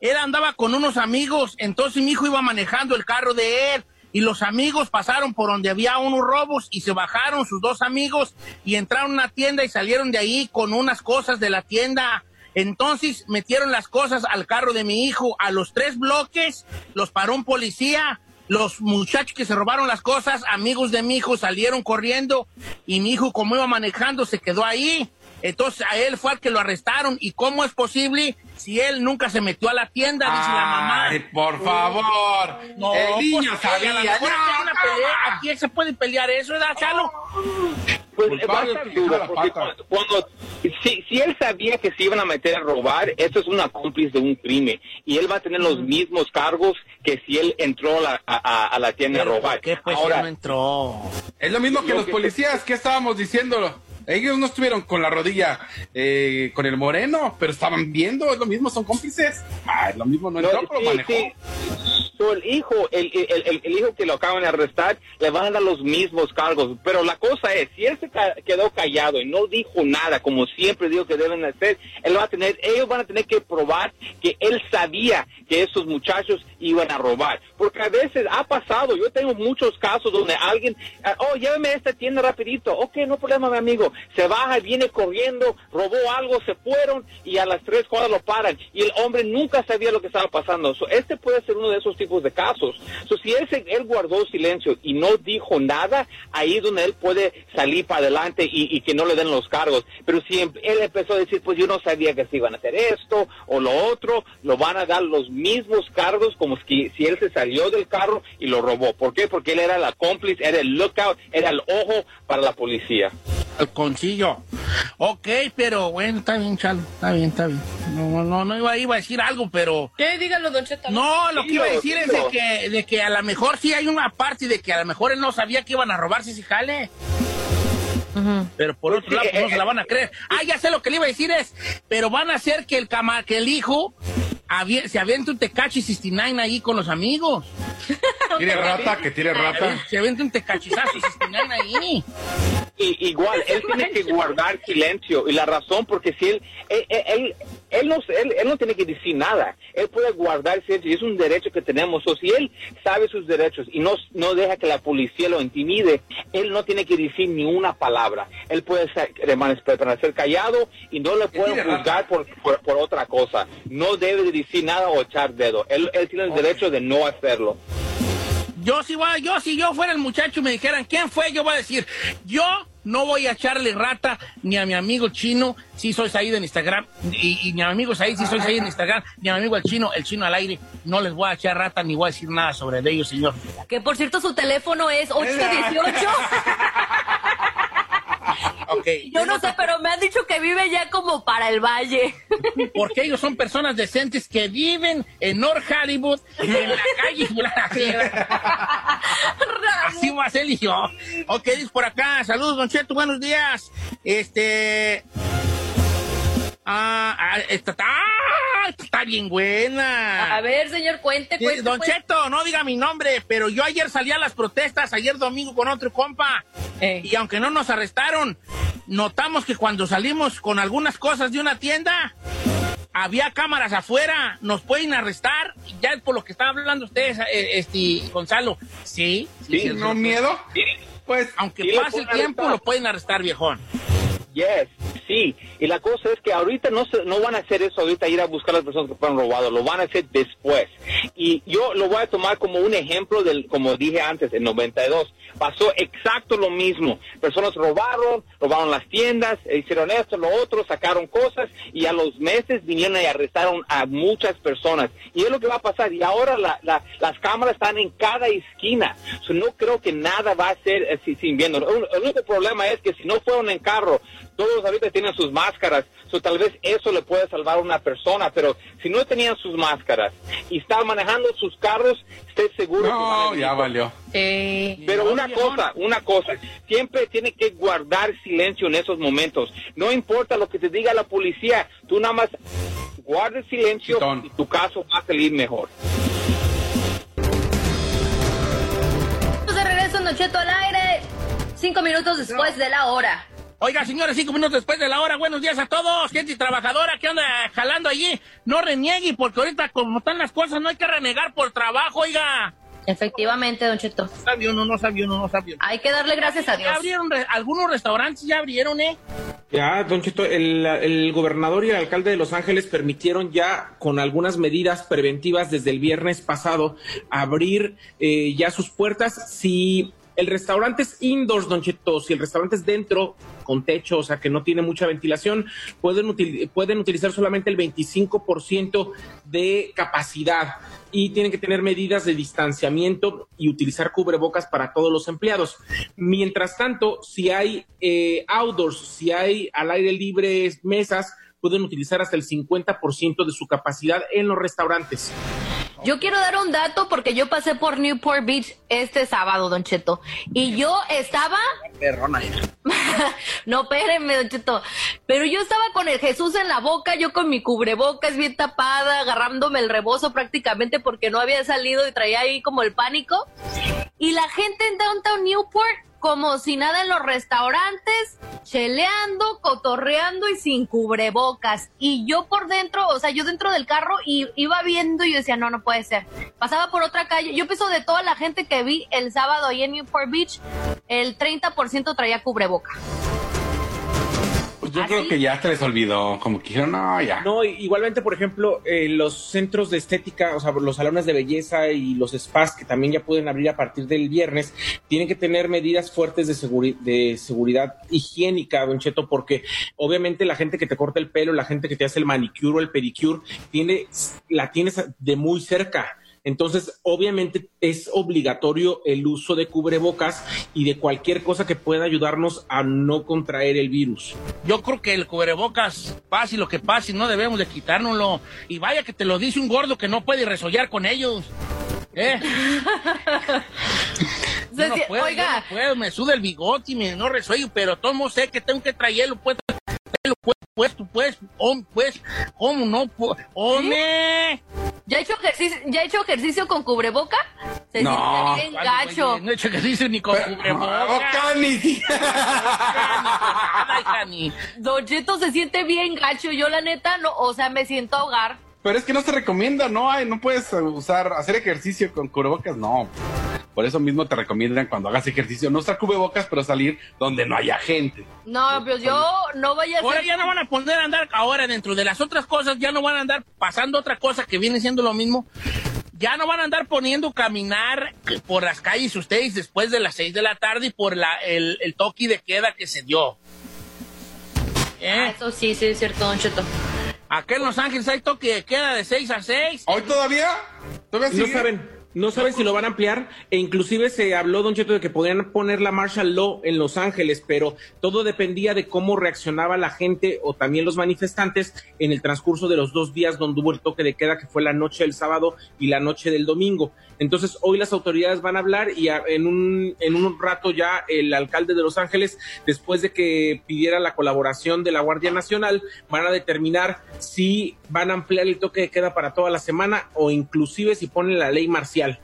él andaba con unos amigos, entonces mi hijo iba manejando el carro de él y los amigos pasaron por donde había unos robos y se bajaron sus dos amigos y entraron a una tienda y salieron de ahí con unas cosas de la tienda. Entonces metieron las cosas al carro de mi hijo. A los tres bloques los paró un policía. Los muchachos que se robaron las cosas, amigos de mi hijo, salieron corriendo y mi hijo como iba manejando se quedó ahí. Entonces a él fue al que lo arrestaron. ¿Y cómo es posible si él nunca se metió a la tienda, dice Ay, la mamá. por favor. El pues, niño pues, sabía. La no, una pelea, aquí se puede pelear eso, ¿verdad, Chalo? Pues va a estar dura, porque cuando, cuando si, si, él sabía que se iban a meter a robar, eso es un cómplice de un crimen. Y él va a tener los mm. mismos cargos que si él entró la, a, la tienda a robar. ¿Por qué pues, Ahora, no entró? Es lo mismo que los policías te... que estábamos diciéndolo ellos no estuvieron con la rodilla eh, con el moreno, pero estaban viendo, es lo mismo, son cómplices. Ah, es lo mismo, no, entró, pero sí, manejó. Sí. El hijo, el, el, el, hijo que lo acaban de arrestar, le van a dar los mismos cargos. Pero la cosa es, si él se ca quedó callado y no dijo nada, como siempre digo que deben hacer, él va a tener, ellos van a tener que probar que él sabía que esos muchachos iban a robar. Porque a veces ha pasado, yo tengo muchos casos donde alguien, ah, oh, lléveme a esta tienda rapidito. Ok, no problema, mi amigo se baja y viene corriendo, robó algo, se fueron y a las tres cuadras lo paran. Y el hombre nunca sabía lo que estaba pasando. Este puede ser uno de esos tipos de casos. So, si él, él guardó silencio y no dijo nada, ahí es donde él puede salir para adelante y, que no le den los cargos. Pero si em, él empezó a decir, pues yo no sabía que se iban a hacer esto o lo otro, lo van a dar los mismos cargos como si, si él se salió del carro y lo robó. ¿Por qué? Porque él era la cómplice, era el lookout, era el ojo para la policía balconcillo. Ok, pero bueno, está bien, Chalo. Está bien, está bien. No, no, no iba, a decir algo, pero. ¿Qué? Dígalo, don Cheta. No, lo que iba a decir es de que, de que a lo mejor sí hay una parte de que a lo mejor él no sabía que iban a robarse ese jale. Pero por pues otro lado, pues no se la eh, van a creer. Eh, ah, ya sé lo que le iba a decir es, pero van a hacer que el cama, que el hijo se avienta un tecachi 69 ahí con los amigos. Tire rata, que tire rata. Se avienta un tecachizazo 69 ahí. Y, igual, él tiene que guardar silencio. Y la razón, porque si él él no, él, él, no tiene que decir nada. Él puede guardarse y es un derecho que tenemos. O si él sabe sus derechos y no, no deja que la policía lo intimide, él no tiene que decir ni una palabra. Él puede ser, permanecer callado y no le pueden juzgar por, por, otra cosa. No debe decir nada o echar dedo. Él, tiene el derecho de no hacerlo. Yo si, yo, si yo fuera el muchacho y me dijeran quién fue, yo voy a decir, yo no voy a echarle rata ni a mi amigo chino, si soy Said en Instagram, y, ni a mi amigo Said, si soy Said en Instagram, ni a mi amigo el chino, el chino al aire. No les voy a echar rata ni voy a decir nada sobre ellos, señor. Que por cierto, su teléfono es 818. Yo no sé, pero me han dicho que vive ya como para el valle. Porque ellos son personas decentes que viven en North Hollywood, en la calle Así va a ser. Ok, por acá. Saludos, Don Cheto, buenos días. Este... Ah, ah, ah, esta, está bien buena. A ver, señor, cuente, cuente. Don. Cheto, no diga mi nombre, pero yo ayer salí a las protestas, ayer domingo con otro compa. Eh. Y aunque no nos arrestaron, notamos que cuando salimos con algunas cosas de una tienda, había cámaras afuera, nos pueden arrestar. Ya es por lo que estaba hablando ustedes, eh, este, Gonzalo. Sí. sí, sí no miedo. Pues, aunque pase el tiempo, lo pueden arrestar, viejón. Yes, sí. Y la cosa es que ahorita no, se, no van a hacer eso, ahorita ir a buscar a las personas que fueron robadas, lo van a hacer después. Y yo lo voy a tomar como un ejemplo del, como dije antes, en 92. Pasó exacto lo mismo. Personas robaron, robaron las tiendas, hicieron esto, lo otro, sacaron cosas y a los meses vinieron y arrestaron a muchas personas. Y es lo que va a pasar. Y ahora la, la, las cámaras están en cada esquina. So, no creo que nada va a ser eh, sin, sin viendo. El único problema es que si no fueron en carro, todos ahorita tienen sus máscaras, so tal vez eso le puede salvar a una persona, pero si no tenían sus máscaras y están manejando sus carros, esté seguro. No, que ya valió. Pero una cosa, una cosa, siempre tiene que guardar silencio en esos momentos. No importa lo que te diga la policía, tú nada más guarda silencio Chitón. y tu caso va a salir mejor. de regreso en Nocheto al aire, cinco minutos después de la hora. Oiga, señores, cinco minutos después de la hora, buenos días a todos. Gente trabajadora que anda jalando allí, no reniegue, porque ahorita como están las cosas, no hay que renegar por trabajo, oiga. Efectivamente, don Cheto. No sabe uno, no sabe uno, no sabe uno. Hay que darle gracias a Dios. Ya abrieron, algunos restaurantes ya abrieron, ¿eh? Ya, don Cheto, el, el, gobernador y el alcalde de Los Ángeles permitieron ya, con algunas medidas preventivas desde el viernes pasado, abrir eh, ya sus puertas. Si el restaurante es indoors, don Cheto, si el restaurante es dentro, con techo, o sea, que no tiene mucha ventilación, pueden, pueden utilizar solamente el 25% de capacidad y tienen que tener medidas de distanciamiento y utilizar cubrebocas para todos los empleados. Mientras tanto, si hay eh, outdoors, si hay al aire libre mesas, pueden utilizar hasta el 50% de su capacidad en los restaurantes. Yo quiero dar un dato porque yo pasé por Newport Beach este sábado, Don Cheto. Y yo estaba. Perrona. no, espérenme, Don Cheto. Pero yo estaba con el Jesús en la boca, yo con mi cubrebocas bien tapada, agarrándome el rebozo prácticamente porque no había salido y traía ahí como el pánico. Y la gente en Downtown Newport como si nada en los restaurantes, cheleando, cotorreando y sin cubrebocas. Y yo por dentro, o sea, yo dentro del carro y iba viendo y yo decía, no, no puede ser. Pasaba por otra calle. Yo pienso de toda la gente que vi el sábado ahí en Newport Beach, el 30% traía cubreboca. Pues yo ¿Ah, creo que ya se les olvidó, como que dijeron, no, ya. No, igualmente, por ejemplo, eh, los centros de estética, o sea, los salones de belleza y los spas que también ya pueden abrir a partir del viernes, tienen que tener medidas fuertes de, de seguridad higiénica, Don Cheto, porque obviamente la gente que te corta el pelo, la gente que te hace el manicure o el pedicure, tiene, la tienes de muy cerca. Entonces, obviamente es obligatorio el uso de cubrebocas y de cualquier cosa que pueda ayudarnos a no contraer el virus. Yo creo que el cubrebocas, pase lo que pase, no debemos de quitárnoslo. Y vaya que te lo dice un gordo que no puede resollar con ellos. ¿eh? No puedo, no puedo, me suda el bigote y me no resuello, pero todo sé que tengo que traerlo puesto pues, pues, pues, pues, ¿cómo no? Pues, ¡Hombre! ¿Ya he hecho ejercicio, ya hecho ejercicio con cubreboca? Se no, bien gacho. Oye, no he hecho ejercicio ni con cubreboca. Ni Don Cheto se siente bien gacho. Yo, la neta, no, o sea, me siento a ahogar. Pero es que no se recomienda, ¿no? Ay, no puedes usar, hacer ejercicio con cubrebocas, no. Por eso mismo te recomiendan cuando hagas ejercicio no usar cubrebocas, pero salir donde no haya gente. No, pero yo no vaya a Ahora ya no van a poner a andar, ahora dentro de las otras cosas, ya no van a andar pasando otra cosa que viene siendo lo mismo. Ya no van a andar poniendo caminar por las calles ustedes después de las 6 de la tarde y por el, toque de queda que se dio. ¿Eh? Ah, eso sí, sí es cierto, Don Cheto. Aquí en Los Ángeles hay toque de queda de 6 a 6. ¿Hoy todavía? ¿Todavía sí? No saben. No saben si lo van a ampliar e inclusive se habló, Don Cheto, de que podrían poner la martial law en Los Ángeles, pero todo dependía de cómo reaccionaba la gente o también los manifestantes en el transcurso de los dos días donde hubo el toque de queda, que fue la noche del sábado y la noche del domingo. Entonces hoy las autoridades van a hablar y en, un, en un rato ya el alcalde de Los Ángeles, después de que pidiera la colaboración de la Guardia Nacional, van a determinar si van a ampliar el toque de queda para toda la semana o inclusive si ponen la ley marcial social.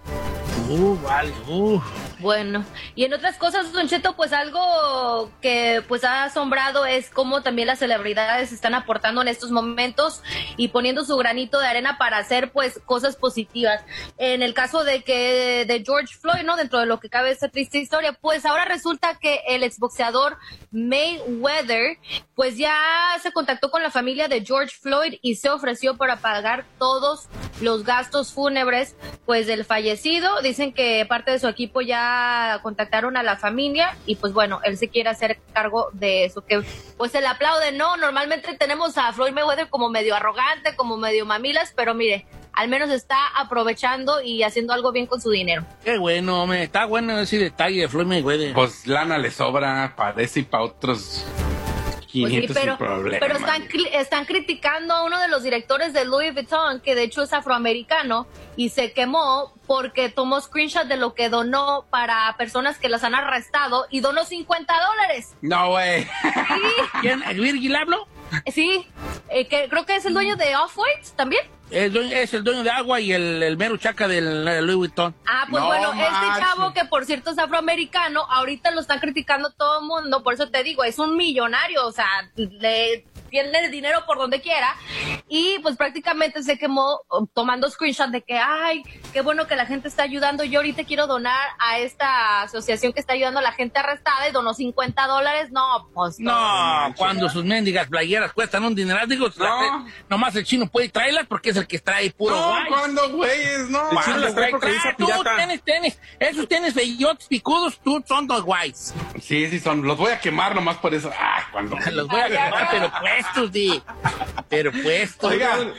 Uh, vale, uh. Bueno, y en otras cosas, Don Cheto, pues algo que pues ha asombrado es cómo también las celebridades están aportando en estos momentos y poniendo su granito de arena para hacer pues cosas positivas. En el caso de que de George Floyd, ¿no? Dentro de lo que cabe esta triste historia, pues ahora resulta que el exboxeador Mayweather pues ya se contactó con la familia de George Floyd y se ofreció para pagar todos los gastos fúnebres pues del fallecido. Dicen que parte de su equipo ya contactaron a la familia y pues bueno, él se quiere hacer cargo de eso, que pues el aplaude, ¿no? Normalmente tenemos a Floyd Mayweather como medio arrogante, como medio mamilas, pero mire, al menos está aprovechando y haciendo algo bien con su dinero. Qué bueno, me está bueno ese detalle de Floyd Mayweather. Pues lana le sobra, parece y para otros pero, pero están, están, criticando a uno de los directores de Louis Vuitton, que de hecho es afroamericano, y se quemó porque tomó screenshot de lo que donó para personas que las han arrestado y donó 50 dólares. No, güey. ¿Sí? ¿Quién? ¿Luis Guilablo? Eh, sí, eh, que, creo que es el dueño de Off-White también. Es el dueño de agua y el, el mero chaca del de Louis Vuitton. Ah, pues bueno, más. este chavo que por cierto es afroamericano, ahorita lo están criticando todo el mundo, por eso te digo, es un millonario, o sea, le tiene dinero por donde quiera. Y pues prácticamente se quemó oh, tomando screenshot de que, ay, qué bueno que la gente está ayudando. Yo ahorita quiero donar a esta asociación que está ayudando a la gente arrestada y donó 50 dólares. No, pues. No, cuando sus mendigas playeras cuestan un dineral, digo, no. nomás el chino puede traerlas porque es el que trae puro. No, cuando güeyes, no. El chino las trae tú, tenis, tenis. Esos tenis bellotes picudos, tú son dos guays. Sí, sí, son. Los voy a quemar nomás por eso. Ah, los voy a quemar, pero pues puestos, Pero puestos. Oiga.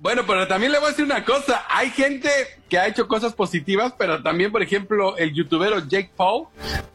Bueno, pero también le voy a decir una cosa. Hay gente que ha hecho cosas positivas, pero también, por ejemplo, el youtubero Jake Paul,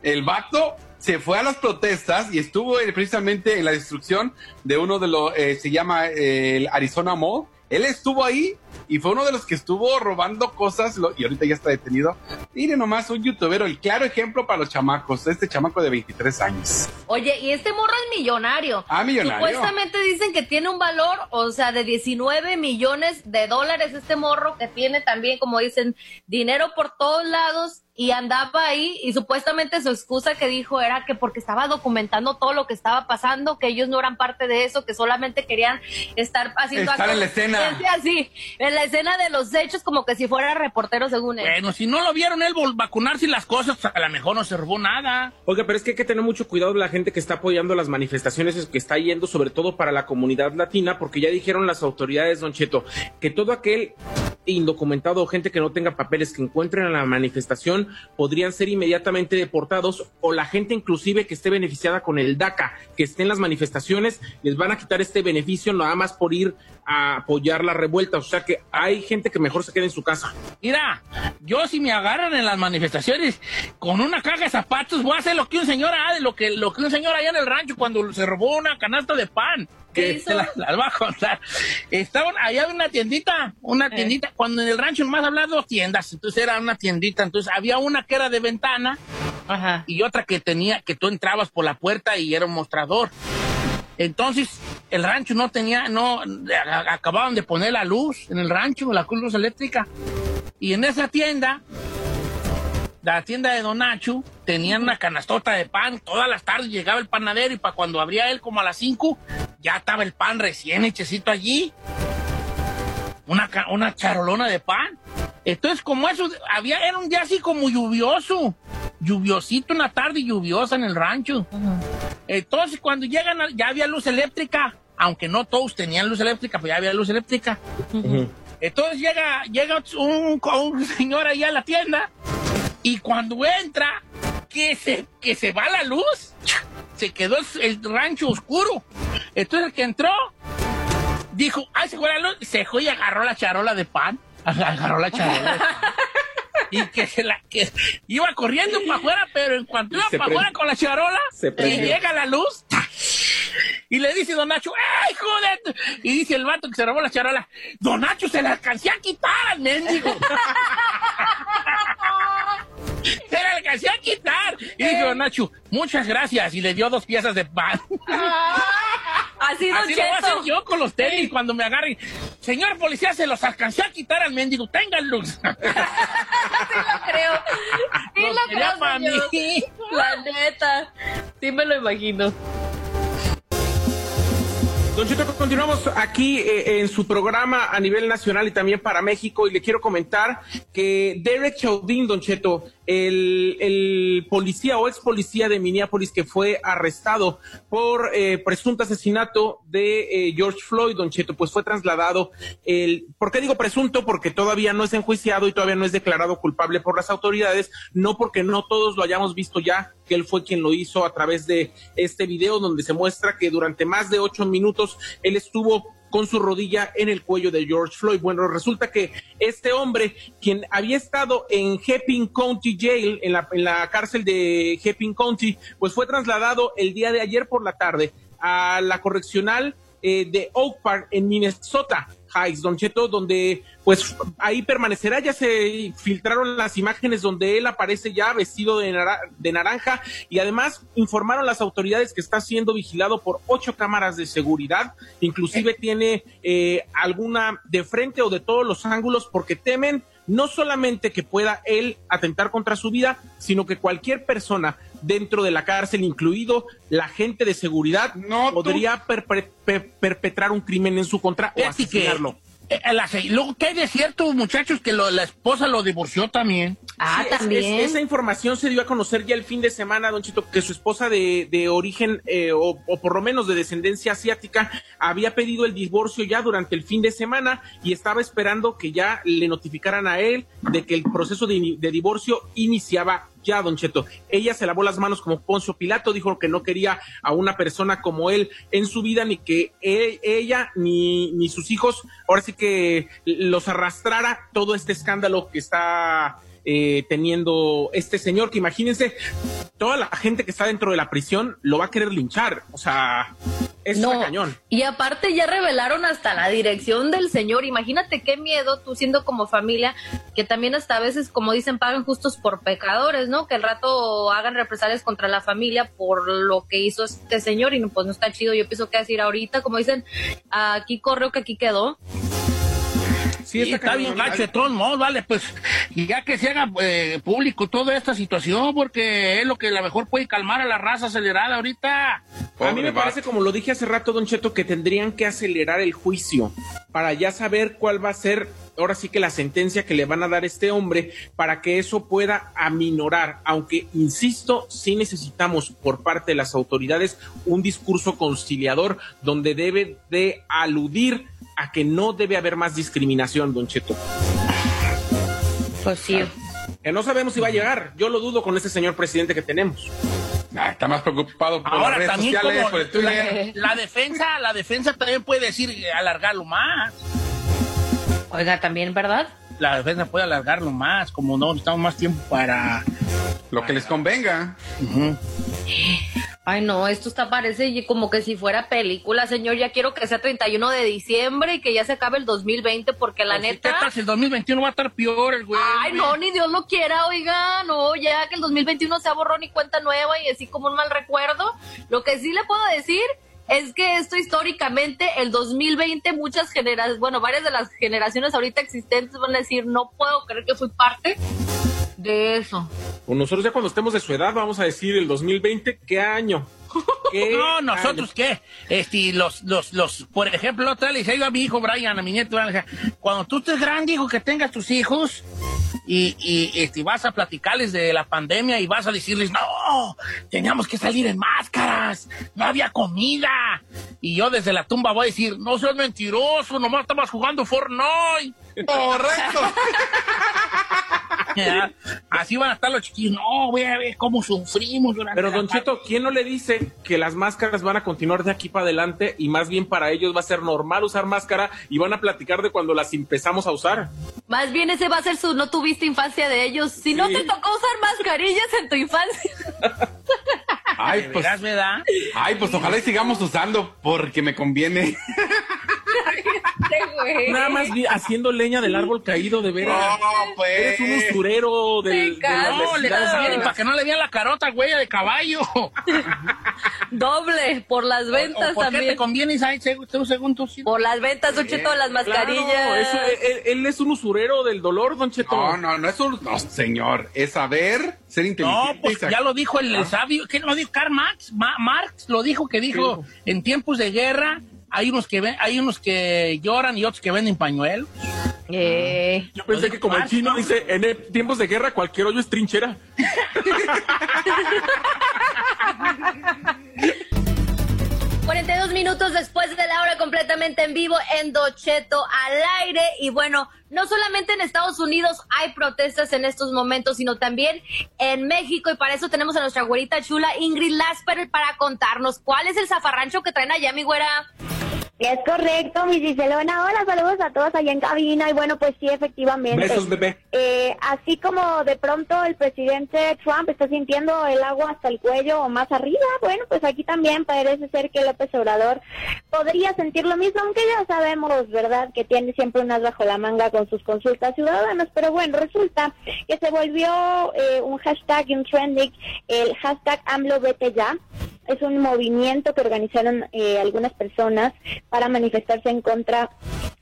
el vato, se fue a las protestas y estuvo precisamente en la destrucción de uno de los, eh, se llama eh, el Arizona Mall. Él estuvo ahí y fue uno de los que estuvo robando cosas y ahorita ya está detenido. Mire nomás, un youtubero, el claro ejemplo para los chamacos, este chamaco de 23 años. Oye, y este morro es millonario. Ah, millonario. Supuestamente dicen que tiene un valor, o sea, de 19 millones de dólares este morro que tiene también, como dicen, dinero por todos lados y andaba ahí y supuestamente su excusa que dijo era que porque estaba documentando todo lo que estaba pasando, que ellos no eran parte de eso, que solamente querían estar haciendo estar en la escena. Así, en la escena de los hechos como que si fuera reportero según él. Bueno, si no lo vieron él vacunarse y las cosas, pues, a lo mejor no se robó nada. Oiga, pero es que hay que tener mucho cuidado la gente que está apoyando las manifestaciones que está yendo sobre todo para la comunidad latina porque ya dijeron las autoridades, Don Cheto, que todo aquel indocumentado o gente que no tenga papeles que encuentren en la manifestación podrían ser inmediatamente deportados o la gente inclusive que esté beneficiada con el DACA, que esté en las manifestaciones, les van a quitar este beneficio nada más por ir a apoyar la revuelta. O sea que hay gente que mejor se quede en su casa. Mira, yo si me agarran en las manifestaciones con una caja de zapatos, voy a hacer lo que un señor, lo que, lo que un señor allá en el rancho cuando se robó una canasta de pan que te las, las, voy a. Estaban, allá había una tiendita, una eh. tiendita, cuando en el rancho nomás hablaba dos tiendas, entonces era una tiendita, entonces había una que era de ventana Ajá. y otra que tenía, que tú entrabas por la puerta y era un mostrador. Entonces, el rancho no tenía, no, acababan de poner la luz en el rancho, la luz eléctrica. Y en esa tienda la tienda de Don Nacho, tenían una canastota de pan. Todas las tardes llegaba el panadero y para cuando abría él como a las 5, ya estaba el pan recién hechecito allí. Una, una charolona de pan. Entonces, como eso, había, era un día así como lluvioso. Lluviosito, una tarde lluviosa en el rancho. Entonces, cuando llegan, ya había luz eléctrica. Aunque no todos tenían luz eléctrica, pues ya había luz eléctrica. Uh -huh. Entonces llega, llega un, un señor ahí a la tienda y cuando entra, que se, que se va la luz, se quedó el, rancho oscuro. Entonces el que entró, dijo, ay, se fue la luz, se fue y agarró la charola de pan. Agarró la charola y que se la que iba corriendo para afuera, pero en cuanto iba para afuera con la charola, y llega la luz. Y le dice Don Nacho, ¡ay, joder! Y dice el vato que se robó la charola, Don Nacho, se la alcancé a quitar al mendigo. Se el que hacía quitar. Y dijo, eh. Nacho, muchas gracias. Y le dio dos piezas de pan. Ah, así, Así lo voy a hacer yo con los tenis cuando me agarren. Señor policía, se los alcancé a quitar al mendigo. Ténganlos. sí lo creo. Sí lo creo, para. La neta. Sí me lo imagino. Don Chito, continuamos aquí eh, en su programa a nivel nacional y también para México y le quiero comentar que Derek Chauvin, Don Cheto, el, policía o ex policía de Minneapolis que fue arrestado por eh, presunto asesinato de eh, George Floyd, Don Cheto, pues fue trasladado. El, ¿Por qué digo presunto? Porque todavía no es enjuiciado y todavía no es declarado culpable por las autoridades, no porque no todos lo hayamos visto ya, que él fue quien lo hizo a través de este video donde se muestra que durante más de ocho minutos él estuvo con su rodilla en el cuello de George Floyd. Bueno, resulta que este hombre, quien había estado en Heping County Jail, en la, cárcel de Heping County, pues fue trasladado el día de ayer por la tarde a la correccional eh, de Oak Park en Minnesota Heights, Don Cheto, donde pues ahí permanecerá, ya se filtraron las imágenes donde él aparece ya vestido de, de naranja y además informaron las autoridades que está siendo vigilado por ocho cámaras de seguridad, inclusive eh. tiene eh, alguna de frente o de todos los ángulos porque temen no solamente que pueda él atentar contra su vida, sino que cualquier persona dentro de la cárcel, incluido la gente de seguridad, podría per perpetrar un crimen en su contra o asesinarlo. Eh, eh, luego que hay de cierto muchachos que lo, la esposa lo divorció también. Ah, también. Esa información se dio a conocer ya el fin de semana, don Chito, que su esposa de, origen eh, o, por lo menos de descendencia asiática había pedido el divorcio ya durante el fin de semana y estaba esperando que ya le notificaran a él de que el proceso de divorcio iniciaba ya, don Cheto. Ella se lavó las manos como Poncio Pilato, dijo que no quería a una persona como él en su vida, ni que ella ni, ni sus hijos, ahora sí que los arrastrara todo este escándalo que está eh, teniendo este señor, que imagínense, toda la gente que está dentro de la prisión lo va a querer linchar, o sea, es no. cañón. Y aparte ya revelaron hasta la dirección del señor, imagínate qué miedo tú siendo como familia, que también hasta a veces, como dicen, pagan justos por pecadores, ¿no? Que el rato hagan represalias contra la familia por lo que hizo este señor y pues no está chido, yo pienso que decir ahorita, como dicen, aquí correo que aquí quedó. Sí, está, bien gacho de vale, pues y ya que se haga eh, público toda esta situación, porque es lo que a lo mejor puede calmar a la raza acelerada ahorita. A mí me parece, como lo dije hace rato, Don Cheto, que tendrían que acelerar el juicio para ya saber cuál va a ser ahora sí que la sentencia que le van a dar este hombre para que eso pueda aminorar, aunque insisto, sí necesitamos por parte de las autoridades un discurso conciliador donde debe de aludir a que no debe haber más discriminación, Don Cheto. Pues sí. Ah, que no sabemos si va a llegar. Yo lo dudo con este señor presidente que tenemos. Ah, está más preocupado por Ahora, las redes por el Twitter. La, la, defensa, la defensa también puede decir eh, alargarlo más. Oiga, también, ¿verdad? la defensa puede alargarlo más, como no necesitamos más tiempo para... Lo que les convenga. Ay, no, esto está parece como que si fuera película, señor. Ya quiero que sea 31 de diciembre y que ya se acabe el 2020, porque la pues o neta. Si el 2021 va a estar peor, güey. Ay, no, ni Dios lo quiera, oiga, no, ya que el 2021 sea borrón y cuenta nueva y así como un mal recuerdo. Lo que sí le puedo decir es que esto históricamente, el 2020, muchas generaciones, bueno, varias de las generaciones ahorita existentes van a decir, no puedo creer que fui parte de eso. Bueno, nosotros ya cuando estemos de su edad vamos a decir el 2020, ¿qué año? No, nosotros qué. Este, los, los, los, por ejemplo, otra le decía a mi hijo Brian, a mi nieto Brian, cuando tú estés grande, hijo, que tengas tus hijos y, y este, vas a platicarles de la pandemia y vas a decirles, no, teníamos que salir en máscaras, no había comida. Y yo desde la tumba voy a decir, no seas mentiroso, nomás estabas jugando Fortnite. Correcto. Así van a estar los chiquillos. No, voy a ver cómo sufrimos durante. Pero, Don Cheto, ¿quién no le dice que las máscaras van a continuar de aquí para adelante y más bien para ellos va a ser normal usar máscara y van a platicar de cuando las empezamos a usar? Más bien ese va a ser su no tuviste infancia de ellos. Si no te tocó usar mascarillas en tu infancia. Ay, pues, ¿verdad? Ay, pues ojalá y sigamos usando porque me conviene. Nada más haciendo leña del árbol caído, de veras. No, pues. Eres un usurero del. De no, le das para que no le vean la carota, güey, de caballo. Doble, por las ventas también. ¿Por qué te convienes ahí, tú, según tú? Por las ventas, Don Cheto, las mascarillas. Eso, él, es un usurero del dolor, Don Cheto. No, no, no es un. No, señor. Es saber ser inteligente. No, pues ya lo dijo el, sabio. ¿Qué lo dijo? Karl Marx, Marx lo dijo que dijo: en tiempos de guerra hay unos que ven, hay unos que lloran y otros que venden pañuelos. Eh, Yo pensé que como el chino dice, en e- tiempos de guerra cualquier hoyo es trinchera. minutos después de la hora completamente en vivo en Docheto al aire. Y bueno, no solamente en Estados Unidos hay protestas en estos momentos, sino también en México. Y para eso tenemos a nuestra güerita chula Ingrid Lasper para contarnos cuál es el zafarrancho que traen allá, mi güera. Es correcto, mi Cicelona. Hola, saludos a todos allá en cabina. Y bueno, pues sí, efectivamente. Besos, bebé. Eh, así como de pronto el presidente Trump está sintiendo el agua hasta el cuello o más arriba, bueno, pues aquí también parece ser que López Obrador podría sentir lo mismo, aunque ya sabemos, ¿verdad?, que tiene siempre unas bajo la manga con sus consultas ciudadanas. Pero bueno, resulta que se volvió eh, un hashtag, un trending, el hashtag AMLO vete ya es un movimiento que organizaron eh, algunas personas para manifestarse en contra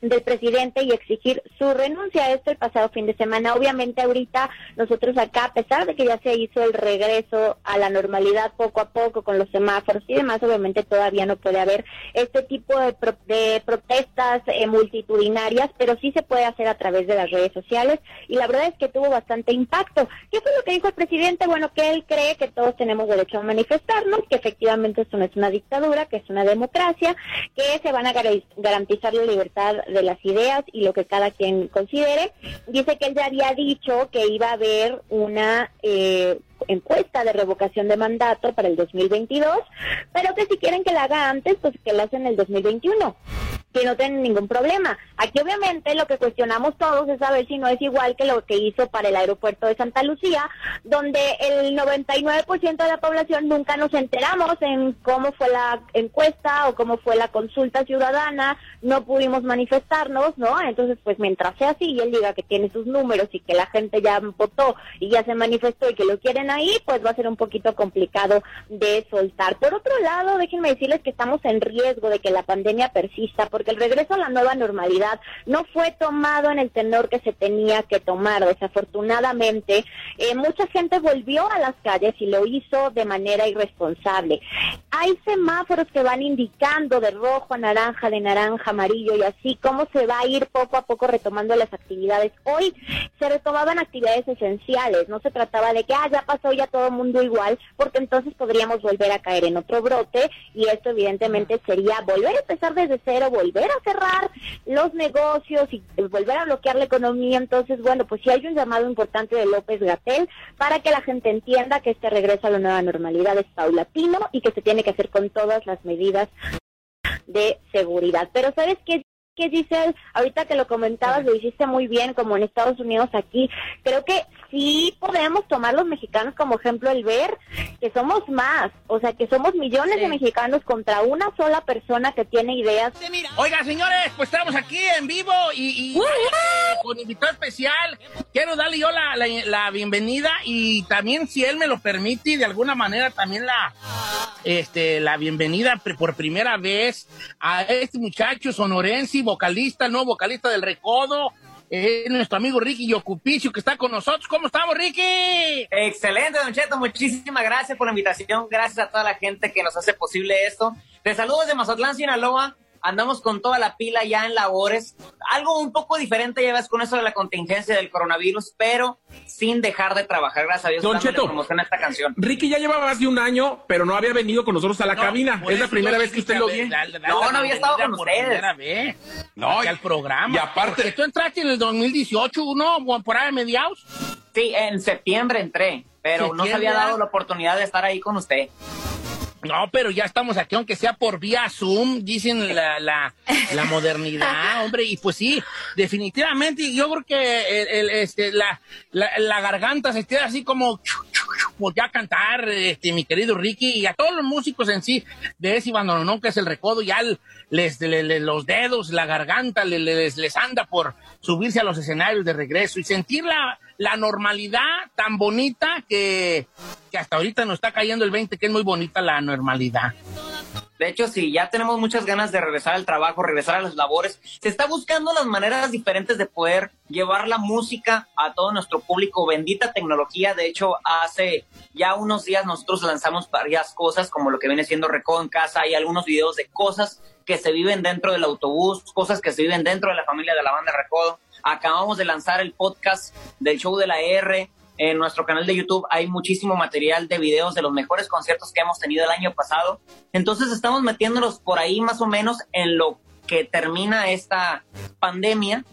del presidente y exigir su renuncia a esto el pasado fin de semana. Obviamente ahorita nosotros acá, a pesar de que ya se hizo el regreso a la normalidad poco a poco con los semáforos y demás, obviamente todavía no puede haber este tipo de, pro de protestas eh, multitudinarias, pero sí se puede hacer a través de las redes sociales y la verdad es que tuvo bastante impacto. ¿Qué fue lo que dijo el presidente? Bueno, que él cree que todos tenemos derecho a manifestarnos, que efectivamente esto no es una dictadura, que es una democracia, que se van a garantizar la libertad de las ideas y lo que cada quien considere. Dice que él ya había dicho que iba a haber una... Eh, encuesta de revocación de mandato para el 2022, pero que si quieren que la haga antes, pues que la hacen en el 2021 que no tienen ningún problema. Aquí obviamente lo que cuestionamos todos es saber si no es igual que lo que hizo para el aeropuerto de Santa Lucía, donde el 99% de la población nunca nos enteramos en cómo fue la encuesta o cómo fue la consulta ciudadana, no pudimos manifestarnos, ¿no? Entonces, pues mientras sea así y él diga que tiene sus números y que la gente ya votó y ya se manifestó y que lo quieren ahí, pues va a ser un poquito complicado de soltar. Por otro lado, déjenme decirles que estamos en riesgo de que la pandemia persista porque el regreso a la nueva normalidad no fue tomado en el tenor que se tenía que tomar. Desafortunadamente, eh, mucha gente volvió a las calles y lo hizo de manera irresponsable. Hay semáforos que van indicando de rojo a naranja, de naranja a amarillo y así cómo se va a ir poco a poco retomando las actividades. Hoy se retomaban actividades esenciales, no se trataba de que ah, ya pasó ya todo el mundo igual, porque entonces podríamos volver a caer en otro brote y esto evidentemente sería volver a empezar desde cero, volver volver a cerrar los negocios y volver a bloquear la economía. Entonces, bueno, pues sí hay un llamado importante de López Gatel para que la gente entienda que este regreso a la nueva normalidad es paulatino y que se tiene que hacer con todas las medidas de seguridad. Pero sabes que que Giselle, ahorita que lo comentabas, lo hiciste muy bien, como en Estados Unidos aquí. Creo que sí podemos tomar los mexicanos como ejemplo el ver que somos más, o sea, que somos millones de mexicanos contra una sola persona que tiene ideas. Oiga, señores, pues estamos aquí en vivo y, con invitado especial. Quiero darle yo la, la, bienvenida y también, si él me lo permite, de alguna manera también la, este, la bienvenida por primera vez a este muchacho sonorense Vocalista, el nuevo vocalista del Recodo. Nuestro amigo Ricky Yocupicio, que está con nosotros. ¿Cómo estamos, Ricky? Excelente, Don Cheto. Muchísimas gracias por la invitación. Gracias a toda la gente que nos hace posible esto. Te saludos de Mazatlán, Sinaloa andamos con toda la pila ya en labores. Algo un poco diferente, ya ves, con eso de la contingencia del coronavirus, pero sin dejar de trabajar. Gracias a Dios, Don Cheto, promociona esta canción. Ricky ya lleva más de un año, pero no había venido con nosotros a la no, cabina. Es la primera vez que usted lo vio. No, no había estado con ustedes. No, y al programa. Y aparte. Tú entraste en el 2018, ¿no? Por ahí mediados. Sí, en septiembre entré, pero no se había dado la oportunidad de estar ahí con usted. No, pero ya estamos aquí, aunque sea por vía Zoom, dicen la, la, la modernidad, hombre, y pues sí, definitivamente, yo creo que el, el, este, la, la, la garganta se queda así como por ya cantar, este, mi querido Ricky, y a todos los músicos en sí de ese bandoneón que es el recodo, ya les, les, les los dedos, la garganta, les, les, anda por subirse a los escenarios de regreso y sentir la, la normalidad tan bonita que, que hasta ahorita nos está cayendo el 20, que es muy bonita la normalidad. De hecho, sí, ya tenemos muchas ganas de regresar al trabajo, regresar a las labores. Se está buscando las maneras diferentes de poder llevar la música a todo nuestro público. Bendita tecnología. De hecho, hace ya unos días nosotros lanzamos varias cosas, como lo que viene siendo Recodo en Casa. Hay algunos videos de cosas que se viven dentro del autobús, cosas que se viven dentro de la familia de la banda Recodo. Acabamos de lanzar el podcast del show de la R, en nuestro canal de YouTube hay muchísimo material de videos de los mejores conciertos que hemos tenido el año pasado. Entonces estamos metiéndonos por ahí más o menos en lo que termina esta pandemia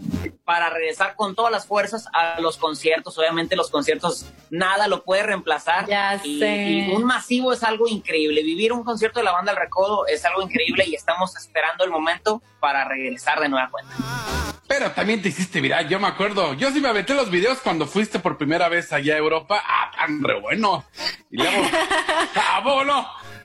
para regresar con todas las fuerzas a los conciertos. Obviamente los conciertos nada lo puede reemplazar. Y, un masivo es algo increíble. Vivir un concierto de la banda El Recodo es algo increíble y estamos esperando el momento para regresar de nueva cuenta. Pero también te hiciste viral, yo me acuerdo. Yo sí me aventé los videos cuando fuiste por primera vez allá a Europa. Ah, tan re bueno. Y luego, ¡Ah,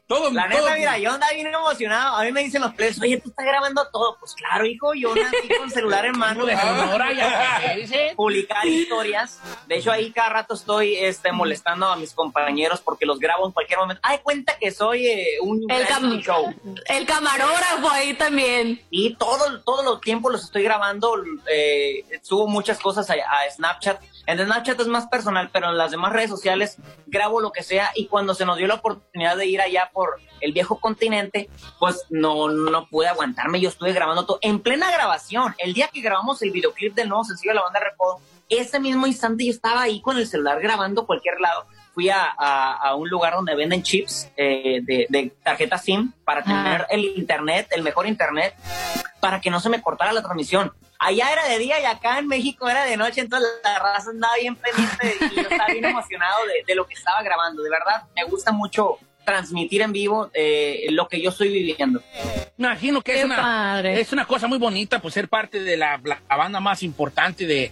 todo, la todo, neta, mira, yo andaba bien emocionado. A mí me dicen los plebes, oye, tú estás grabando todo. Pues claro, hijo, yo nací con celular en mano. de ya, dice? Publicar historias. De hecho, ahí cada rato estoy este, molestando a mis compañeros porque los grabo en cualquier momento. Ay, cuenta que soy eh, un el cam show. El camarógrafo ahí también. Y todo, todo los tiempos los estoy grabando. Eh, subo muchas cosas a, a Snapchat. En Snapchat es más personal, pero en las demás redes sociales grabo lo que sea. Y cuando se nos dio la oportunidad de ir allá por por el viejo continente, pues no, no pude aguantarme. Yo estuve grabando todo en plena grabación. El día que grabamos el videoclip del nuevo sencillo de la banda Recodo, ese mismo instante yo estaba ahí con el celular grabando cualquier lado. Fui a, a, a un lugar donde venden chips eh, de, de, tarjeta SIM para ah. tener el internet, el mejor internet, para que no se me cortara la transmisión allá era de día y acá en México era de noche, entonces la raza andaba bien pendiente y yo estaba bien emocionado de, de, lo que estaba grabando. De verdad, me gusta mucho transmitir en vivo eh, lo que yo estoy viviendo. Imagino que es una, es una, cosa muy bonita, pues ser parte de la, la banda más importante de,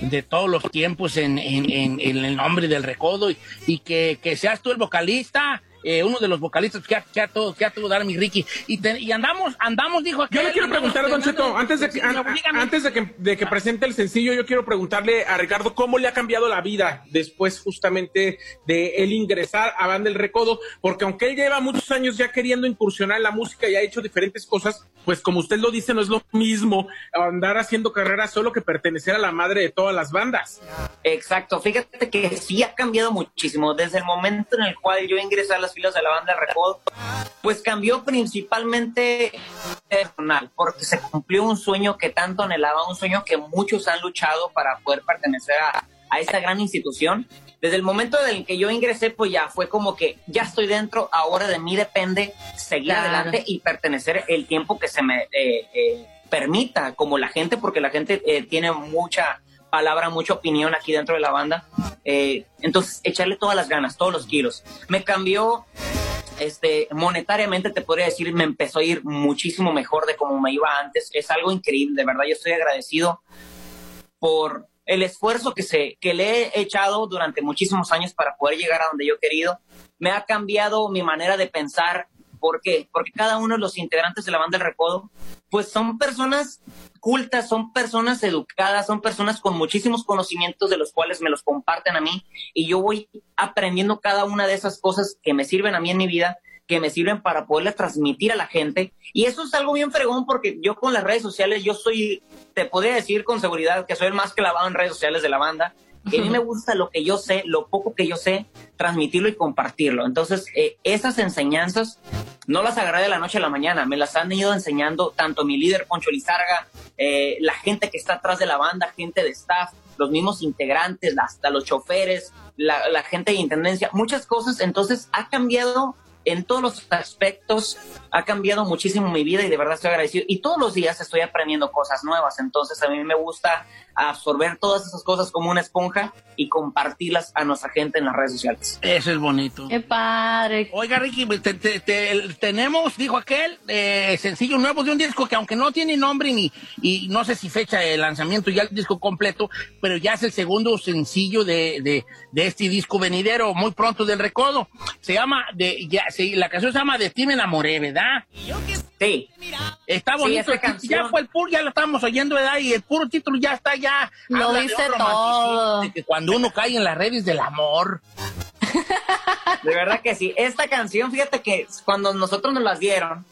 de todos los tiempos en, en, en, en, el nombre del recodo y, y que, que, seas tú el vocalista eh, uno de los vocalistas que ha, que a todo, que a mi Ricky. Y, andamos, andamos, dijo aquel, Yo le quiero preguntar, a Don Cheto, antes, de que, antes de que, ah. presente el sencillo, yo quiero preguntarle a Ricardo cómo le ha cambiado la vida después justamente de él ingresar a Banda del Recodo, porque aunque él lleva muchos años ya queriendo incursionar en la música y ha hecho diferentes cosas, pues como usted lo dice, no es lo mismo andar haciendo carrera solo que pertenecer a la madre de todas las bandas. Exacto, fíjate que sí ha cambiado muchísimo desde el momento en el cual yo ingresé a la las filas de la banda del Recodo, pues cambió principalmente personal, porque se cumplió un sueño que tanto anhelaba, un sueño que muchos han luchado para poder pertenecer a, a gran institución. Desde el momento en el que yo ingresé, pues ya fue como que ya estoy dentro, ahora de mí depende seguir claro. adelante y pertenecer el tiempo que se me eh, eh, permita como la gente, porque la gente eh, tiene mucha palabra, mucha opinión aquí dentro de la banda. Eh, entonces, echarle todas las ganas, todos los kilos. Me cambió, este, monetariamente te podría decir, me empezó a ir muchísimo mejor de como me iba antes. Es algo increíble, de verdad, yo estoy agradecido por el esfuerzo que, se, que le he echado durante muchísimos años para poder llegar a donde yo he querido. Me ha cambiado mi manera de pensar. ¿Por qué? Porque cada uno de los integrantes de la banda El Recodo, pues son personas cultas, son personas educadas, son personas con muchísimos conocimientos de los cuales me los comparten a mí y yo voy aprendiendo cada una de esas cosas que me sirven a mí en mi vida, que me sirven para poderle transmitir a la gente. Y eso es algo bien fregón porque yo con las redes sociales, yo soy, te podría decir con seguridad que soy el más clavado en redes sociales de la banda. Que a mí me gusta lo que yo sé, lo poco que yo sé, transmitirlo y compartirlo. Entonces, eh, esas enseñanzas no las agarré de la noche a la mañana, me las han ido enseñando tanto mi líder Poncho Lizarga, eh, la gente que está atrás de la banda, gente de staff, los mismos integrantes, hasta los choferes, la, la gente de intendencia, muchas cosas. Entonces ha cambiado en todos los aspectos ha cambiado muchísimo mi vida y de verdad estoy agradecido. Y todos los días estoy aprendiendo cosas nuevas. Entonces a mí me gusta absorber todas esas cosas como una esponja y compartirlas a nuestra gente en las redes sociales. Eso es bonito. Qué padre. Oiga, Ricky, pues, te, te, te, tenemos, dijo aquel, eh, sencillo nuevo de un disco que aunque no tiene nombre ni y no sé si fecha de lanzamiento ya el disco completo, pero ya es el segundo sencillo de, de, de este disco venidero, muy pronto del recodo. Se llama de ya, sí, la canción se llama De ti me enamoré, ¿verdad? Sí. Está bonito. Sí, ya fue el puro, ya lo estábamos oyendo, ¿verdad? Y el puro título ya está, ya. Lo dice todo. Cuando uno cae en las redes del amor. De verdad que sí. Esta canción, fíjate que cuando nosotros nos las dieron,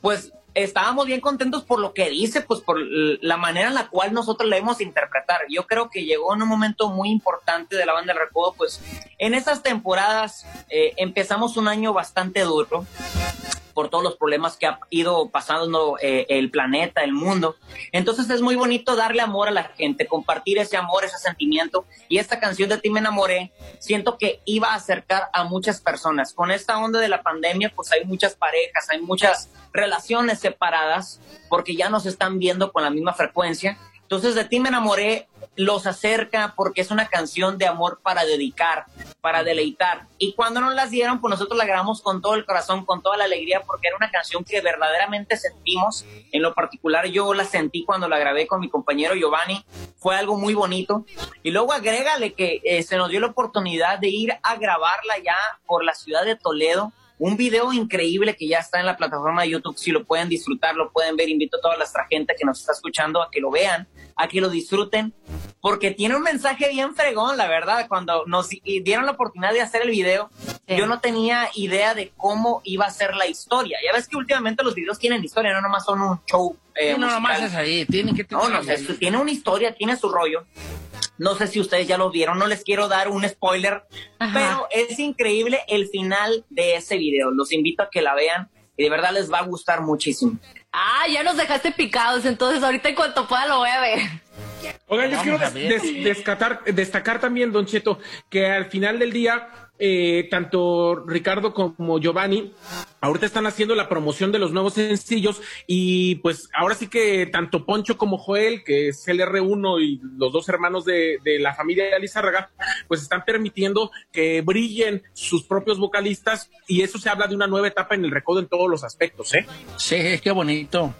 pues estábamos bien contentos por lo que dice, pues por la manera en la cual nosotros le hemos interpretar. Yo creo que llegó en un momento muy importante de la banda del recodo, pues en esas temporadas eh, empezamos un año bastante duro por todos los problemas que ha ido pasando eh, el planeta, el mundo. Entonces es muy bonito darle amor a la gente, compartir ese amor, ese sentimiento. Y esta canción de ti me enamoré, siento que iba a acercar a muchas personas. Con esta onda de la pandemia, pues hay muchas parejas, hay muchas relaciones separadas, porque ya nos están viendo con la misma frecuencia. Entonces de ti me enamoré los acerca porque es una canción de amor para dedicar, para deleitar. Y cuando nos las dieron, pues nosotros la grabamos con todo el corazón, con toda la alegría, porque era una canción que verdaderamente sentimos. En lo particular, yo la sentí cuando la grabé con mi compañero Giovanni. Fue algo muy bonito. Y luego agrégale que eh, se nos dio la oportunidad de ir a grabarla ya por la ciudad de Toledo un video increíble que ya está en la plataforma de YouTube. Si lo pueden disfrutar, lo pueden ver. Invito a toda nuestra gente que nos está escuchando a que lo vean, a que lo disfruten, porque tiene un mensaje bien fregón, la verdad. Cuando nos dieron la oportunidad de hacer el video, yo no tenía idea de cómo iba a ser la historia. Ya ves que últimamente los videos tienen historia, no nomás son un show. Eh, no, nomás es ahí, tiene que tener. No, no, tiene una historia, tiene su rollo. No sé si ustedes ya lo vieron, no les quiero dar un spoiler, pero es increíble el final de ese video. Los invito a que la vean y de verdad les va a gustar muchísimo. Ah, ya nos dejaste picados, entonces ahorita en cuanto pueda lo voy a ver. Oigan, yo quiero destacar también, Don Cheto, que al final del día, eh, tanto Ricardo como Giovanni ahorita están haciendo la promoción de los nuevos sencillos y pues ahora sí que tanto Poncho como Joel, que es el R1 y los dos hermanos de, la familia de Lizárraga, pues están permitiendo que brillen sus propios vocalistas y eso se habla de una nueva etapa en el recodo en todos los aspectos, ¿eh? Sí, qué bonito.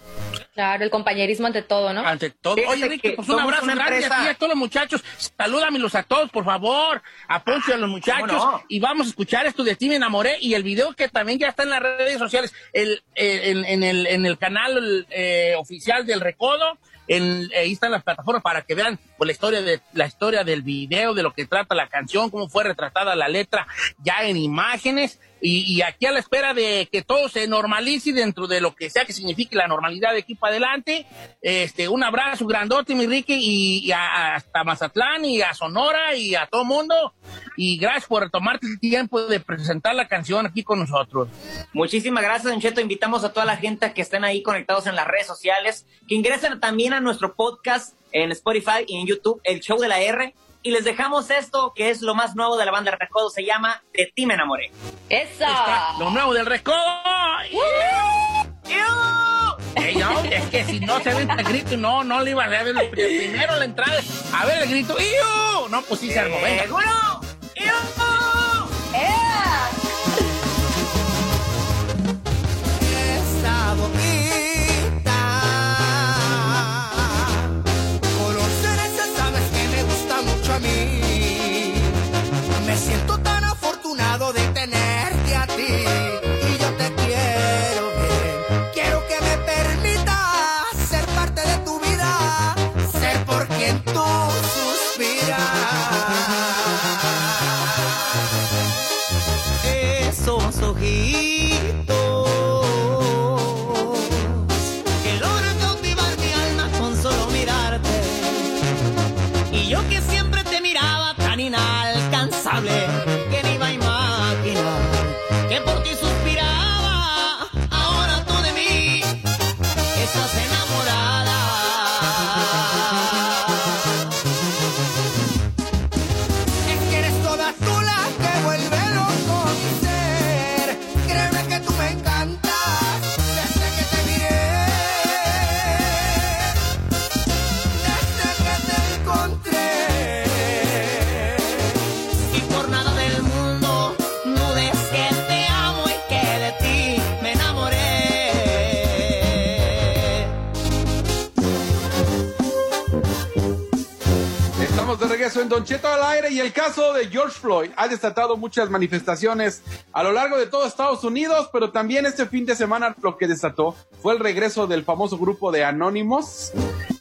Claro, el compañerismo ante todo, ¿no? Ante todo. Oye, Ricky, pues un abrazo grande a, ti, a todos los muchachos. Salúdamelos a todos, por favor. A Poncho a los ah, muchachos. Y vamos a escuchar esto de ti, me enamoré. Y el video que también ya está en la red redes sociales, el, eh, en, en, el, en el canal eh, oficial del Recodo, en, ahí están las plataformas para que vean pues la historia de la historia del video, de lo que trata la canción, cómo fue retratada la letra ya en imágenes y, y, aquí a la espera de que todo se normalice dentro de lo que sea que signifique la normalidad de aquí para adelante. Este, un abrazo grandote, mi Ricky, y, y a, hasta Mazatlán y a Sonora y a todo mundo. Y gracias por tomarte el tiempo de presentar la canción aquí con nosotros. Muchísimas gracias, Don Cheto. Invitamos a toda la gente que estén ahí conectados en las redes sociales, que ingresen también a nuestro podcast en Spotify y en YouTube, el show de la R. Y les dejamos esto, que es lo más nuevo de la banda El Recodo, se llama De ti me enamoré. ¡Eso! Está lo nuevo del Recodo. Hey, es que si no se ve el grito, no, no le iba a ver. Primero la entrada, a ver el grito, ¡Iu! No, pues sí se armó, Concheto al aire y el caso de George Floyd. Ha desatado muchas manifestaciones a lo largo de todo Estados Unidos, pero también este fin de semana lo que desató fue el regreso del famoso grupo de Anónimos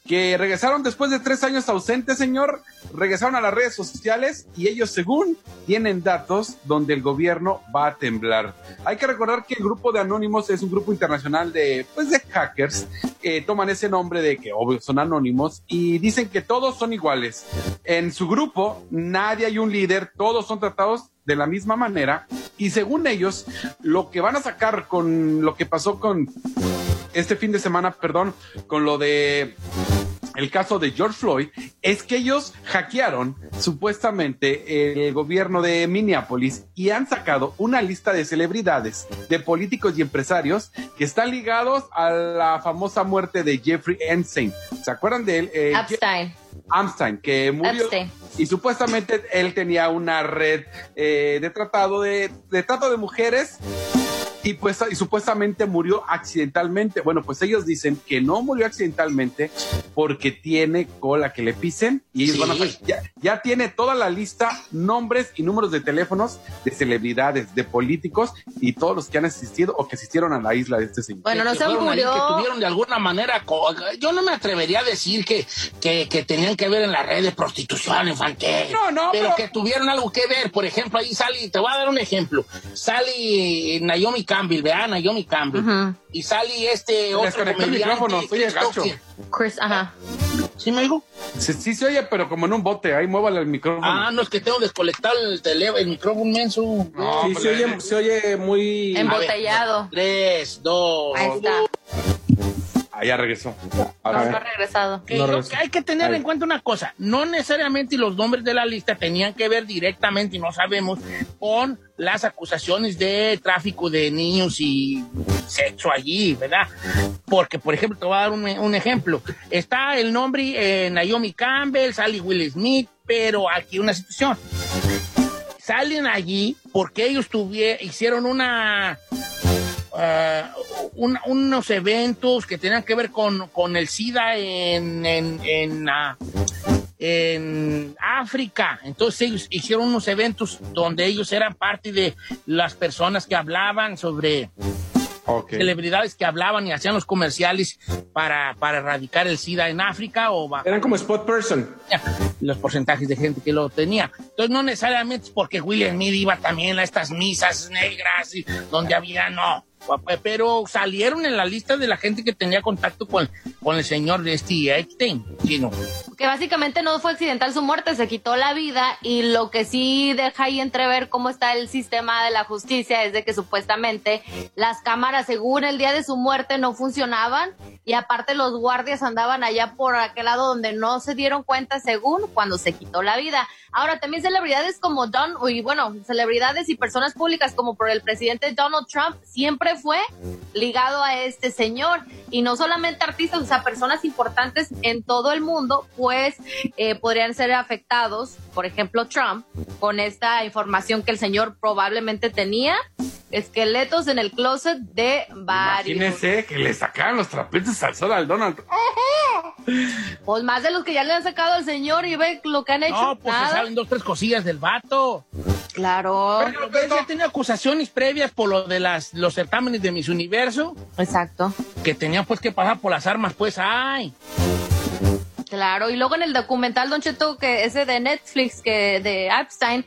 que regresaron después de tres años ausentes, señor, regresaron a las redes sociales y ellos, según, tienen datos donde el gobierno va a temblar. Hay que recordar que el grupo de Anónimos es un grupo internacional de, pues, de hackers que toman ese nombre de que, obvio, son anónimos y dicen que todos son iguales. En su grupo, nadie hay un líder, todos son tratados de la misma manera. Y según ellos, lo que van a sacar con lo que pasó con este fin de semana, perdón, con lo de el caso de George Floyd, es que ellos hackearon supuestamente el gobierno de Minneapolis y han sacado una lista de celebridades, de políticos y empresarios que están ligados a la famosa muerte de Jeffrey Epstein. ¿Se acuerdan de él? Eh, Epstein. Amstein, que murió. Y supuestamente él tenía una red eh, de tratado de, de trato de mujeres y pues y supuestamente murió accidentalmente. Bueno, pues ellos dicen que no murió accidentalmente porque tiene cola que le pisen y ellos van a ya, ya tiene toda la lista, nombres y números de teléfonos de celebridades, de políticos y todos los que han asistido o que asistieron a la isla de este señor. Bueno, no se augurió. Que tuvieron de alguna manera, yo no me atrevería a decir que, que, que tenían que ver en la red de prostitución infantil. No, no. Pero, que tuvieron algo que ver. Por ejemplo, ahí sale, te voy a dar un ejemplo. Sale Naomi Campbell, vean a Johnny Campbell. Uh -huh. Y sale este otro Desconectó el micrófono, oye, gacho. Chris, ajá. ¿Sí me oigo? Sí, sí, se oye, pero como en un bote, ahí muévale el micrófono. Ah, no, es que tengo desconectado el teléfono, el micrófono menso. No, sí, se oye, se oye, muy... Embotellado. Ver, tres, dos... Ahí está. Ah, Allá regresó. Ahora, ha regresado. Hay que tener en cuenta una cosa. No necesariamente los nombres de la lista tenían que ver directamente, y no sabemos, con las acusaciones de tráfico de niños y sexo allí, ¿verdad? Porque, por ejemplo, te voy a dar un, ejemplo. Está el nombre eh, Naomi Campbell, Sally Will Smith, pero aquí una situación. Salen allí porque ellos hicieron una uh, unos eventos que tenían que ver con, con el SIDA en, en, en, uh, en, África. Entonces ellos hicieron unos eventos donde ellos eran parte de las personas que hablaban sobre celebridades que hablaban y hacían los comerciales para, para erradicar el SIDA en África. o Eran como spot person. Los porcentajes de gente que lo tenía. Entonces no necesariamente porque Will Smith iba también a estas misas negras donde había, no pero salieron en la lista de la gente que tenía contacto con, con el señor de este Epstein, chino. Que básicamente no fue accidental su muerte, se quitó la vida y lo que sí deja ahí entrever cómo está el sistema de la justicia es de que supuestamente las cámaras, según el día de su muerte, no funcionaban y aparte los guardias andaban allá por aquel lado donde no se dieron cuenta, según cuando se quitó la vida. Ahora, también celebridades como Don, y bueno, celebridades y personas públicas como por el presidente Donald Trump siempre fue ligado a este señor. Y no solamente artistas, o sea, personas importantes en todo el mundo, pues eh, podrían ser afectados, por ejemplo, Trump, con esta información que el señor probablemente tenía esqueletos en el closet de varios. Imagínense que le sacaran los trapitos al sol al Donald. Pues más de los que ya le han sacado al señor y ve lo que han hecho. No, pues se salen dos, tres cosillas del vato. Claro. Pero, ya tenía acusaciones previas por lo de las, los certámenes de Miss Universo. Exacto. Que tenían pues que pasar por las armas, pues, ay. Claro, y luego en el documental, Don Cheto, que ese de Netflix, que de Epstein,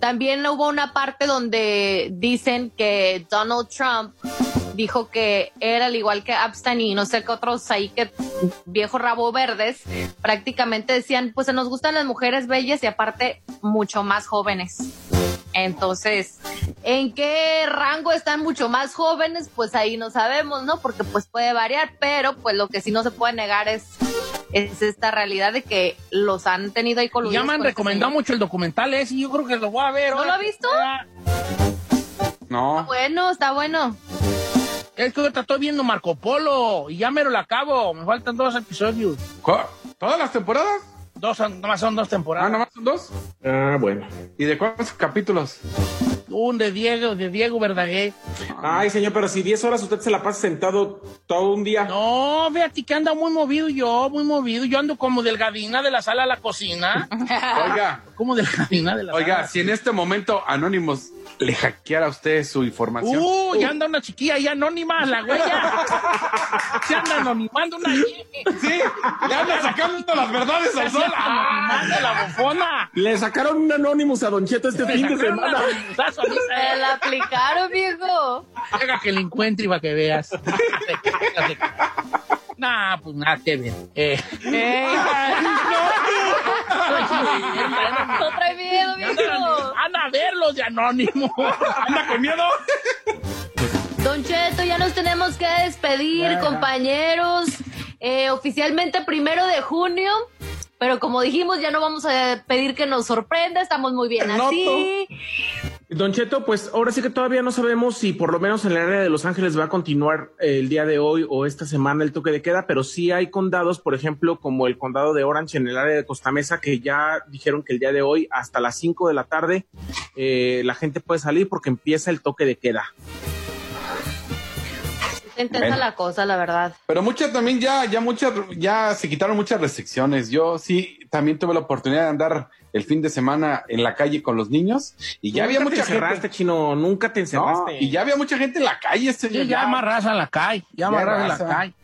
también hubo una parte donde dicen que Donald Trump dijo que era al igual que Epstein y no sé qué otros ahí que viejos rabo verdes, prácticamente decían, pues se nos gustan las mujeres bellas y aparte mucho más jóvenes. Entonces, ¿en qué rango están mucho más jóvenes? Pues ahí no sabemos, ¿no? Porque pues puede variar, pero pues lo que sí no se puede negar es es esta realidad de que los han tenido ahí coludidos. Ya me han este recomendado mucho el documental ¿eh? ese y yo creo que lo voy a ver. ¿No lo has visto? No. Está bueno, está bueno. Es que ahorita estoy viendo Marco Polo y ya me lo acabo. Me faltan dos episodios. ¿Todas las temporadas? Dos, nomás son dos temporadas. Ah, nomás son dos. Ah, bueno. ¿Y de cuántos capítulos? un de Diego, de Diego Verdaguer. Ay, señor, pero si 10 horas usted se la pasa sentado todo un día. No, fíjate que anda muy movido yo, muy movido. Yo ando como delgadina de la sala a la cocina. Oiga. Como delgadina de la Oiga, sala. Oiga, si en este momento, Anónimos le hackeara a usted su información. Uh, uh. ya anda una chiquilla ahí anónima, la huella. Se anda anonimando una Sí, le anda sacando las verdades al sol. Anonimando la bofona. Le sacaron un anónimos a Don Cheto este fin de semana. Se la aplicaron, viejo. Haga que le encuentre y va que veas. No, pues nada que ver. Eh. eh. Ay, no. trae miedo, viejo. Anda, a verlos de anónimo. Anda con miedo. Don Cheto, ya nos tenemos que despedir, compañeros. Eh, oficialmente primero de junio. Pero como dijimos, ya no vamos a pedir que nos sorprenda, estamos muy bien Noto. así. Don Cheto, pues ahora sí que todavía no sabemos si por lo menos en el área de Los Ángeles va a continuar el día de hoy o esta semana el toque de queda, pero sí hay condados, por ejemplo, como el condado de Orange en el área de Costa Mesa, que ya dijeron que el día de hoy hasta las 5 de la tarde eh, la gente puede salir porque empieza el toque de queda. Intensa la cosa, la verdad. Pero muchas también ya, ya muchas, ya se quitaron muchas restricciones. Yo sí también tuve la oportunidad de andar el fin de semana en la calle con los niños y ya había mucha te encerraste, gente. chino, nunca te encerraste. Y ya había mucha gente en la calle. Este ya, ya más raza en la calle, ya, ya más raza la calle.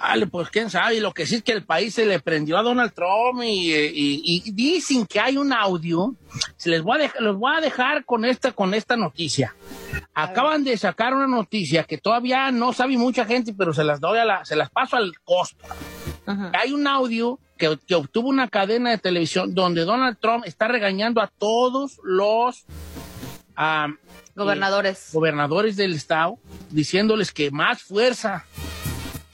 Vale, pues quién sabe. y lo que sí es que el país se le prendió a Donald Trump y, eh, dicen que hay un audio. Se les voy a dejar, los voy a dejar con esta, con esta noticia. Acaban de sacar una noticia que todavía no sabe mucha gente, pero se las doy a la, se las paso al costo. Hay un audio que, que obtuvo una cadena de televisión donde Donald Trump está regañando a todos los gobernadores. Eh, gobernadores del estado, diciéndoles que más fuerza,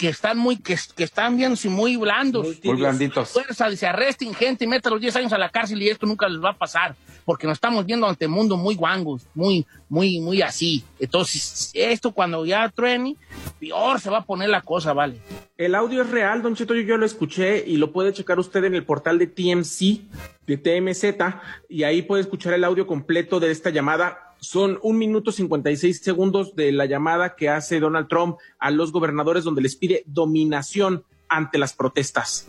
que están muy, que, que están viéndose muy blandos. Muy, muy blanditos. Fuerza, dice, arresten gente, métalos 10 años a la cárcel y esto nunca les va a pasar, porque nos estamos viendo ante el mundo muy guangos, muy, muy, muy así. Entonces, esto cuando ya truene, peor se va a poner la cosa, ¿vale? El audio es real, Don Cheto, yo, yo lo escuché y lo puede checar usted en el portal de TMC, de TMZ, y ahí puede escuchar el audio completo de esta llamada son un minuto 56 segundos de la llamada que hace Donald Trump a los gobernadores donde les pide dominación ante las protestas.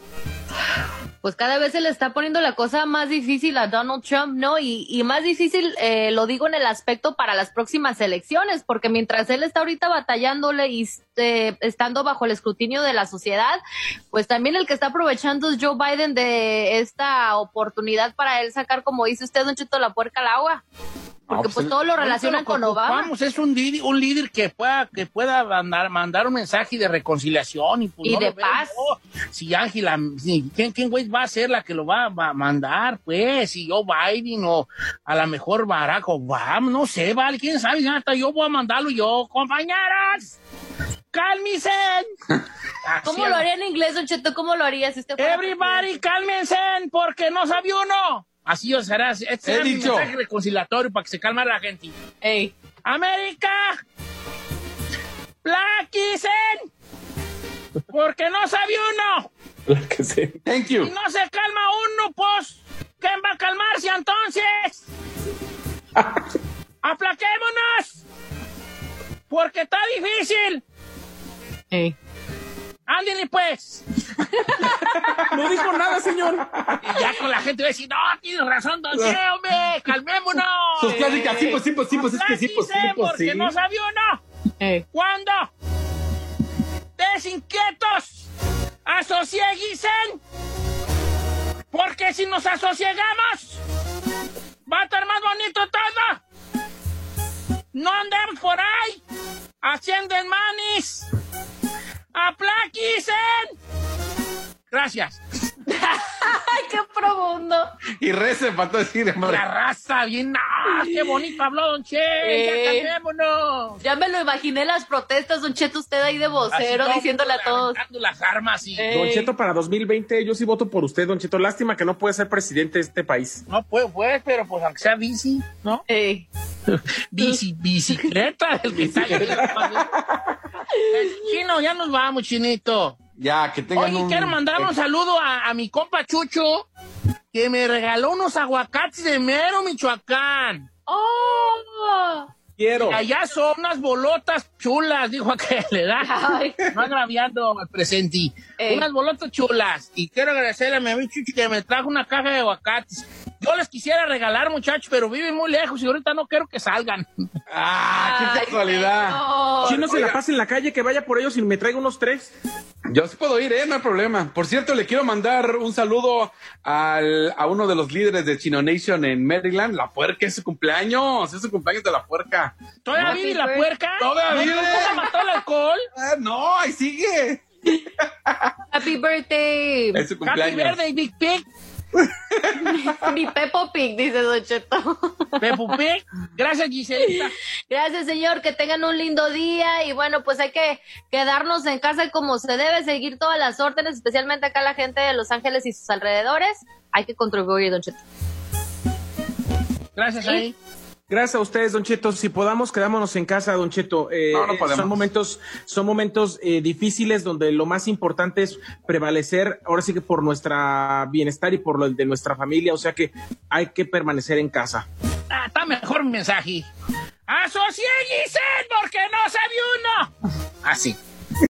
Pues cada vez se le está poniendo la cosa más difícil a Donald Trump, ¿no? Y, y más difícil, eh, lo digo en el aspecto para las próximas elecciones, porque mientras él está ahorita batallándole y eh, estando bajo el escrutinio de la sociedad, pues también el que está aprovechando es Joe Biden de esta oportunidad para él sacar, como dice usted, un Chito, la puerca al agua. Porque pues, pues, todo lo relacionan con Obama. Vamos, es un líder, un líder que pueda, que pueda mandar, mandar un mensaje de reconciliación y, pues, no de paz. Si Ángela, ¿quién, quién güey va a ser la que lo va, a mandar? Pues, si yo Biden o a lo mejor Barack Obama, no sé, vale, quién sabe, hasta yo voy a mandarlo yo, compañeras. ¡Cálmense! ¿Cómo lo haría en inglés, Don Cheto? ¿Cómo lo harías? Este si Everybody, cálmense, porque no sabe uno. Así os harás. Este es dicho. mensaje reconciliatorio para que se calme la gente. ¡Ey! ¡América! ¡Plaquisen! Porque no sabe uno. Thank you. Si no se calma uno, pues, ¿quién va a calmarse entonces? ¡Aplaquémonos! Porque está difícil. Ey ándele pues. no dijo nada, señor. Y ya con la gente va a decir, no, tienes razón, don Che, calmémonos. Sus pláticas, sí, pues, sí, pues, sí, pues, es que sí, pues, sí, pues, porque no sabía uno. Eh. ¿Cuándo? Desinquietos, asocieguisen, porque si nos asociegamos, va a estar más bonito todo. No andemos por ahí haciendo manis ¡Apláquisen! Gracias. ¡Ay, qué profundo! Y rece para todo decir, La raza, bien. ¡Ah, qué bonito habló, don Che! Eh. ¡Ya! Ya me lo imaginé las protestas, don Cheto, usted ahí de vocero, diciéndole a todos. las armas y... Eh. Don Cheto, para 2020 yo sí voto por usted, don Cheto. Lástima que no puede ser presidente de este país. No puede, pues pero pues aunque sea bici, ¿no? Eh. bici, bicicleta del que está Chino, ya nos vamos, chinito. Ya, que tengan Oye, quiero mandar un saludo a, mi compa Chucho, que me regaló unos aguacates de mero Michoacán. ¡Oh! Quiero. allá son unas bolotas chulas, dijo aquel, ¿verdad? Ay. No agraviando al presente. Eh. Unas bolotas chulas. Y quiero agradecerle a mi amigo Chucho que me trajo una caja de aguacates. Yo les quisiera regalar, muchachos, pero viven muy lejos y ahorita no quiero que salgan. ¡Ah, qué casualidad! No. Si no se la pasa en la calle, que vaya por ellos y me traiga unos tres. Yo sí puedo ir, ¿eh? No hay problema. Por cierto, le quiero mandar un saludo al, a uno de los líderes de Chino Nation en Maryland. La puerca es su cumpleaños. Es su cumpleaños de la puerca. ¿Todavía vive la puerca? ¿Todavía ¿No mató el alcohol? Ah, no, ahí sigue. Happy birthday. Es su cumpleaños. Happy birthday, Big Pig. Mi Pepo Pig, dice Docheto. Pepo Pig, gracias Giselita. Gracias señor, que tengan un lindo día y bueno, pues hay que quedarnos en casa como se debe, seguir todas las órdenes, especialmente acá la gente de Los Ángeles y sus alrededores. Hay que contribuir, Don Cheto. Gracias, ¿Sí? ahí. Gracias a ustedes, Don Cheto. Si podamos, quedámonos en casa, Don Cheto. Eh, no, no eh, podemos. Son momentos, son momentos eh, difíciles donde lo más importante es prevalecer, ahora sí que por nuestra bienestar y por lo de nuestra familia, o sea que hay que permanecer en casa. Ah, está mejor mi mensaje. Asocié Giselle porque no sabe uno. Ah, Así.